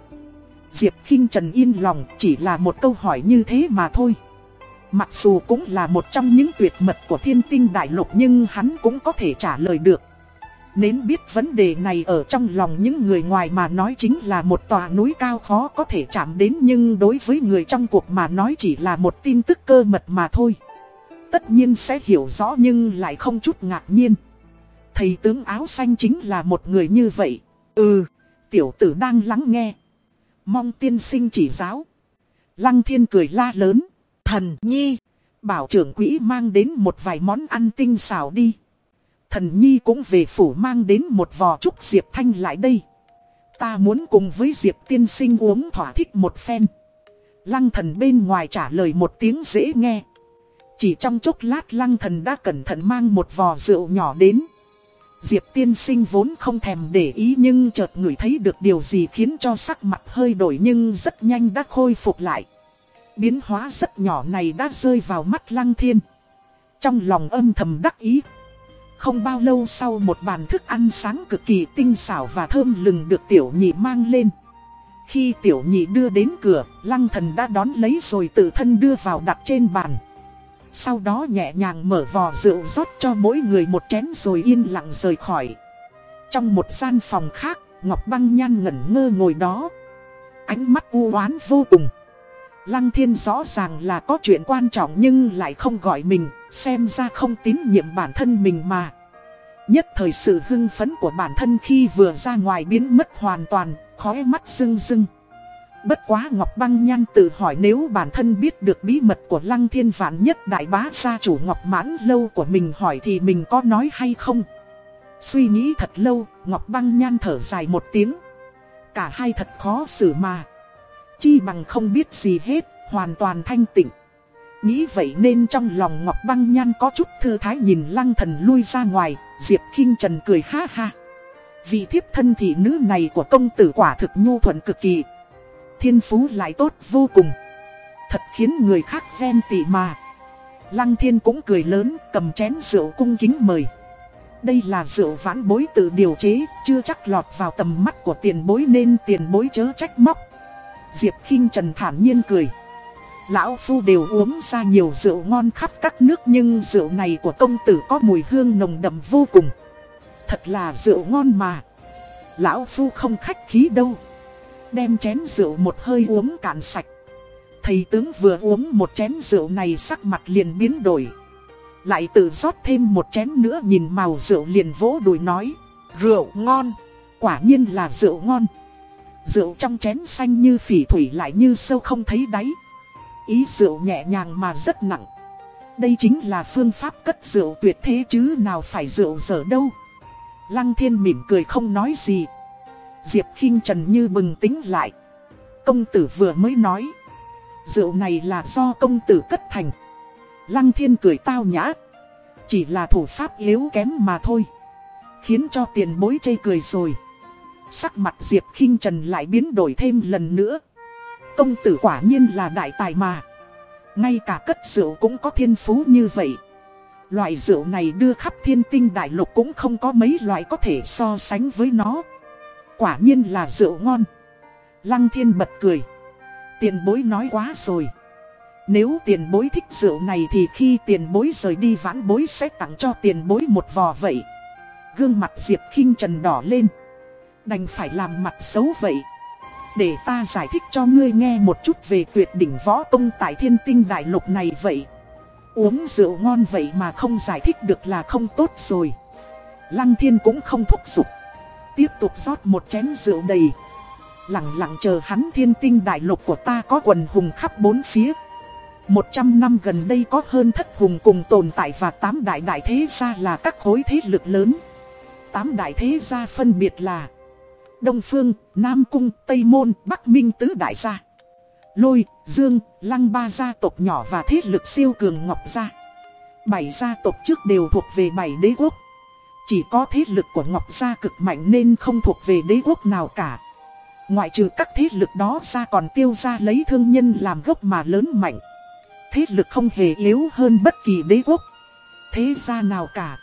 Diệp khinh Trần yên lòng, chỉ là một câu hỏi như thế mà thôi. Mặc dù cũng là một trong những tuyệt mật của thiên tinh đại lục nhưng hắn cũng có thể trả lời được. Nên biết vấn đề này ở trong lòng những người ngoài mà nói chính là một tòa núi cao khó có thể chạm đến nhưng đối với người trong cuộc mà nói chỉ là một tin tức cơ mật mà thôi tất nhiên sẽ hiểu rõ nhưng lại không chút ngạc nhiên. Thầy tướng áo xanh chính là một người như vậy. Ừ, tiểu tử đang lắng nghe. Mong tiên sinh chỉ giáo. Lăng thiên cười la lớn. Thần nhi, bảo trưởng quỹ mang đến một vài món ăn tinh xào đi. Thần nhi cũng về phủ mang đến một vò trúc Diệp Thanh lại đây. Ta muốn cùng với Diệp tiên sinh uống thỏa thích một phen. Lăng thần bên ngoài trả lời một tiếng dễ nghe. Chỉ trong chốc lát lăng thần đã cẩn thận mang một vò rượu nhỏ đến. Diệp tiên sinh vốn không thèm để ý nhưng chợt ngửi thấy được điều gì khiến cho sắc mặt hơi đổi nhưng rất nhanh đã khôi phục lại. Biến hóa rất nhỏ này đã rơi vào mắt lăng thiên. Trong lòng âm thầm đắc ý. Không bao lâu sau một bàn thức ăn sáng cực kỳ tinh xảo và thơm lừng được tiểu nhị mang lên. Khi tiểu nhị đưa đến cửa, lăng thần đã đón lấy rồi tự thân đưa vào đặt trên bàn. Sau đó nhẹ nhàng mở vò rượu rót cho mỗi người một chén rồi yên lặng rời khỏi. Trong một gian phòng khác, Ngọc Băng Nhan ngẩn ngơ ngồi đó. Ánh mắt u oán vô cùng. Lăng thiên rõ ràng là có chuyện quan trọng nhưng lại không gọi mình, xem ra không tín nhiệm bản thân mình mà. Nhất thời sự hưng phấn của bản thân khi vừa ra ngoài biến mất hoàn toàn, khói mắt rưng rưng. Bất quá Ngọc Băng Nhan tự hỏi nếu bản thân biết được bí mật của Lăng Thiên Vạn nhất đại bá gia chủ Ngọc Mãn lâu của mình hỏi thì mình có nói hay không? Suy nghĩ thật lâu, Ngọc Băng Nhan thở dài một tiếng. Cả hai thật khó xử mà. Chi bằng không biết gì hết, hoàn toàn thanh tịnh. Nghĩ vậy nên trong lòng Ngọc Băng Nhan có chút thư thái nhìn Lăng Thần lui ra ngoài, Diệp kinh Trần cười ha ha. Vị thiếp thân thị nữ này của công tử quả thực nhu thuận cực kỳ thiên phú lại tốt vô cùng. Thật khiến người khác ghen tị mà. Lăng thiên cũng cười lớn, cầm chén rượu cung kính mời. Đây là rượu vãn bối tự điều chế, chưa chắc lọt vào tầm mắt của tiền bối nên tiền bối chớ trách móc. Diệp khinh Trần thản nhiên cười. Lão Phu đều uống ra nhiều rượu ngon khắp các nước nhưng rượu này của công tử có mùi hương nồng đậm vô cùng. Thật là rượu ngon mà. Lão Phu không khách khí đâu. Đem chén rượu một hơi uống cạn sạch. Thầy tướng vừa uống một chén rượu này sắc mặt liền biến đổi. Lại tự rót thêm một chén nữa nhìn màu rượu liền vỗ đùi nói, Rượu ngon. Quả nhiên là rượu ngon. Rượu trong chén xanh như phỉ thủy lại như sâu không thấy đáy. Ý rượu nhẹ nhàng mà rất nặng. Đây chính là phương pháp cất rượu tuyệt thế chứ nào phải rượu dở đâu. Lăng thiên mỉm cười không nói gì. Diệp khinh Trần như bừng tính lại. Công tử vừa mới nói. Rượu này là do công tử cất thành. Lăng thiên cười tao nhã. Chỉ là thủ pháp yếu kém mà thôi. Khiến cho tiền bối chê cười rồi. Sắc mặt Diệp khinh Trần lại biến đổi thêm lần nữa. Công tử quả nhiên là đại tài mà. Ngay cả cất rượu cũng có thiên phú như vậy. Loại rượu này đưa khắp thiên tinh đại lục cũng không có mấy loại có thể so sánh với nó quả nhiên là rượu ngon. Lăng thiên bật cười. Tiền bối nói quá rồi. Nếu tiền bối thích rượu này thì khi tiền bối rời đi vãn bối sẽ tặng cho tiền bối một vò vậy. Gương mặt Diệp khinh Trần đỏ lên. Đành phải làm mặt xấu vậy. Để ta giải thích cho ngươi nghe một chút về tuyệt đỉnh võ tông tại thiên tinh đại lục này vậy. Uống rượu ngon vậy mà không giải thích được là không tốt rồi. Lăng thiên cũng không thúc giục tiếp tục rót một chén rượu đầy. Lặng lặng chờ hắn thiên tinh đại lục của ta có quần hùng khắp bốn phía. 100 năm gần đây có hơn thất hùng cùng tồn tại và tám đại đại thế gia là các khối thế lực lớn. Tám đại thế gia phân biệt là Đông Phương, Nam Cung, Tây Môn, Bắc Minh tứ đại gia. Lôi, Dương, Lăng ba gia tộc nhỏ và thế lực siêu cường Ngọc gia. Bảy gia tộc trước đều thuộc về bảy đế quốc. Chỉ có thế lực của Ngọc gia cực mạnh nên không thuộc về đế quốc nào cả. Ngoại trừ các thế lực đó ra còn tiêu ra lấy thương nhân làm gốc mà lớn mạnh. Thế lực không hề yếu hơn bất kỳ đế quốc. Thế gia nào cả.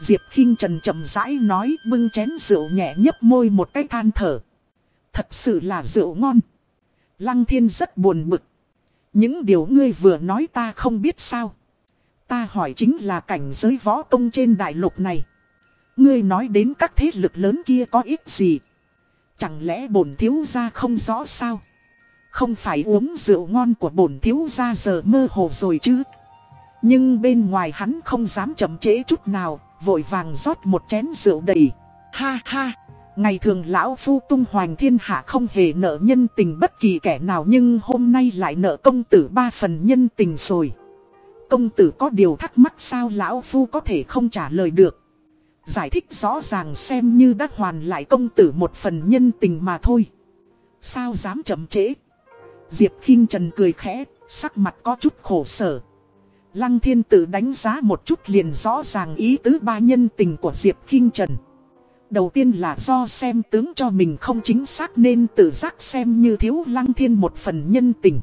Diệp khinh Trần chậm rãi nói, bưng chén rượu nhẹ nhấp môi một cái than thở. Thật sự là rượu ngon. Lăng thiên rất buồn bực. Những điều ngươi vừa nói ta không biết sao. Ta hỏi chính là cảnh giới võ công trên đại lục này. Ngươi nói đến các thế lực lớn kia có ít gì. Chẳng lẽ bổn thiếu gia không rõ sao? Không phải uống rượu ngon của bổn thiếu gia giờ mơ hồ rồi chứ. Nhưng bên ngoài hắn không dám chậm trễ chút nào, vội vàng rót một chén rượu đầy. Ha ha, ngày thường lão phu tung hoành thiên hạ không hề nợ nhân tình bất kỳ kẻ nào nhưng hôm nay lại nợ công tử ba phần nhân tình rồi. Công tử có điều thắc mắc sao lão phu có thể không trả lời được. Giải thích rõ ràng xem như đã hoàn lại công tử một phần nhân tình mà thôi. Sao dám chậm trễ? Diệp khinh Trần cười khẽ, sắc mặt có chút khổ sở. Lăng thiên tử đánh giá một chút liền rõ ràng ý tứ ba nhân tình của Diệp khinh Trần. Đầu tiên là do xem tướng cho mình không chính xác nên tự giác xem như thiếu lăng thiên một phần nhân tình.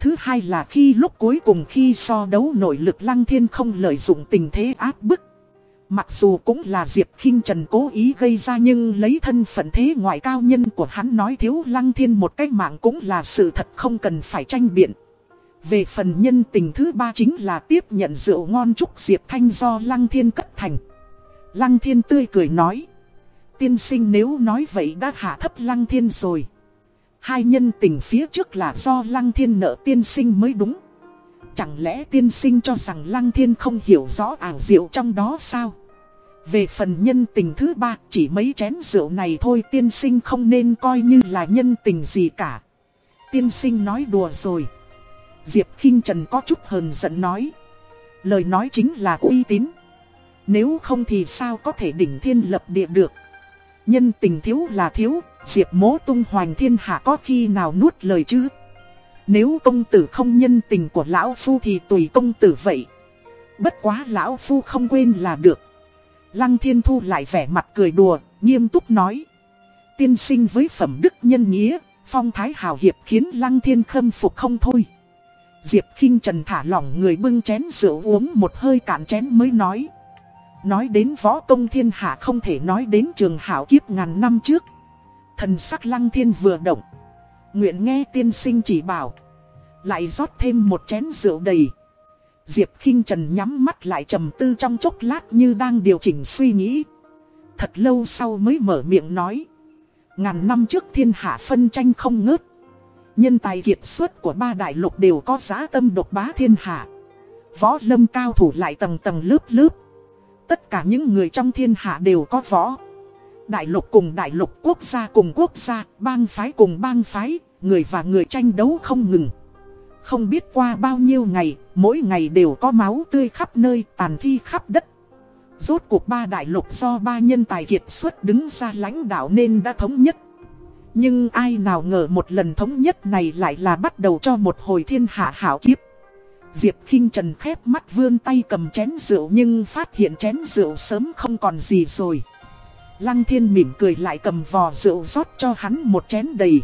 Thứ hai là khi lúc cuối cùng khi so đấu nội lực lăng thiên không lợi dụng tình thế áp bức. Mặc dù cũng là Diệp khinh Trần cố ý gây ra nhưng lấy thân phận thế ngoại cao nhân của hắn nói thiếu lăng thiên một cách mạng cũng là sự thật không cần phải tranh biện. Về phần nhân tình thứ ba chính là tiếp nhận rượu ngon chúc Diệp Thanh do lăng thiên cất thành. Lăng thiên tươi cười nói. Tiên sinh nếu nói vậy đã hạ thấp lăng thiên rồi. Hai nhân tình phía trước là do lăng thiên nợ tiên sinh mới đúng. Chẳng lẽ tiên sinh cho rằng lăng thiên không hiểu rõ ảo diệu trong đó sao? Về phần nhân tình thứ ba, chỉ mấy chén rượu này thôi tiên sinh không nên coi như là nhân tình gì cả. Tiên sinh nói đùa rồi. Diệp khinh Trần có chút hờn giận nói. Lời nói chính là uy tín. Nếu không thì sao có thể đỉnh thiên lập địa được. Nhân tình thiếu là thiếu, Diệp mố tung hoành thiên hạ có khi nào nuốt lời chứ. Nếu công tử không nhân tình của lão phu thì tùy công tử vậy. Bất quá lão phu không quên là được. Lăng thiên thu lại vẻ mặt cười đùa, nghiêm túc nói. Tiên sinh với phẩm đức nhân nghĩa, phong thái hào hiệp khiến lăng thiên khâm phục không thôi. Diệp khinh Trần thả lỏng người bưng chén rượu uống một hơi cạn chén mới nói. Nói đến võ công thiên hạ không thể nói đến trường hảo kiếp ngàn năm trước. Thần sắc lăng thiên vừa động. Nguyện nghe tiên sinh chỉ bảo. Lại rót thêm một chén rượu đầy. Diệp khinh Trần nhắm mắt lại trầm tư trong chốc lát như đang điều chỉnh suy nghĩ. Thật lâu sau mới mở miệng nói. Ngàn năm trước thiên hạ phân tranh không ngớt. Nhân tài kiệt xuất của ba đại lục đều có giá tâm độc bá thiên hạ. Võ lâm cao thủ lại tầng tầng lớp lớp. Tất cả những người trong thiên hạ đều có võ. Đại lục cùng đại lục quốc gia cùng quốc gia, bang phái cùng bang phái, người và người tranh đấu không ngừng. Không biết qua bao nhiêu ngày, mỗi ngày đều có máu tươi khắp nơi, tàn thi khắp đất. Rốt cuộc ba đại lục do ba nhân tài kiệt xuất đứng ra lãnh đạo nên đã thống nhất. Nhưng ai nào ngờ một lần thống nhất này lại là bắt đầu cho một hồi thiên hạ hảo kiếp. Diệp khinh Trần khép mắt vươn tay cầm chén rượu nhưng phát hiện chén rượu sớm không còn gì rồi. Lăng thiên mỉm cười lại cầm vò rượu rót cho hắn một chén đầy.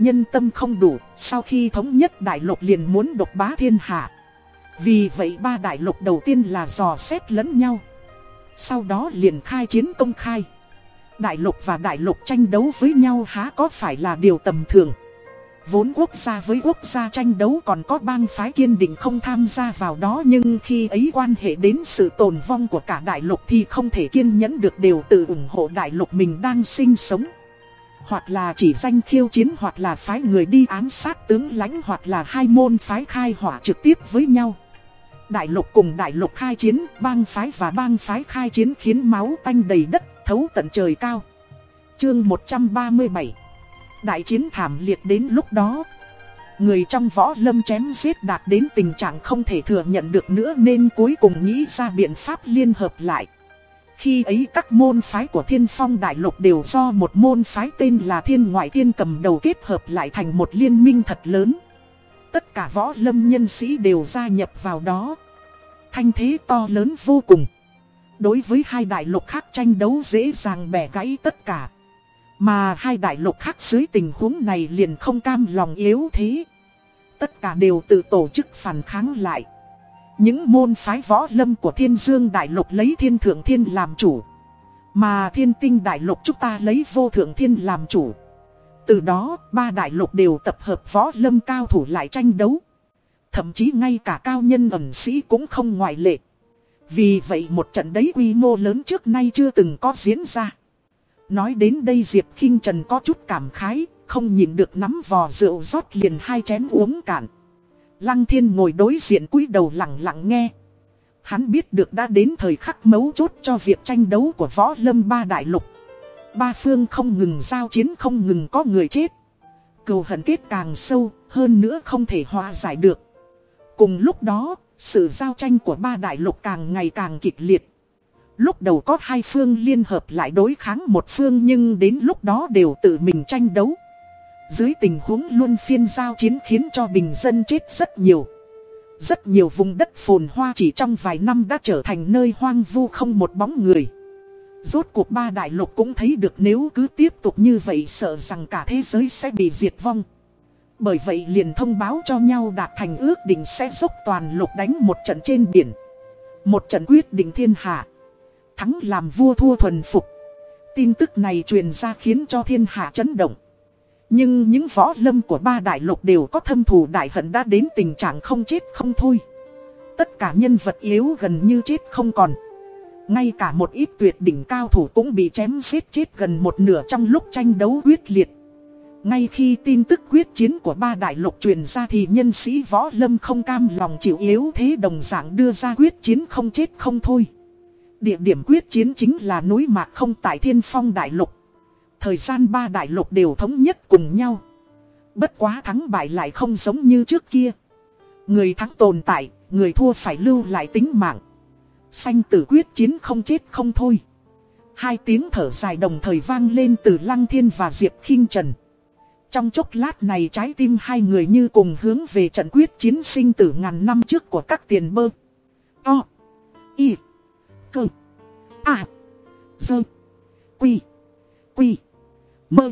Nhân tâm không đủ, sau khi thống nhất đại lục liền muốn độc bá thiên hạ. Vì vậy ba đại lục đầu tiên là dò xét lẫn nhau. Sau đó liền khai chiến công khai. Đại lục và đại lục tranh đấu với nhau há có phải là điều tầm thường. Vốn quốc gia với quốc gia tranh đấu còn có bang phái kiên định không tham gia vào đó nhưng khi ấy quan hệ đến sự tồn vong của cả đại lục thì không thể kiên nhẫn được đều tự ủng hộ đại lục mình đang sinh sống. Hoặc là chỉ danh khiêu chiến hoặc là phái người đi ám sát tướng lãnh hoặc là hai môn phái khai hỏa trực tiếp với nhau. Đại lục cùng đại lục khai chiến, bang phái và bang phái khai chiến khiến máu tanh đầy đất, thấu tận trời cao. Chương 137 Đại chiến thảm liệt đến lúc đó. Người trong võ lâm chém giết đạt đến tình trạng không thể thừa nhận được nữa nên cuối cùng nghĩ ra biện pháp liên hợp lại. Khi ấy các môn phái của thiên phong đại lục đều do một môn phái tên là thiên ngoại thiên cầm đầu kết hợp lại thành một liên minh thật lớn. Tất cả võ lâm nhân sĩ đều gia nhập vào đó. Thanh thế to lớn vô cùng. Đối với hai đại lục khác tranh đấu dễ dàng bẻ gãy tất cả. Mà hai đại lục khác dưới tình huống này liền không cam lòng yếu thế. Tất cả đều tự tổ chức phản kháng lại. Những môn phái võ lâm của thiên dương đại lục lấy thiên thượng thiên làm chủ. Mà thiên tinh đại lục chúng ta lấy vô thượng thiên làm chủ. Từ đó, ba đại lục đều tập hợp võ lâm cao thủ lại tranh đấu. Thậm chí ngay cả cao nhân ẩn sĩ cũng không ngoại lệ. Vì vậy một trận đấy quy mô lớn trước nay chưa từng có diễn ra. Nói đến đây Diệp kinh Trần có chút cảm khái, không nhìn được nắm vò rượu rót liền hai chén uống cạn. Lăng thiên ngồi đối diện cúi đầu lặng lặng nghe. Hắn biết được đã đến thời khắc mấu chốt cho việc tranh đấu của võ lâm ba đại lục. Ba phương không ngừng giao chiến không ngừng có người chết. Cầu hận kết càng sâu, hơn nữa không thể hòa giải được. Cùng lúc đó, sự giao tranh của ba đại lục càng ngày càng kịch liệt. Lúc đầu có hai phương liên hợp lại đối kháng một phương nhưng đến lúc đó đều tự mình tranh đấu. Dưới tình huống luôn phiên giao chiến khiến cho bình dân chết rất nhiều. Rất nhiều vùng đất phồn hoa chỉ trong vài năm đã trở thành nơi hoang vu không một bóng người. Rốt cuộc ba đại lục cũng thấy được nếu cứ tiếp tục như vậy sợ rằng cả thế giới sẽ bị diệt vong. Bởi vậy liền thông báo cho nhau đạt thành ước định sẽ giúp toàn lục đánh một trận trên biển. Một trận quyết định thiên hạ. Thắng làm vua thua thuần phục. Tin tức này truyền ra khiến cho thiên hạ chấn động. Nhưng những võ lâm của ba đại lục đều có thâm thù đại hận đã đến tình trạng không chết không thôi. Tất cả nhân vật yếu gần như chết không còn. Ngay cả một ít tuyệt đỉnh cao thủ cũng bị chém giết chết gần một nửa trong lúc tranh đấu quyết liệt. Ngay khi tin tức quyết chiến của ba đại lục truyền ra thì nhân sĩ võ lâm không cam lòng chịu yếu thế đồng dạng đưa ra quyết chiến không chết không thôi. Địa điểm quyết chiến chính là núi Mạc không tại thiên phong đại lục. Thời gian ba đại lục đều thống nhất cùng nhau. Bất quá thắng bại lại không giống như trước kia. Người thắng tồn tại, người thua phải lưu lại tính mạng. Sanh tử quyết chiến không chết không thôi. Hai tiếng thở dài đồng thời vang lên từ Lăng Thiên và Diệp khinh Trần. Trong chốc lát này trái tim hai người như cùng hướng về trận quyết chiến sinh tử ngàn năm trước của các tiền bơ. To. Y. Cơ. À. Dơ. Quy. Quy. Mơ.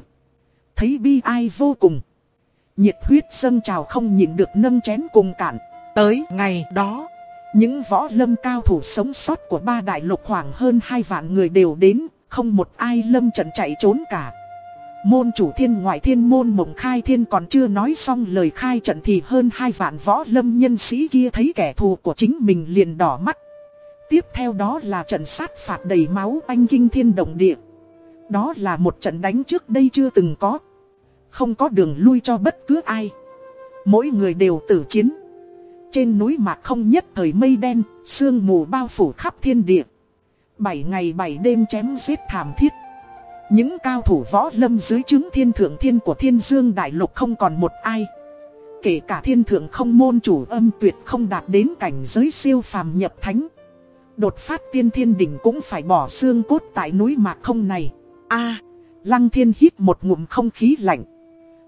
Thấy bi ai vô cùng. Nhiệt huyết dâng trào không nhịn được nâng chén cùng cạn. Tới ngày đó. Những võ lâm cao thủ sống sót của ba đại lục khoảng hơn hai vạn người đều đến, không một ai lâm trận chạy trốn cả. Môn chủ thiên ngoại thiên môn mộng khai thiên còn chưa nói xong lời khai trận thì hơn hai vạn võ lâm nhân sĩ kia thấy kẻ thù của chính mình liền đỏ mắt. Tiếp theo đó là trận sát phạt đầy máu anh kinh thiên động địa. Đó là một trận đánh trước đây chưa từng có. Không có đường lui cho bất cứ ai. Mỗi người đều tử chiến. Trên núi mạc không nhất thời mây đen, sương mù bao phủ khắp thiên địa. Bảy ngày bảy đêm chém giết thảm thiết. Những cao thủ võ lâm dưới chứng thiên thượng thiên của thiên dương đại lục không còn một ai. Kể cả thiên thượng không môn chủ âm tuyệt không đạt đến cảnh giới siêu phàm nhập thánh. Đột phát tiên thiên đỉnh cũng phải bỏ xương cốt tại núi mạc không này a, lăng thiên hít một ngụm không khí lạnh.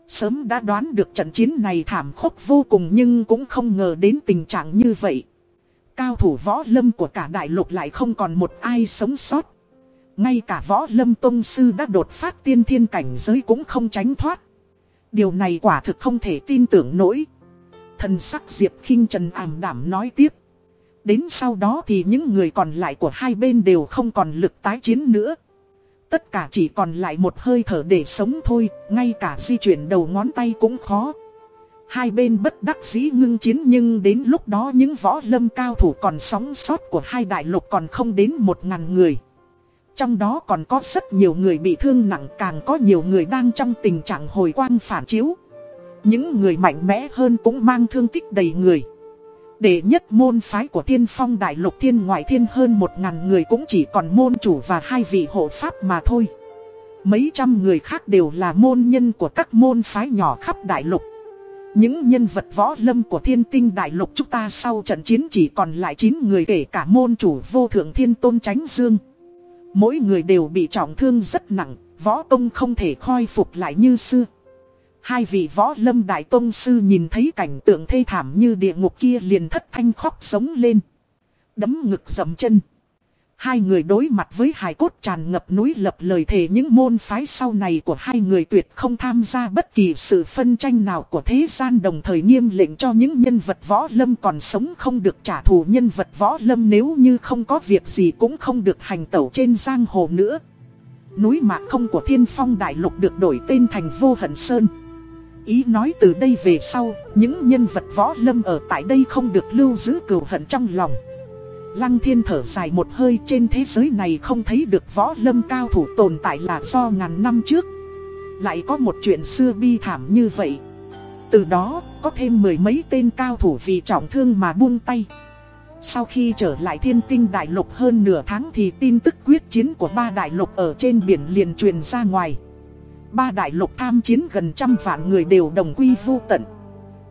Sớm đã đoán được trận chiến này thảm khốc vô cùng nhưng cũng không ngờ đến tình trạng như vậy. Cao thủ võ lâm của cả đại lục lại không còn một ai sống sót. Ngay cả võ lâm tông sư đã đột phát tiên thiên cảnh giới cũng không tránh thoát. Điều này quả thực không thể tin tưởng nổi. Thần sắc Diệp khinh Trần ảm đảm nói tiếp. Đến sau đó thì những người còn lại của hai bên đều không còn lực tái chiến nữa. Tất cả chỉ còn lại một hơi thở để sống thôi, ngay cả di chuyển đầu ngón tay cũng khó. Hai bên bất đắc dĩ ngưng chiến nhưng đến lúc đó những võ lâm cao thủ còn sóng sót của hai đại lục còn không đến một ngàn người. Trong đó còn có rất nhiều người bị thương nặng càng có nhiều người đang trong tình trạng hồi quang phản chiếu. Những người mạnh mẽ hơn cũng mang thương tích đầy người. Đệ nhất môn phái của thiên phong đại lục thiên ngoại thiên hơn một ngàn người cũng chỉ còn môn chủ và hai vị hộ pháp mà thôi. Mấy trăm người khác đều là môn nhân của các môn phái nhỏ khắp đại lục. Những nhân vật võ lâm của thiên tinh đại lục chúng ta sau trận chiến chỉ còn lại 9 người kể cả môn chủ vô thượng thiên tôn tránh dương. Mỗi người đều bị trọng thương rất nặng, võ tông không thể khôi phục lại như xưa. Hai vị võ lâm đại tông sư nhìn thấy cảnh tượng thê thảm như địa ngục kia liền thất thanh khóc sống lên. Đấm ngực dầm chân. Hai người đối mặt với hài cốt tràn ngập núi lập lời thề những môn phái sau này của hai người tuyệt không tham gia bất kỳ sự phân tranh nào của thế gian đồng thời nghiêm lệnh cho những nhân vật võ lâm còn sống không được trả thù nhân vật võ lâm nếu như không có việc gì cũng không được hành tẩu trên giang hồ nữa. Núi mạc không của thiên phong đại lục được đổi tên thành vô hận sơn. Ý nói từ đây về sau, những nhân vật võ lâm ở tại đây không được lưu giữ cừu hận trong lòng. Lăng thiên thở dài một hơi trên thế giới này không thấy được võ lâm cao thủ tồn tại là do ngàn năm trước. Lại có một chuyện xưa bi thảm như vậy. Từ đó, có thêm mười mấy tên cao thủ vì trọng thương mà buông tay. Sau khi trở lại thiên tinh đại lục hơn nửa tháng thì tin tức quyết chiến của ba đại lục ở trên biển liền truyền ra ngoài. Ba đại lục tham chiến gần trăm vạn người đều đồng quy vô tận.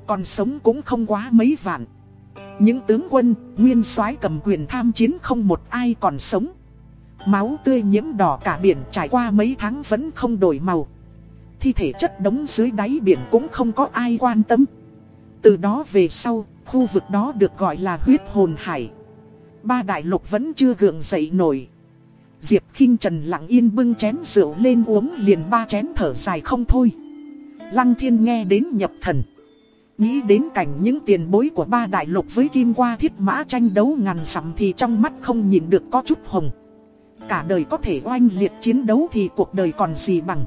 Còn sống cũng không quá mấy vạn. Những tướng quân, nguyên soái cầm quyền tham chiến không một ai còn sống. Máu tươi nhiễm đỏ cả biển trải qua mấy tháng vẫn không đổi màu. Thi thể chất đống dưới đáy biển cũng không có ai quan tâm. Từ đó về sau, khu vực đó được gọi là huyết hồn hải. Ba đại lục vẫn chưa gượng dậy nổi. Diệp khinh Trần lặng yên bưng chén rượu lên uống liền ba chén thở dài không thôi. Lăng thiên nghe đến nhập thần. Nghĩ đến cảnh những tiền bối của ba đại lục với kim qua thiết mã tranh đấu ngàn sắm thì trong mắt không nhìn được có chút hồng. Cả đời có thể oanh liệt chiến đấu thì cuộc đời còn gì bằng.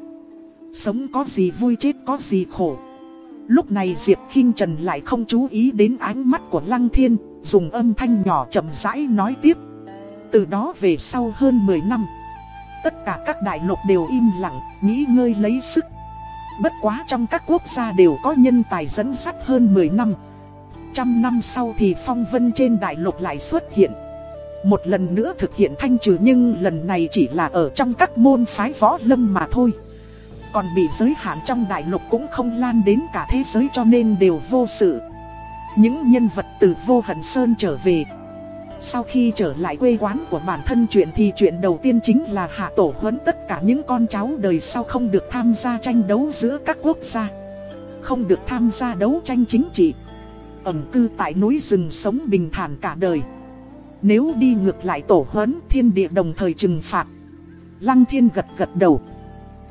Sống có gì vui chết có gì khổ. Lúc này Diệp khinh Trần lại không chú ý đến ánh mắt của Lăng Thiên, dùng âm thanh nhỏ chậm rãi nói tiếp. Từ đó về sau hơn 10 năm, tất cả các đại lục đều im lặng, nghĩ ngơi lấy sức. Bất quá trong các quốc gia đều có nhân tài dẫn sắt hơn 10 năm. Trăm năm sau thì phong vân trên đại lục lại xuất hiện. Một lần nữa thực hiện thanh trừ nhưng lần này chỉ là ở trong các môn phái võ lâm mà thôi. Còn bị giới hạn trong đại lục cũng không lan đến cả thế giới cho nên đều vô sự. Những nhân vật từ vô hận sơn trở về. Sau khi trở lại quê quán của bản thân chuyện thì chuyện đầu tiên chính là hạ tổ huấn tất cả những con cháu đời sau không được tham gia tranh đấu giữa các quốc gia. Không được tham gia đấu tranh chính trị. Ẩm cư tại núi rừng sống bình thản cả đời. Nếu đi ngược lại tổ huấn thiên địa đồng thời trừng phạt. Lăng thiên gật gật đầu.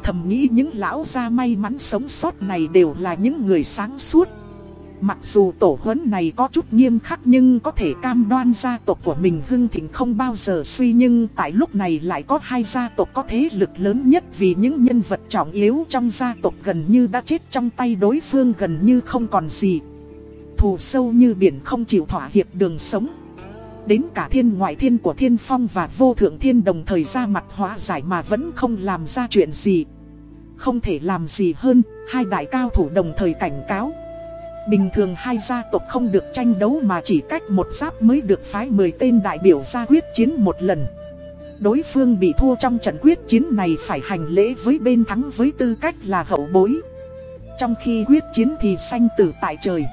Thầm nghĩ những lão gia may mắn sống sót này đều là những người sáng suốt. Mặc dù tổ huấn này có chút nghiêm khắc nhưng có thể cam đoan gia tộc của mình hưng thịnh không bao giờ suy nhưng tại lúc này lại có hai gia tộc có thế lực lớn nhất vì những nhân vật trọng yếu trong gia tộc gần như đã chết trong tay đối phương gần như không còn gì. Thù sâu như biển không chịu thỏa hiệp đường sống. Đến cả thiên ngoại thiên của thiên phong và vô thượng thiên đồng thời ra mặt hóa giải mà vẫn không làm ra chuyện gì. Không thể làm gì hơn, hai đại cao thủ đồng thời cảnh cáo. Bình thường hai gia tộc không được tranh đấu mà chỉ cách một giáp mới được phái 10 tên đại biểu ra quyết chiến một lần. Đối phương bị thua trong trận quyết chiến này phải hành lễ với bên thắng với tư cách là hậu bối. Trong khi quyết chiến thì sanh tử tại trời.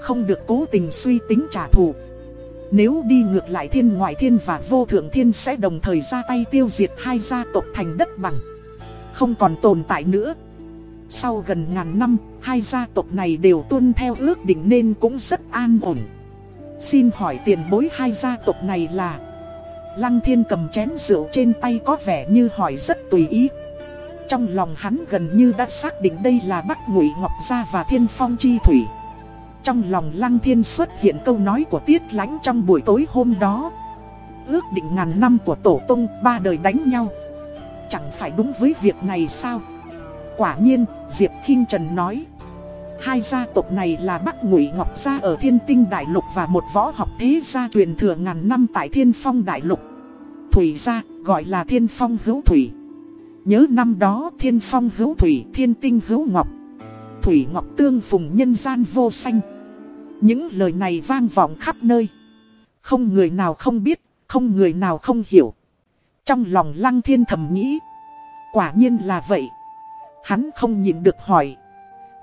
Không được cố tình suy tính trả thù. Nếu đi ngược lại thiên ngoại thiên và vô thượng thiên sẽ đồng thời ra tay tiêu diệt hai gia tộc thành đất bằng. Không còn tồn tại nữa. Sau gần ngàn năm, hai gia tộc này đều tuân theo ước định nên cũng rất an ổn. Xin hỏi tiền bối hai gia tộc này là... Lăng thiên cầm chén rượu trên tay có vẻ như hỏi rất tùy ý. Trong lòng hắn gần như đã xác định đây là Bắc Ngụy Ngọc Gia và Thiên Phong Chi Thủy. Trong lòng Lăng Thiên xuất hiện câu nói của Tiết Lãnh trong buổi tối hôm đó. Ước định ngàn năm của Tổ Tông ba đời đánh nhau. Chẳng phải đúng với việc này sao? Quả nhiên, Diệp Kinh Trần nói. Hai gia tộc này là Bắc Ngụy Ngọc Gia ở Thiên Tinh Đại Lục và một võ học thế gia truyền thừa ngàn năm tại Thiên Phong Đại Lục. Thủy gia gọi là Thiên Phong Hữu Thủy. Nhớ năm đó Thiên Phong Hữu Thủy, Thiên Tinh Hữu Ngọc. Thủy Ngọc tương phùng nhân gian vô sanh. Những lời này vang vọng khắp nơi. Không người nào không biết, không người nào không hiểu. Trong lòng Lăng Thiên thầm nghĩ. Quả nhiên là vậy. Hắn không nhịn được hỏi.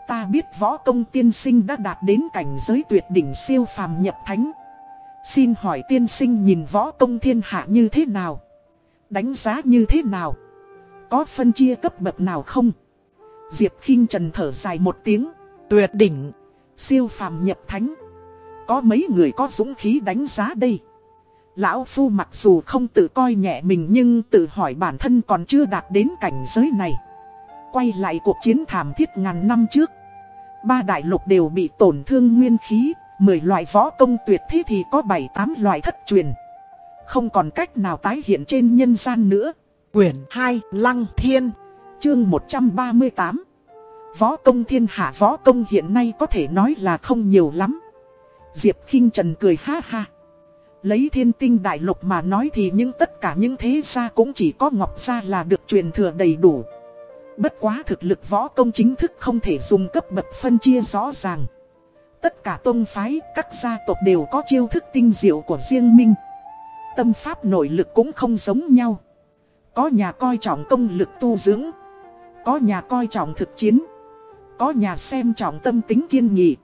ta biết võ công tiên sinh đã đạt đến cảnh giới tuyệt đỉnh siêu phàm nhập thánh. Xin hỏi tiên sinh nhìn võ công thiên hạ như thế nào? Đánh giá như thế nào? Có phân chia cấp bậc nào không? Diệp khinh Trần thở dài một tiếng, tuyệt đỉnh, siêu phàm nhập thánh. Có mấy người có dũng khí đánh giá đây? Lão Phu mặc dù không tự coi nhẹ mình nhưng tự hỏi bản thân còn chưa đạt đến cảnh giới này. Quay lại cuộc chiến thảm thiết ngàn năm trước. Ba đại lục đều bị tổn thương nguyên khí, 10 loại võ công tuyệt thế thì có 7-8 loại thất truyền. Không còn cách nào tái hiện trên nhân gian nữa. Quyển 2 Lăng Thiên Chương 138 Võ công thiên hạ võ công hiện nay có thể nói là không nhiều lắm. Diệp khinh Trần cười ha ha. Lấy thiên tinh đại lục mà nói thì những tất cả những thế gia cũng chỉ có Ngọc Gia là được truyền thừa đầy đủ. Bất quá thực lực võ công chính thức không thể dùng cấp bậc phân chia rõ ràng. Tất cả tôn phái, các gia tộc đều có chiêu thức tinh diệu của riêng mình. Tâm pháp nội lực cũng không giống nhau. Có nhà coi trọng công lực tu dưỡng. Có nhà coi trọng thực chiến. Có nhà xem trọng tâm tính kiên nghị.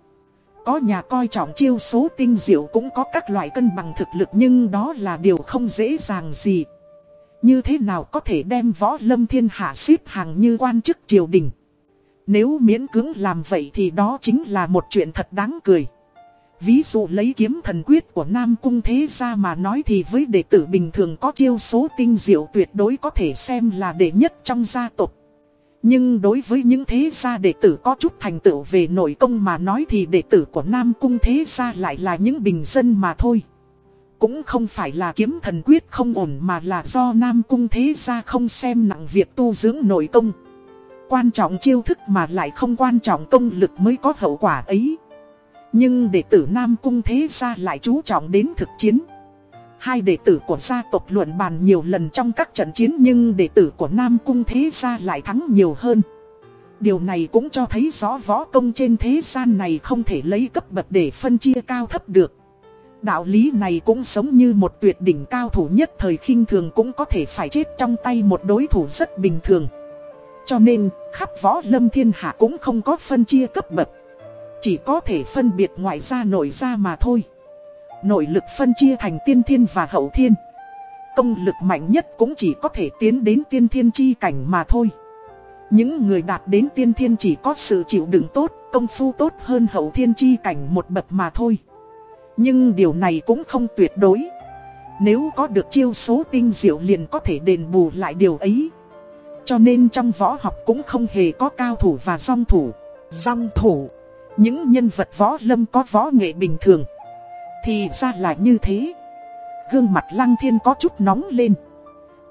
Có nhà coi trọng chiêu số tinh diệu cũng có các loại cân bằng thực lực nhưng đó là điều không dễ dàng gì. Như thế nào có thể đem võ lâm thiên hạ xếp hàng như quan chức triều đình. Nếu miễn cưỡng làm vậy thì đó chính là một chuyện thật đáng cười. Ví dụ lấy kiếm thần quyết của Nam Cung Thế Gia mà nói thì với đệ tử bình thường có chiêu số tinh diệu tuyệt đối có thể xem là đệ nhất trong gia tộc. Nhưng đối với những thế gia đệ tử có chút thành tựu về nội công mà nói thì đệ tử của Nam Cung Thế Gia lại là những bình dân mà thôi. Cũng không phải là kiếm thần quyết không ổn mà là do Nam Cung Thế ra không xem nặng việc tu dưỡng nội công. Quan trọng chiêu thức mà lại không quan trọng công lực mới có hậu quả ấy. Nhưng đệ tử Nam Cung Thế ra lại chú trọng đến thực chiến. Hai đệ tử của gia tộc luận bàn nhiều lần trong các trận chiến nhưng đệ tử của Nam Cung Thế ra lại thắng nhiều hơn. Điều này cũng cho thấy rõ võ công trên thế gian này không thể lấy cấp bậc để phân chia cao thấp được. Đạo lý này cũng giống như một tuyệt đỉnh cao thủ nhất thời khinh thường cũng có thể phải chết trong tay một đối thủ rất bình thường. Cho nên, khắp võ lâm thiên hạ cũng không có phân chia cấp bậc. Chỉ có thể phân biệt ngoại gia nội gia mà thôi. Nội lực phân chia thành tiên thiên và hậu thiên. Công lực mạnh nhất cũng chỉ có thể tiến đến tiên thiên chi cảnh mà thôi. Những người đạt đến tiên thiên chỉ có sự chịu đựng tốt, công phu tốt hơn hậu thiên chi cảnh một bậc mà thôi. Nhưng điều này cũng không tuyệt đối. Nếu có được chiêu số tinh diệu liền có thể đền bù lại điều ấy. Cho nên trong võ học cũng không hề có cao thủ và song thủ. Song thủ, những nhân vật võ lâm có võ nghệ bình thường. Thì ra là như thế. Gương mặt lăng thiên có chút nóng lên.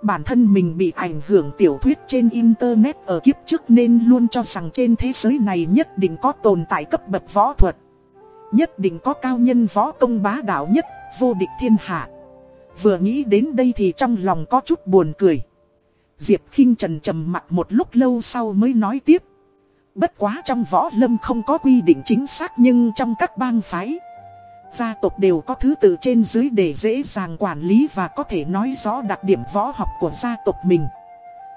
Bản thân mình bị ảnh hưởng tiểu thuyết trên internet ở kiếp trước nên luôn cho rằng trên thế giới này nhất định có tồn tại cấp bậc võ thuật. Nhất định có cao nhân võ công bá đạo nhất, vô địch thiên hạ. Vừa nghĩ đến đây thì trong lòng có chút buồn cười. Diệp khinh Trần trầm mặt một lúc lâu sau mới nói tiếp. Bất quá trong võ lâm không có quy định chính xác nhưng trong các bang phái Gia tộc đều có thứ tự trên dưới để dễ dàng quản lý và có thể nói rõ đặc điểm võ học của gia tộc mình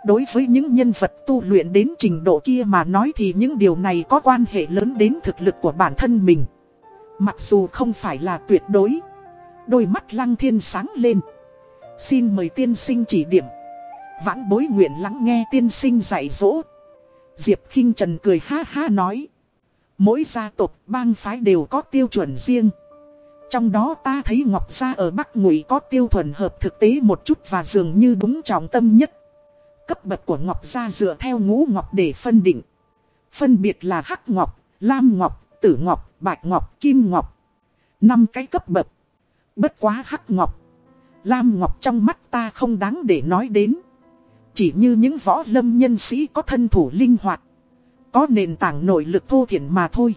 Đối với những nhân vật tu luyện đến trình độ kia mà nói thì những điều này có quan hệ lớn đến thực lực của bản thân mình Mặc dù không phải là tuyệt đối. Đôi mắt lăng thiên sáng lên. Xin mời tiên sinh chỉ điểm. Vãn bối nguyện lắng nghe tiên sinh dạy dỗ. Diệp khinh Trần cười ha ha nói. Mỗi gia tộc bang phái đều có tiêu chuẩn riêng. Trong đó ta thấy Ngọc Gia ở Bắc Ngụy có tiêu thuần hợp thực tế một chút và dường như đúng trọng tâm nhất. Cấp bậc của Ngọc Gia dựa theo ngũ ngọc để phân định. Phân biệt là Hắc Ngọc, Lam Ngọc, Tử Ngọc, Bạch Ngọc, Kim Ngọc. Năm cái cấp bậc. Bất quá Hắc Ngọc. Lam Ngọc trong mắt ta không đáng để nói đến. Chỉ như những võ lâm nhân sĩ có thân thủ linh hoạt. Có nền tảng nội lực thô thiển mà thôi.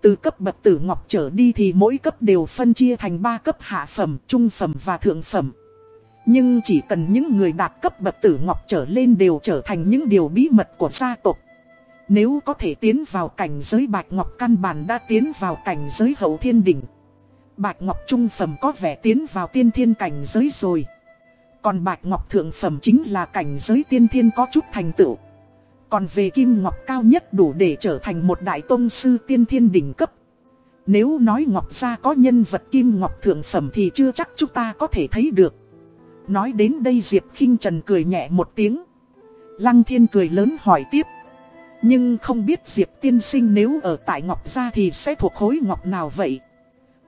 Từ cấp bậc tử ngọc trở đi thì mỗi cấp đều phân chia thành 3 cấp hạ phẩm, trung phẩm và thượng phẩm. Nhưng chỉ cần những người đạt cấp bậc tử ngọc trở lên đều trở thành những điều bí mật của gia tộc. Nếu có thể tiến vào cảnh giới bạch ngọc căn bản đã tiến vào cảnh giới hậu thiên đỉnh. Bạch ngọc trung phẩm có vẻ tiến vào tiên thiên cảnh giới rồi. Còn bạch ngọc thượng phẩm chính là cảnh giới tiên thiên có chút thành tựu. Còn về kim ngọc cao nhất đủ để trở thành một đại tôn sư tiên thiên đỉnh cấp. Nếu nói ngọc gia có nhân vật kim ngọc thượng phẩm thì chưa chắc chúng ta có thể thấy được. Nói đến đây Diệp khinh Trần cười nhẹ một tiếng. Lăng thiên cười lớn hỏi tiếp. Nhưng không biết Diệp tiên sinh nếu ở tại Ngọc Gia thì sẽ thuộc khối Ngọc nào vậy?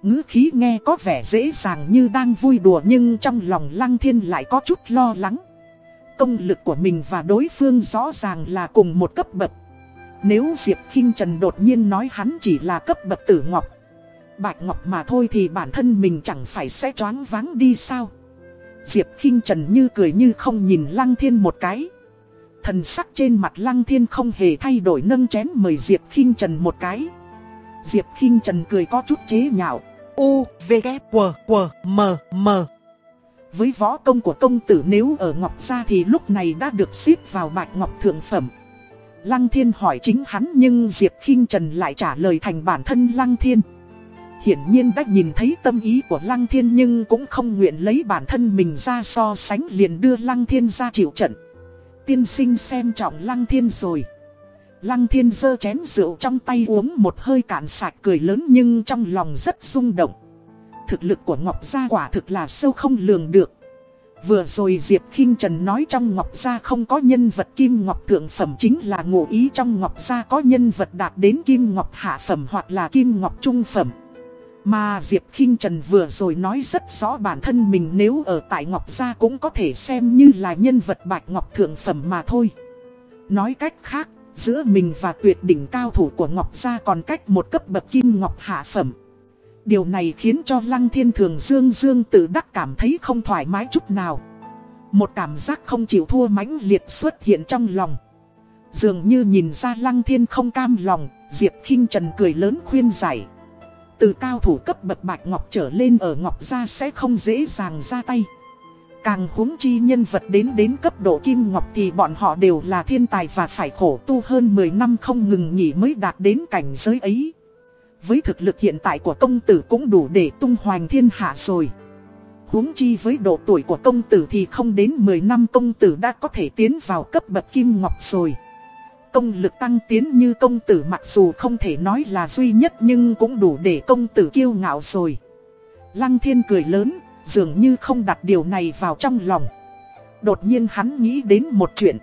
ngữ khí nghe có vẻ dễ dàng như đang vui đùa nhưng trong lòng Lăng Thiên lại có chút lo lắng. Công lực của mình và đối phương rõ ràng là cùng một cấp bậc. Nếu Diệp khinh Trần đột nhiên nói hắn chỉ là cấp bậc tử ngọc, bạch ngọc mà thôi thì bản thân mình chẳng phải sẽ choáng váng đi sao? Diệp khinh Trần như cười như không nhìn Lăng Thiên một cái. Thần sắc trên mặt Lăng Thiên không hề thay đổi nâng chén mời Diệp khinh Trần một cái. Diệp khinh Trần cười có chút chế nhạo. U, V, K, W, W, M, M. Với võ công của công tử nếu ở Ngọc Gia thì lúc này đã được xếp vào bạch Ngọc Thượng Phẩm. Lăng Thiên hỏi chính hắn nhưng Diệp khinh Trần lại trả lời thành bản thân Lăng Thiên. Hiển nhiên đã nhìn thấy tâm ý của Lăng Thiên nhưng cũng không nguyện lấy bản thân mình ra so sánh liền đưa Lăng Thiên ra chịu trận. Tiên sinh xem trọng Lăng Thiên rồi. Lăng thiên giơ chén rượu trong tay uống một hơi cạn sạch cười lớn nhưng trong lòng rất rung động. Thực lực của Ngọc Gia quả thực là sâu không lường được. Vừa rồi Diệp khinh Trần nói trong Ngọc Gia không có nhân vật Kim Ngọc Thượng Phẩm chính là ngụ ý trong Ngọc Gia có nhân vật đạt đến Kim Ngọc Hạ Phẩm hoặc là Kim Ngọc Trung Phẩm. Mà Diệp khinh Trần vừa rồi nói rất rõ bản thân mình nếu ở tại Ngọc Gia cũng có thể xem như là nhân vật Bạch Ngọc Thượng Phẩm mà thôi. Nói cách khác, Giữa mình và tuyệt đỉnh cao thủ của Ngọc Gia còn cách một cấp bậc kim Ngọc hạ phẩm. Điều này khiến cho Lăng Thiên Thường Dương Dương tự đắc cảm thấy không thoải mái chút nào. Một cảm giác không chịu thua mãnh liệt xuất hiện trong lòng. Dường như nhìn ra Lăng Thiên không cam lòng, Diệp khinh Trần cười lớn khuyên giải. Từ cao thủ cấp bậc Bạch Ngọc trở lên ở Ngọc Gia sẽ không dễ dàng ra tay. Càng huống chi nhân vật đến đến cấp độ kim ngọc thì bọn họ đều là thiên tài và phải khổ tu hơn 10 năm không ngừng nghỉ mới đạt đến cảnh giới ấy. Với thực lực hiện tại của công tử cũng đủ để tung hoành thiên hạ rồi. huống chi với độ tuổi của công tử thì không đến 10 năm công tử đã có thể tiến vào cấp bậc kim ngọc rồi. Công lực tăng tiến như công tử mặc dù không thể nói là duy nhất nhưng cũng đủ để công tử kiêu ngạo rồi. Lăng thiên cười lớn, Dường như không đặt điều này vào trong lòng Đột nhiên hắn nghĩ đến một chuyện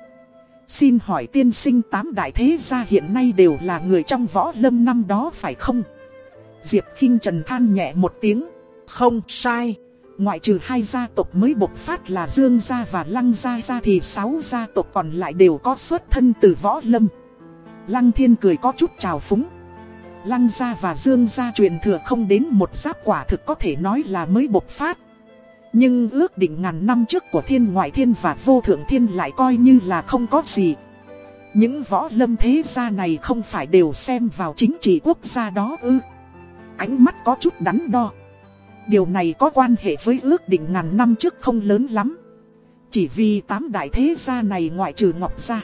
Xin hỏi tiên sinh tám đại thế gia hiện nay đều là người trong võ lâm năm đó phải không? Diệp khinh Trần than nhẹ một tiếng Không sai Ngoại trừ hai gia tộc mới bộc phát là Dương gia và Lăng gia gia thì sáu gia tộc còn lại đều có xuất thân từ võ lâm Lăng thiên cười có chút trào phúng Lăng gia và Dương gia truyền thừa không đến một giáp quả thực có thể nói là mới bộc phát nhưng ước định ngàn năm trước của thiên ngoại thiên và vô thượng thiên lại coi như là không có gì. Những võ lâm thế gia này không phải đều xem vào chính trị quốc gia đó ư. Ánh mắt có chút đắn đo. Điều này có quan hệ với ước định ngàn năm trước không lớn lắm. Chỉ vì tám đại thế gia này ngoại trừ Ngọc Gia.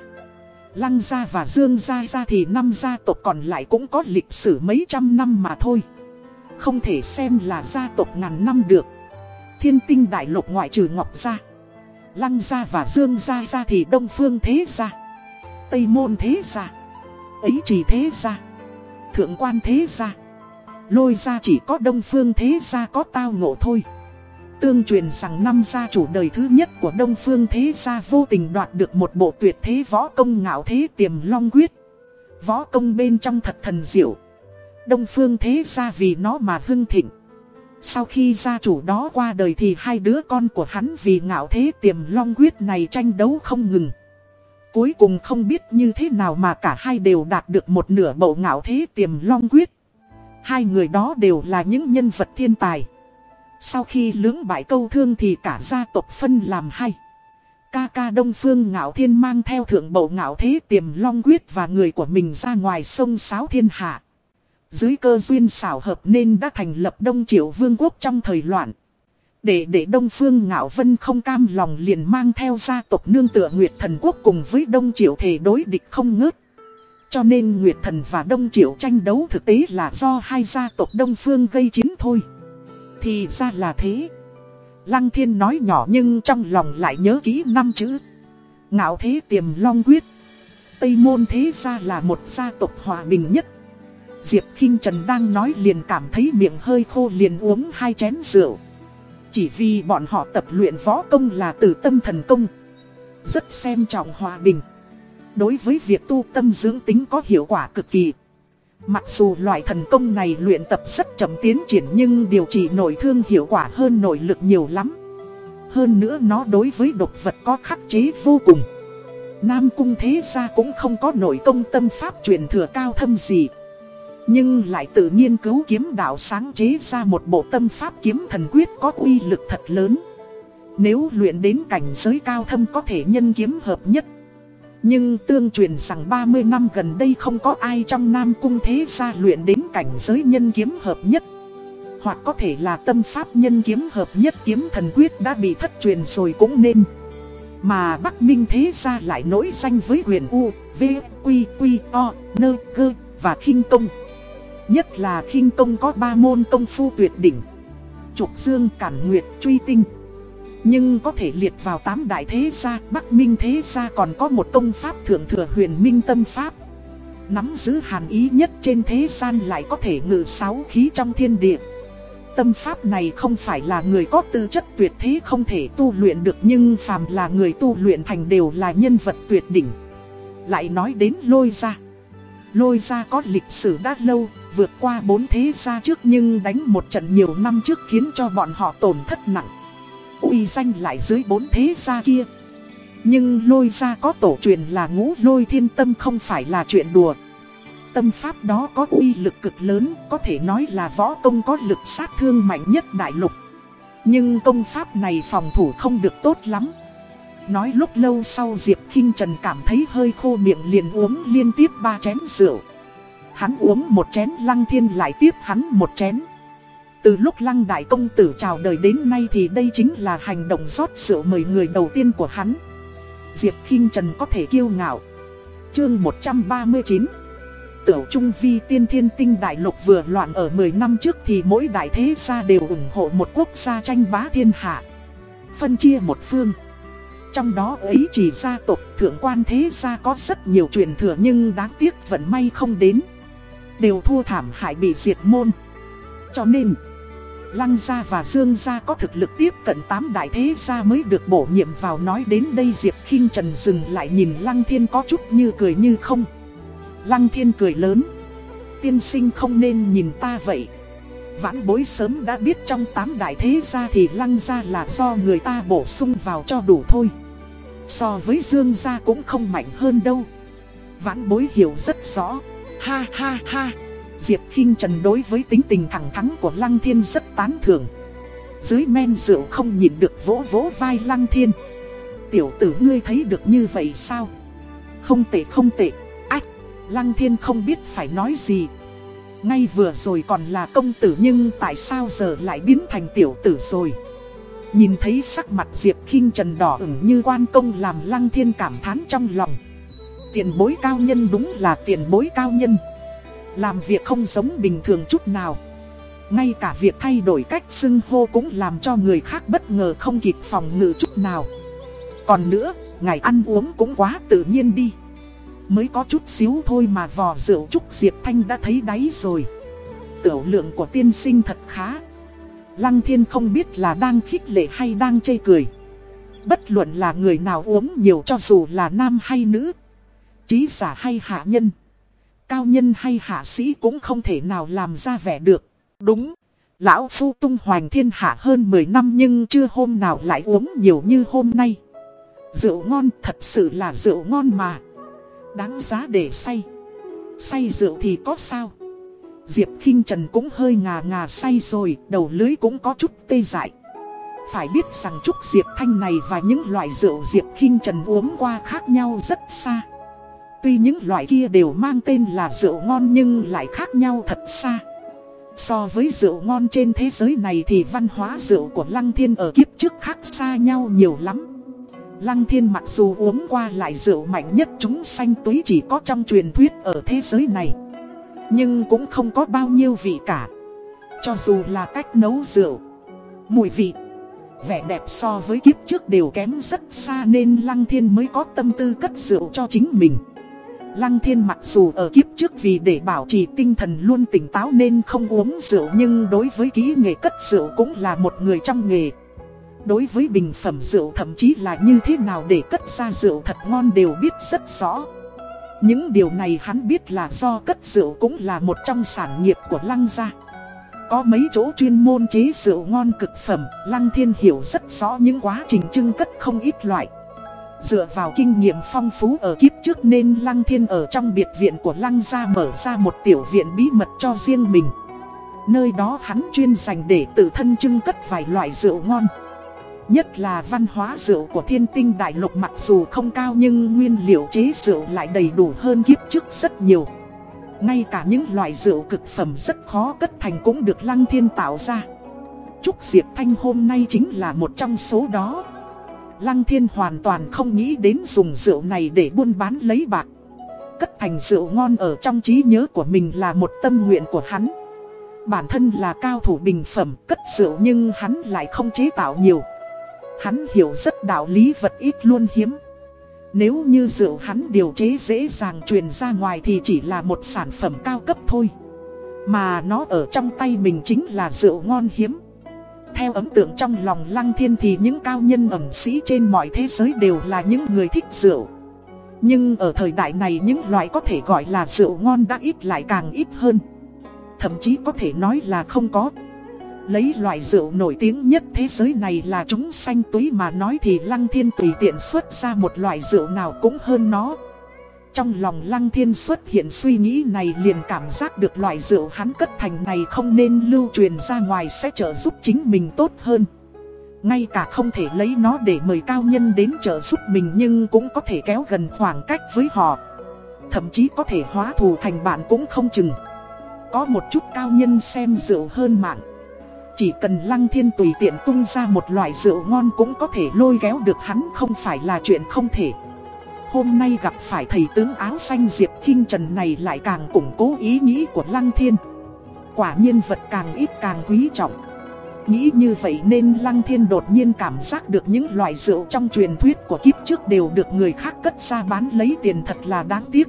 Lăng Gia và Dương Gia Gia thì năm gia tộc còn lại cũng có lịch sử mấy trăm năm mà thôi. Không thể xem là gia tộc ngàn năm được. Thiên tinh đại lục ngoại trừ Ngọc Gia, Lăng Gia và Dương Gia Gia thì Đông Phương Thế Gia, Tây Môn Thế Gia, Ấy chỉ Thế Gia, Thượng Quan Thế Gia Lôi ra chỉ có Đông Phương Thế Gia có tao ngộ thôi Tương truyền rằng năm gia chủ đời thứ nhất của Đông Phương Thế Gia vô tình đoạt được một bộ tuyệt thế võ công ngạo thế tiềm long quyết Võ công bên trong thật thần diệu Đông Phương Thế Gia vì nó mà hưng thịnh sau khi gia chủ đó qua đời thì hai đứa con của hắn vì ngạo thế tiềm long quyết này tranh đấu không ngừng. Cuối cùng không biết như thế nào mà cả hai đều đạt được một nửa bộ ngạo thế tiềm long quyết. Hai người đó đều là những nhân vật thiên tài. Sau khi lưỡng bại câu thương thì cả gia tộc phân làm hai. Ca ca Đông Phương Ngạo Thiên mang theo thượng bộ ngạo thế tiềm long quyết và người của mình ra ngoài sông Sáo Thiên Hạ. Dưới cơ duyên xảo hợp nên đã thành lập Đông Triệu Vương quốc trong thời loạn. Để để Đông Phương Ngạo Vân không cam lòng liền mang theo gia tộc nương tựa Nguyệt Thần Quốc cùng với Đông Triệu thể đối địch không ngớt. Cho nên Nguyệt Thần và Đông Triệu tranh đấu thực tế là do hai gia tộc Đông Phương gây chiến thôi. Thì ra là thế. Lăng Thiên nói nhỏ nhưng trong lòng lại nhớ kỹ năm chữ. Ngạo thế tiềm long quyết. Tây Môn Thế ra là một gia tộc hòa bình nhất. Diệp khinh Trần đang nói liền cảm thấy miệng hơi khô liền uống hai chén rượu. Chỉ vì bọn họ tập luyện võ công là từ tâm thần công. Rất xem trọng hòa bình. Đối với việc tu tâm dưỡng tính có hiệu quả cực kỳ. Mặc dù loại thần công này luyện tập rất chậm tiến triển nhưng điều trị nội thương hiệu quả hơn nội lực nhiều lắm. Hơn nữa nó đối với độc vật có khắc chế vô cùng. Nam Cung Thế Gia cũng không có nội công tâm pháp truyền thừa cao thâm gì. Nhưng lại tự nghiên cứu kiếm đạo sáng chế ra một bộ tâm pháp kiếm thần quyết có uy lực thật lớn. Nếu luyện đến cảnh giới cao thâm có thể nhân kiếm hợp nhất. Nhưng tương truyền rằng 30 năm gần đây không có ai trong Nam Cung Thế Gia luyện đến cảnh giới nhân kiếm hợp nhất. Hoặc có thể là tâm pháp nhân kiếm hợp nhất kiếm thần quyết đã bị thất truyền rồi cũng nên. Mà Bắc Minh Thế Gia lại nổi danh với huyền U, V, Quy, Quy, O, Nơ, Gơ và khinh Công. Nhất là khinh Công có ba môn công phu tuyệt đỉnh. Trục Dương, Cản Nguyệt, Truy Tinh. Nhưng có thể liệt vào tám đại thế gia, Bắc Minh thế gia còn có một công pháp thượng thừa huyền minh tâm pháp. Nắm giữ hàn ý nhất trên thế gian lại có thể ngự sáu khí trong thiên địa. Tâm pháp này không phải là người có tư chất tuyệt thế không thể tu luyện được nhưng phàm là người tu luyện thành đều là nhân vật tuyệt đỉnh. Lại nói đến lôi gia. Lôi gia có lịch sử đã lâu, vượt qua bốn thế gia trước nhưng đánh một trận nhiều năm trước khiến cho bọn họ tổn thất nặng uy danh lại dưới bốn thế gia kia. Nhưng lôi gia có tổ truyền là ngũ lôi thiên tâm không phải là chuyện đùa. Tâm pháp đó có uy lực cực lớn, có thể nói là võ công có lực sát thương mạnh nhất đại lục. Nhưng công pháp này phòng thủ không được tốt lắm. Nói lúc lâu sau Diệp khinh Trần cảm thấy hơi khô miệng liền uống liên tiếp ba chén rượu. Hắn uống một chén lăng thiên lại tiếp hắn một chén. Từ lúc Lăng Đại Công Tử chào đời đến nay thì đây chính là hành động rót rượu mời người đầu tiên của hắn. Diệp khinh Trần có thể kiêu ngạo. Chương 139 Tiểu Trung Vi tiên thiên tinh đại lục vừa loạn ở 10 năm trước thì mỗi đại thế gia đều ủng hộ một quốc gia tranh bá thiên hạ. Phân chia một phương. Trong đó ấy chỉ gia tộc, thượng quan thế gia có rất nhiều truyền thừa nhưng đáng tiếc vận may không đến. Đều thua thảm hại bị diệt môn. Cho nên... Lăng gia và Dương gia có thực lực tiếp cận tám đại thế gia mới được bổ nhiệm vào nói đến đây Diệp khinh Trần dừng lại nhìn Lăng Thiên có chút như cười như không. Lăng Thiên cười lớn. Tiên sinh không nên nhìn ta vậy. Vãn bối sớm đã biết trong tám đại thế gia thì Lăng gia là do người ta bổ sung vào cho đủ thôi. So với Dương gia cũng không mạnh hơn đâu. Vãn bối hiểu rất rõ. Ha ha ha. Diệp khinh Trần đối với tính tình thẳng thắn của Lăng Thiên rất tán thưởng. Dưới men rượu không nhìn được vỗ vỗ vai Lăng Thiên. Tiểu tử ngươi thấy được như vậy sao? Không tệ không tệ. Ách, Lăng Thiên không biết phải nói gì. Ngay vừa rồi còn là công tử nhưng tại sao giờ lại biến thành tiểu tử rồi? Nhìn thấy sắc mặt Diệp khinh Trần đỏ ửng như quan công làm Lăng Thiên cảm thán trong lòng. Tiền bối cao nhân đúng là tiền bối cao nhân. Làm việc không giống bình thường chút nào. Ngay cả việc thay đổi cách xưng hô cũng làm cho người khác bất ngờ không kịp phòng ngự chút nào. Còn nữa, ngày ăn uống cũng quá tự nhiên đi. Mới có chút xíu thôi mà vò rượu Trúc Diệp Thanh đã thấy đáy rồi. Tiểu lượng của tiên sinh thật khá. Lăng thiên không biết là đang khích lệ hay đang chê cười. Bất luận là người nào uống nhiều cho dù là nam hay nữ Trí giả hay hạ nhân cao nhân hay hạ sĩ cũng không thể nào làm ra vẻ được. Đúng, lão phu tung hoành thiên hạ hơn 10 năm nhưng chưa hôm nào lại uống nhiều như hôm nay. Rượu ngon thật sự là rượu ngon mà. Đáng giá để say. Say rượu thì có sao? Diệp khinh Trần cũng hơi ngà ngà say rồi, đầu lưới cũng có chút tê dại. Phải biết rằng Trúc Diệp Thanh này và những loại rượu Diệp khinh Trần uống qua khác nhau rất xa. Tuy những loại kia đều mang tên là rượu ngon nhưng lại khác nhau thật xa. So với rượu ngon trên thế giới này thì văn hóa rượu của Lăng Thiên ở kiếp trước khác xa nhau nhiều lắm. Lăng Thiên mặc dù uống qua lại rượu mạnh nhất chúng sanh túy chỉ có trong truyền thuyết ở thế giới này. Nhưng cũng không có bao nhiêu vị cả. Cho dù là cách nấu rượu, mùi vị, vẻ đẹp so với kiếp trước đều kém rất xa nên Lăng Thiên mới có tâm tư cất rượu cho chính mình. Lăng thiên mặc dù ở kiếp trước vì để bảo trì tinh thần luôn tỉnh táo nên không uống rượu Nhưng đối với kỹ nghệ cất rượu cũng là một người trong nghề. Đối với bình phẩm rượu thậm chí là như thế nào để cất ra rượu thật ngon đều biết rất rõ. Những điều này hắn biết là do cất rượu cũng là một trong sản nghiệp của lăng gia. Có mấy chỗ chuyên môn chế rượu ngon cực phẩm, Lăng Thiên hiểu rất rõ những quá trình trưng cất không ít loại. Dựa vào kinh nghiệm phong phú ở kiếp trước nên Lăng Thiên ở trong biệt viện của Lăng gia mở ra một tiểu viện bí mật cho riêng mình. Nơi đó hắn chuyên dành để tự thân trưng cất vài loại rượu ngon. Nhất là văn hóa rượu của thiên tinh đại lục mặc dù không cao nhưng nguyên liệu chế rượu lại đầy đủ hơn kiếp trước rất nhiều. Ngay cả những loại rượu cực phẩm rất khó cất thành cũng được Lăng Thiên tạo ra. Trúc Diệp Thanh hôm nay chính là một trong số đó. Lăng Thiên hoàn toàn không nghĩ đến dùng rượu này để buôn bán lấy bạc. Cất thành rượu ngon ở trong trí nhớ của mình là một tâm nguyện của hắn. Bản thân là cao thủ bình phẩm, cất rượu nhưng hắn lại không chế tạo nhiều. Hắn hiểu rất đạo lý vật ít luôn hiếm. Nếu như rượu hắn điều chế dễ dàng truyền ra ngoài thì chỉ là một sản phẩm cao cấp thôi. Mà nó ở trong tay mình chính là rượu ngon hiếm. Theo ấn tượng trong lòng Lăng Thiên thì những cao nhân ẩm sĩ trên mọi thế giới đều là những người thích rượu. Nhưng ở thời đại này những loại có thể gọi là rượu ngon đã ít lại càng ít hơn. Thậm chí có thể nói là không có. Lấy loại rượu nổi tiếng nhất thế giới này là chúng xanh túy mà nói thì Lăng Thiên tùy tiện xuất ra một loại rượu nào cũng hơn nó. Trong lòng Lăng Thiên xuất hiện suy nghĩ này liền cảm giác được loại rượu hắn cất thành này không nên lưu truyền ra ngoài sẽ trợ giúp chính mình tốt hơn. Ngay cả không thể lấy nó để mời cao nhân đến trợ giúp mình nhưng cũng có thể kéo gần khoảng cách với họ. Thậm chí có thể hóa thù thành bạn cũng không chừng. Có một chút cao nhân xem rượu hơn mạng. Chỉ cần Lăng Thiên tùy tiện tung ra một loại rượu ngon cũng có thể lôi kéo được hắn không phải là chuyện không thể. Hôm nay gặp phải thầy tướng áo xanh Diệp Kinh Trần này lại càng củng cố ý nghĩ của Lăng Thiên. Quả nhiên vật càng ít càng quý trọng. Nghĩ như vậy nên Lăng Thiên đột nhiên cảm giác được những loại rượu trong truyền thuyết của kiếp trước đều được người khác cất ra bán lấy tiền thật là đáng tiếc.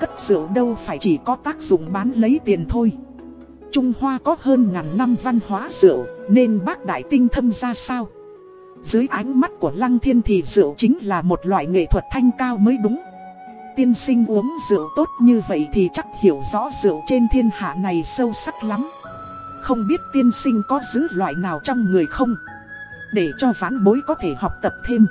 Cất rượu đâu phải chỉ có tác dụng bán lấy tiền thôi. Trung Hoa có hơn ngàn năm văn hóa rượu, nên bác đại tinh thâm ra sao? Dưới ánh mắt của Lăng Thiên thì rượu chính là một loại nghệ thuật thanh cao mới đúng. Tiên sinh uống rượu tốt như vậy thì chắc hiểu rõ rượu trên thiên hạ này sâu sắc lắm. Không biết tiên sinh có giữ loại nào trong người không? Để cho vãn bối có thể học tập thêm.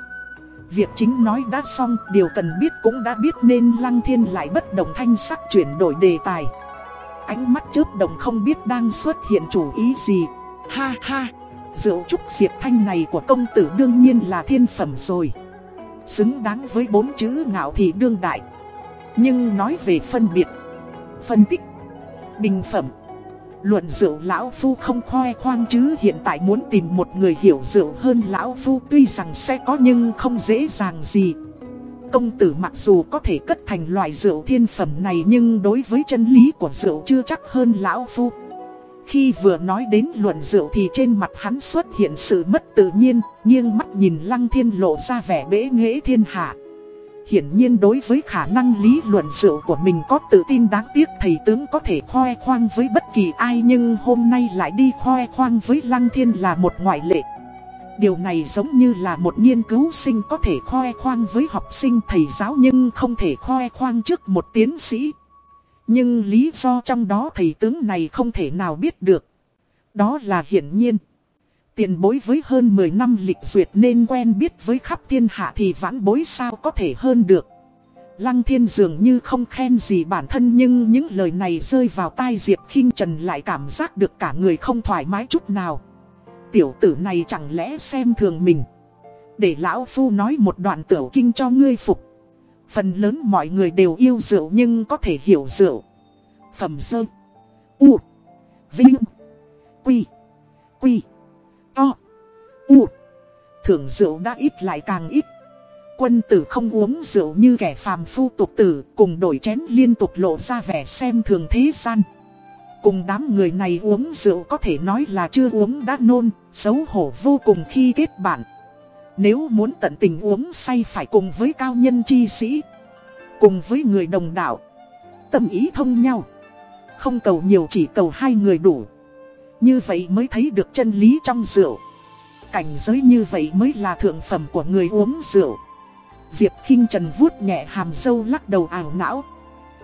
Việc chính nói đã xong, điều cần biết cũng đã biết nên Lăng Thiên lại bất động thanh sắc chuyển đổi đề tài ánh mắt chớp đồng không biết đang xuất hiện chủ ý gì. Ha ha, rượu trúc diệp thanh này của công tử đương nhiên là thiên phẩm rồi. Xứng đáng với bốn chữ ngạo thị đương đại. Nhưng nói về phân biệt, phân tích, bình phẩm. Luận rượu lão phu không khoe khoang chứ hiện tại muốn tìm một người hiểu rượu hơn lão phu tuy rằng sẽ có nhưng không dễ dàng gì. Công tử mặc dù có thể cất thành loại rượu thiên phẩm này nhưng đối với chân lý của rượu chưa chắc hơn lão phu. Khi vừa nói đến luận rượu thì trên mặt hắn xuất hiện sự mất tự nhiên, nghiêng mắt nhìn lăng thiên lộ ra vẻ bế nghệ thiên hạ. Hiển nhiên đối với khả năng lý luận rượu của mình có tự tin đáng tiếc thầy tướng có thể khoe khoang với bất kỳ ai nhưng hôm nay lại đi khoe khoang với lăng thiên là một ngoại lệ. Điều này giống như là một nghiên cứu sinh có thể khoe khoang với học sinh thầy giáo nhưng không thể khoe khoang trước một tiến sĩ. Nhưng lý do trong đó thầy tướng này không thể nào biết được. Đó là hiển nhiên. Tiền bối với hơn 10 năm lịch duyệt nên quen biết với khắp thiên hạ thì vãn bối sao có thể hơn được. Lăng thiên dường như không khen gì bản thân nhưng những lời này rơi vào tai Diệp khinh Trần lại cảm giác được cả người không thoải mái chút nào. Tiểu tử này chẳng lẽ xem thường mình Để lão phu nói một đoạn tiểu kinh cho ngươi phục Phần lớn mọi người đều yêu rượu nhưng có thể hiểu rượu. Phẩm sơ U Vinh Quy Quy To U. Thưởng rượu đã ít lại càng ít. Quân tử không uống rượu như kẻ phàm phu tục tử Cùng đổi chén liên tục lộ ra vẻ xem thường thế gian. Cùng đám người này uống rượu có thể nói là chưa uống đã nôn, xấu hổ vô cùng khi kết bạn. Nếu muốn tận tình uống say phải cùng với cao nhân chi sĩ. Cùng với người đồng đạo, Tâm ý thông nhau. Không cầu nhiều chỉ cầu hai người đủ. Như vậy mới thấy được chân lý trong rượu. Cảnh giới như vậy mới là thượng phẩm của người uống rượu. Diệp khinh Trần vuốt nhẹ hàm dâu lắc đầu ảo não.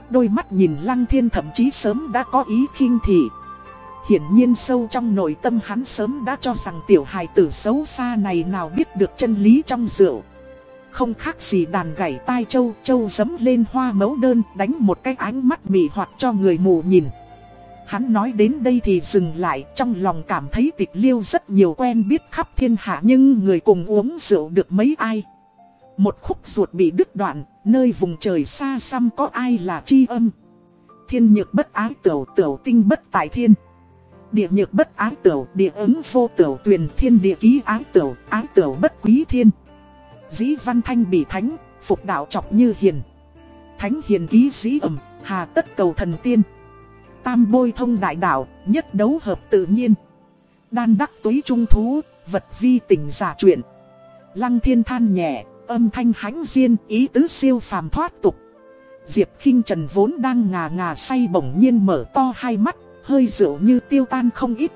Đôi mắt nhìn Lăng Thiên thậm chí sớm đã có ý khinh thị. Hiển nhiên sâu trong nội tâm hắn sớm đã cho rằng tiểu hài tử xấu xa này nào biết được chân lý trong rượu. Không khác gì đàn gảy tai châu, châu dấm lên hoa mẫu đơn đánh một cái ánh mắt mị hoặc cho người mù nhìn. Hắn nói đến đây thì dừng lại trong lòng cảm thấy tịch liêu rất nhiều quen biết khắp thiên hạ nhưng người cùng uống rượu được mấy ai. Một khúc ruột bị đứt đoạn, nơi vùng trời xa xăm có ai là chi âm. Thiên nhược bất ái tiểu tiểu tinh bất tại thiên. Địa nhược bất ái tửu, địa ứng vô tửu tuyền thiên địa ký ái tửu, ái tửu bất quý thiên. Dĩ văn thanh bị thánh, phục đạo trọng như hiền. Thánh hiền ký dĩ ẩm, hà tất cầu thần tiên. Tam bôi thông đại đạo, nhất đấu hợp tự nhiên. Đan đắc túy trung thú, vật vi tình giả chuyện. Lăng thiên than nhẹ, âm thanh hãnh diên, ý tứ siêu phàm thoát tục. Diệp khinh Trần vốn đang ngà ngà say bỗng nhiên mở to hai mắt hơi rượu như tiêu tan không ít.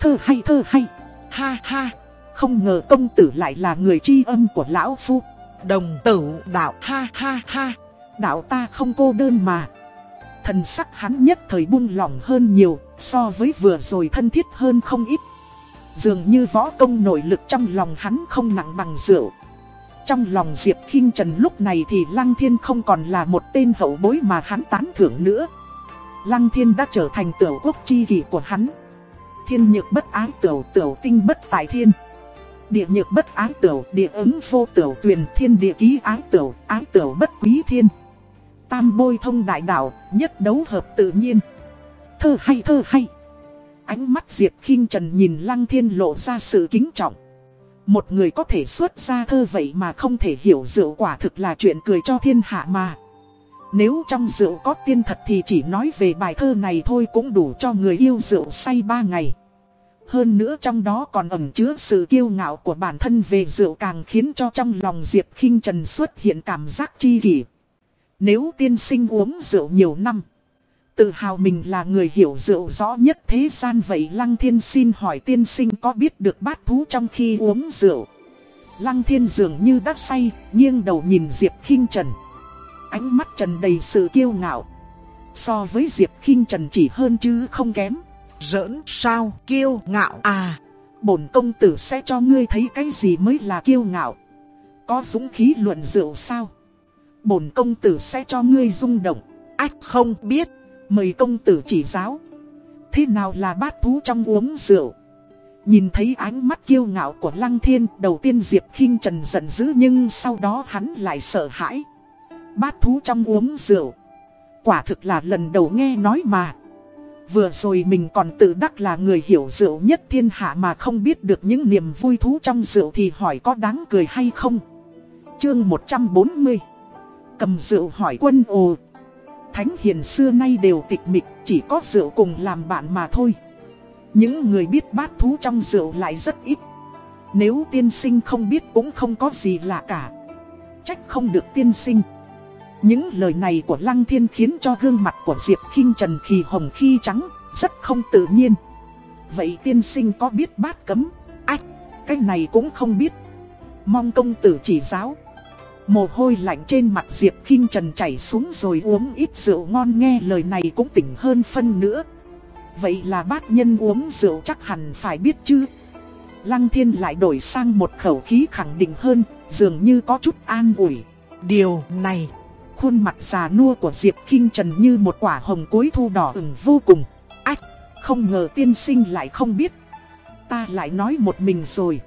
Thơ hay thơ hay, ha ha, không ngờ công tử lại là người tri âm của lão phu. Đồng tử đạo ha ha ha, đạo ta không cô đơn mà. Thần sắc hắn nhất thời buông lỏng hơn nhiều, so với vừa rồi thân thiết hơn không ít. Dường như võ công nội lực trong lòng hắn không nặng bằng rượu. Trong lòng Diệp khinh Trần lúc này thì Lăng Thiên không còn là một tên hậu bối mà hắn tán thưởng nữa. Lăng thiên đã trở thành tiểu quốc chi kỷ của hắn. Thiên nhược bất ái tiểu tiểu tinh bất tại thiên. Địa nhược bất ái tiểu, địa ứng vô tiểu, tuyền thiên địa ký ái tiểu ái tiểu bất quý thiên. Tam bôi thông đại đạo, nhất đấu hợp tự nhiên. Thơ hay thơ hay. Ánh mắt Diệp khinh Trần nhìn Lăng Thiên lộ ra sự kính trọng. Một người có thể xuất ra thơ vậy mà không thể hiểu rượu quả thực là chuyện cười cho thiên hạ mà nếu trong rượu có tiên thật thì chỉ nói về bài thơ này thôi cũng đủ cho người yêu rượu say ba ngày. Hơn nữa trong đó còn ẩn chứa sự kiêu ngạo của bản thân về rượu càng khiến cho trong lòng Diệp khinh Trần xuất hiện cảm giác chi kỷ. Nếu tiên sinh uống rượu nhiều năm, tự hào mình là người hiểu rượu rõ nhất thế gian vậy Lăng Thiên xin hỏi tiên sinh có biết được bát thú trong khi uống rượu. Lăng Thiên dường như đắc say, nghiêng đầu nhìn Diệp khinh Trần. Ánh mắt Trần đầy sự kiêu ngạo. So với Diệp khinh Trần chỉ hơn chứ không kém. Giỡn sao kiêu ngạo à. Bổn công tử sẽ cho ngươi thấy cái gì mới là kiêu ngạo. Có dũng khí luận rượu sao? Bổn công tử sẽ cho ngươi rung động. Ách không biết. Mời công tử chỉ giáo. Thế nào là bát thú trong uống rượu? Nhìn thấy ánh mắt kiêu ngạo của Lăng Thiên, đầu tiên Diệp khinh Trần giận dữ nhưng sau đó hắn lại sợ hãi. Bát thú trong uống rượu. Quả thực là lần đầu nghe nói mà. Vừa rồi mình còn tự đắc là người hiểu rượu nhất thiên hạ mà không biết được những niềm vui thú trong rượu thì hỏi có đáng cười hay không. Chương 140 Cầm rượu hỏi quân ồ. Thánh hiền xưa nay đều tịch mịch, chỉ có rượu cùng làm bạn mà thôi. Những người biết bát thú trong rượu lại rất ít. Nếu tiên sinh không biết cũng không có gì lạ cả. Trách không được tiên sinh. Những lời này của Lăng Thiên khiến cho gương mặt của Diệp khinh Trần khi hồng khi trắng, rất không tự nhiên. Vậy tiên sinh có biết bát cấm? Ách, cái này cũng không biết. Mong công tử chỉ giáo. Mồ hôi lạnh trên mặt Diệp khinh Trần chảy xuống rồi uống ít rượu ngon nghe lời này cũng tỉnh hơn phân nữa. Vậy là bát nhân uống rượu chắc hẳn phải biết chứ. Lăng thiên lại đổi sang một khẩu khí khẳng định hơn, dường như có chút an ủi. Điều này Khuôn mặt già nua của Diệp Kinh Trần như một quả hồng cối thu đỏ ửng vô cùng. Ách, không ngờ tiên sinh lại không biết. Ta lại nói một mình rồi.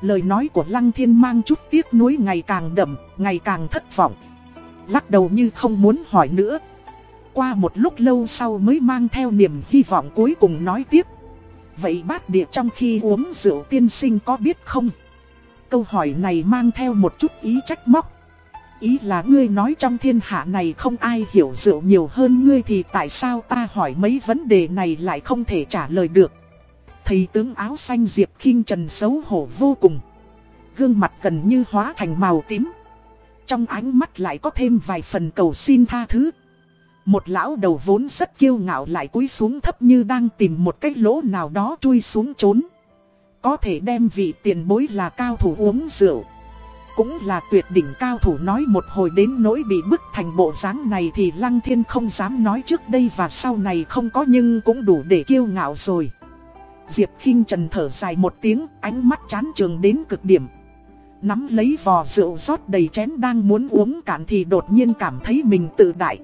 Lời nói của Lăng Thiên mang chút tiếc nuối ngày càng đậm, ngày càng thất vọng. Lắc đầu như không muốn hỏi nữa. Qua một lúc lâu sau mới mang theo niềm hy vọng cuối cùng nói tiếp. Vậy bát địa trong khi uống rượu tiên sinh có biết không? Câu hỏi này mang theo một chút ý trách móc. Ý là ngươi nói trong thiên hạ này không ai hiểu rượu nhiều hơn ngươi thì tại sao ta hỏi mấy vấn đề này lại không thể trả lời được. Thầy tướng áo xanh Diệp khinh Trần xấu hổ vô cùng. Gương mặt gần như hóa thành màu tím. Trong ánh mắt lại có thêm vài phần cầu xin tha thứ. Một lão đầu vốn rất kiêu ngạo lại cúi xuống thấp như đang tìm một cái lỗ nào đó chui xuống trốn. Có thể đem vị tiền bối là cao thủ uống rượu. Cũng là tuyệt đỉnh cao thủ nói một hồi đến nỗi bị bức thành bộ dáng này thì Lăng Thiên không dám nói trước đây và sau này không có nhưng cũng đủ để kiêu ngạo rồi. Diệp khinh Trần thở dài một tiếng, ánh mắt chán trường đến cực điểm. Nắm lấy vò rượu rót đầy chén đang muốn uống cạn thì đột nhiên cảm thấy mình tự đại.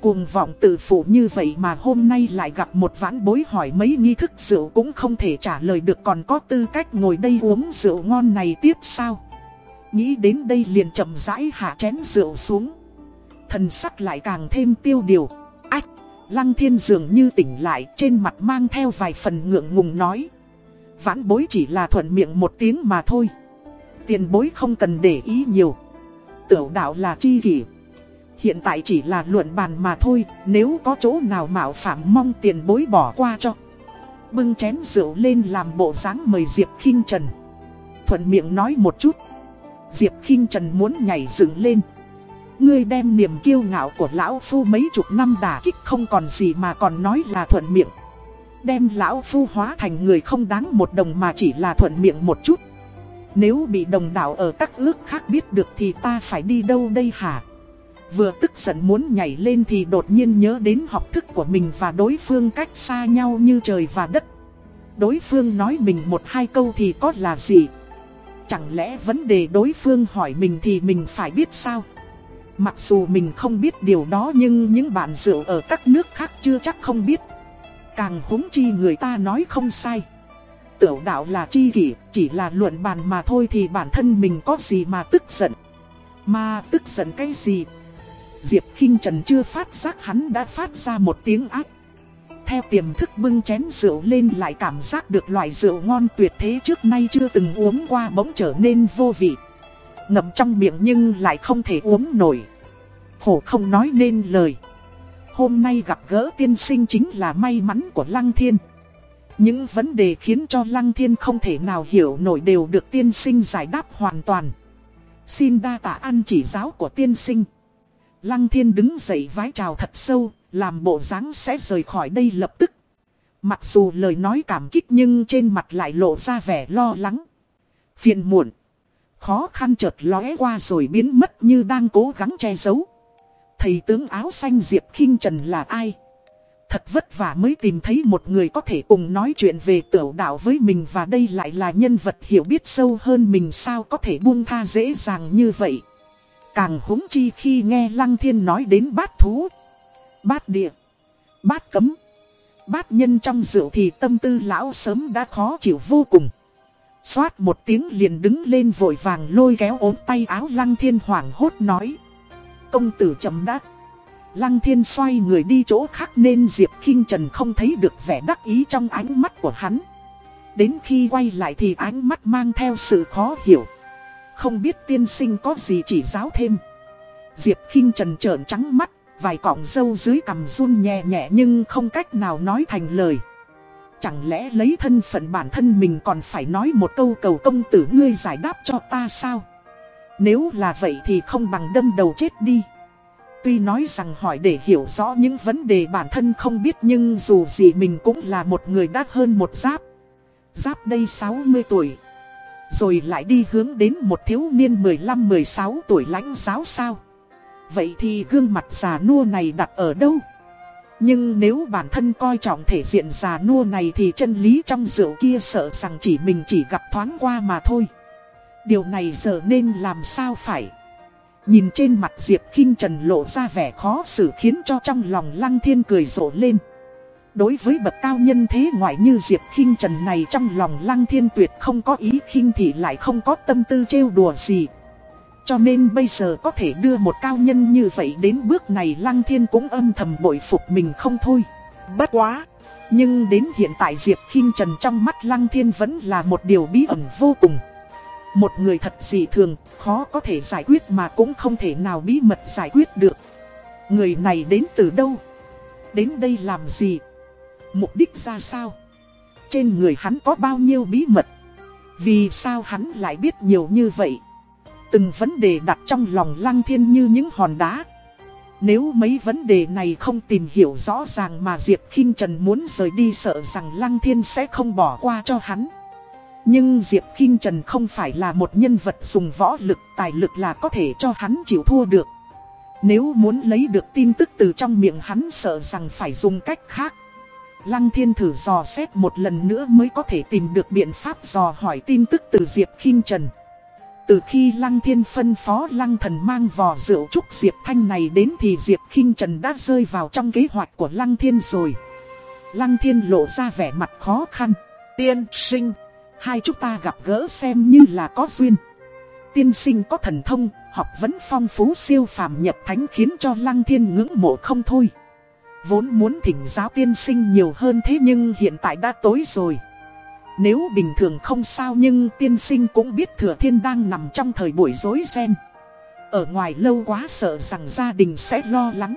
Cuồng vọng tự phụ như vậy mà hôm nay lại gặp một vãn bối hỏi mấy nghi thức rượu cũng không thể trả lời được còn có tư cách ngồi đây uống rượu ngon này tiếp sao. Nghĩ đến đây liền chậm rãi hạ chén rượu xuống. Thần sắc lại càng thêm tiêu điều. Ách, lăng thiên dường như tỉnh lại trên mặt mang theo vài phần ngượng ngùng nói. Vãn bối chỉ là thuận miệng một tiếng mà thôi. Tiền bối không cần để ý nhiều. Tiểu đạo là chi kỷ. Hiện tại chỉ là luận bàn mà thôi, nếu có chỗ nào mạo phạm mong tiền bối bỏ qua cho. Bưng chén rượu lên làm bộ dáng mời Diệp khinh Trần. Thuận miệng nói một chút. Diệp khinh Trần muốn nhảy dựng lên. Ngươi đem niềm kiêu ngạo của lão phu mấy chục năm đả kích không còn gì mà còn nói là thuận miệng. Đem lão phu hóa thành người không đáng một đồng mà chỉ là thuận miệng một chút. Nếu bị đồng đạo ở các ước khác biết được thì ta phải đi đâu đây hả? Vừa tức giận muốn nhảy lên thì đột nhiên nhớ đến học thức của mình và đối phương cách xa nhau như trời và đất. Đối phương nói mình một hai câu thì có là gì? Chẳng lẽ vấn đề đối phương hỏi mình thì mình phải biết sao? Mặc dù mình không biết điều đó nhưng những bạn rượu ở các nước khác chưa chắc không biết. Càng húng chi người ta nói không sai. Tiểu đạo là chi kỷ, chỉ là luận bàn mà thôi thì bản thân mình có gì mà tức giận. Mà tức giận cái gì? Diệp khinh Trần chưa phát giác hắn đã phát ra một tiếng ác. Theo tiềm thức bưng chén rượu lên lại cảm giác được loại rượu ngon tuyệt thế trước nay chưa từng uống qua bỗng trở nên vô vị. Ngậm trong miệng nhưng lại không thể uống nổi. Khổ không nói nên lời. Hôm nay gặp gỡ tiên sinh chính là may mắn của Lăng Thiên. Những vấn đề khiến cho Lăng Thiên không thể nào hiểu nổi đều được tiên sinh giải đáp hoàn toàn. Xin đa tạ ăn chỉ giáo của tiên sinh. Lăng thiên đứng dậy vái chào thật sâu, làm bộ dáng sẽ rời khỏi đây lập tức. Mặc dù lời nói cảm kích nhưng trên mặt lại lộ ra vẻ lo lắng. Phiền muộn. Khó khăn chợt lóe qua rồi biến mất như đang cố gắng che giấu. Thầy tướng áo xanh Diệp khinh Trần là ai? Thật vất vả mới tìm thấy một người có thể cùng nói chuyện về tiểu đạo với mình và đây lại là nhân vật hiểu biết sâu hơn mình sao có thể buông tha dễ dàng như vậy. Càng húng chi khi nghe Lăng Thiên nói đến bát thú, bát địa, bát cấm, bát nhân trong rượu thì tâm tư lão sớm đã khó chịu vô cùng. Xoát một tiếng liền đứng lên vội vàng lôi kéo ốm tay áo Lăng Thiên hoảng hốt nói. Công tử chậm đắc. Lăng Thiên xoay người đi chỗ khác nên Diệp kinh Trần không thấy được vẻ đắc ý trong ánh mắt của hắn. Đến khi quay lại thì ánh mắt mang theo sự khó hiểu. Không biết tiên sinh có gì chỉ giáo thêm. Diệp khinh trần trợn trắng mắt, Vài cọng dâu dưới cằm run nhẹ nhẹ nhưng không cách nào nói thành lời. Chẳng lẽ lấy thân phận bản thân mình còn phải nói một câu cầu công tử ngươi giải đáp cho ta sao? Nếu là vậy thì không bằng đâm đầu chết đi. Tuy nói rằng hỏi để hiểu rõ những vấn đề bản thân không biết nhưng dù gì mình cũng là một người đắt hơn một giáp. Giáp đây 60 tuổi rồi lại đi hướng đến một thiếu niên 15-16 tuổi lãnh giáo sao Vậy thì gương mặt già nua này đặt ở đâu? Nhưng nếu bản thân coi trọng thể diện già nua này thì chân lý trong rượu kia sợ rằng chỉ mình chỉ gặp thoáng qua mà thôi. Điều này giờ nên làm sao phải? Nhìn trên mặt Diệp khinh Trần lộ ra vẻ khó xử khiến cho trong lòng Lăng Thiên cười rộ lên. Đối với bậc cao nhân thế ngoại như Diệp khinh Trần này trong lòng Lăng Thiên Tuyệt không có ý khinh thì lại không có tâm tư trêu đùa gì. Cho nên bây giờ có thể đưa một cao nhân như vậy đến bước này Lăng Thiên cũng âm thầm bội phục mình không thôi. Bất quá! Nhưng đến hiện tại Diệp khinh Trần trong mắt Lăng Thiên vẫn là một điều bí ẩn vô cùng. Một người thật dị thường, khó có thể giải quyết mà cũng không thể nào bí mật giải quyết được. Người này đến từ đâu? Đến đây làm gì? Mục đích ra sao? Trên người hắn có bao nhiêu bí mật? Vì sao hắn lại biết nhiều như vậy? Từng vấn đề đặt trong lòng Lăng Thiên như những hòn đá. Nếu mấy vấn đề này không tìm hiểu rõ ràng mà Diệp Kinh Trần muốn rời đi sợ rằng Lăng Thiên sẽ không bỏ qua cho hắn. Nhưng Diệp Kinh Trần không phải là một nhân vật dùng võ lực, tài lực là có thể cho hắn chịu thua được. Nếu muốn lấy được tin tức từ trong miệng hắn sợ rằng phải dùng cách khác. Lăng Thiên thử dò xét một lần nữa mới có thể tìm được biện pháp dò hỏi tin tức từ Diệp Kinh Trần. Từ khi Lăng Thiên phân phó Lăng Thần mang vò rượu trúc Diệp Thanh này đến thì Diệp Kinh Trần đã rơi vào trong kế hoạch của Lăng Thiên rồi. Lăng Thiên lộ ra vẻ mặt khó khăn. Tiên sinh, hai chúng ta gặp gỡ xem như là có duyên. Tiên sinh có thần thông, học vấn phong phú siêu phàm nhập thánh khiến cho Lăng Thiên ngưỡng mộ không thôi. Vốn muốn thỉnh giáo tiên sinh nhiều hơn thế nhưng hiện tại đã tối rồi. Nếu bình thường không sao nhưng tiên sinh cũng biết thừa thiên đang nằm trong thời buổi rối ren. Ở ngoài lâu quá sợ rằng gia đình sẽ lo lắng.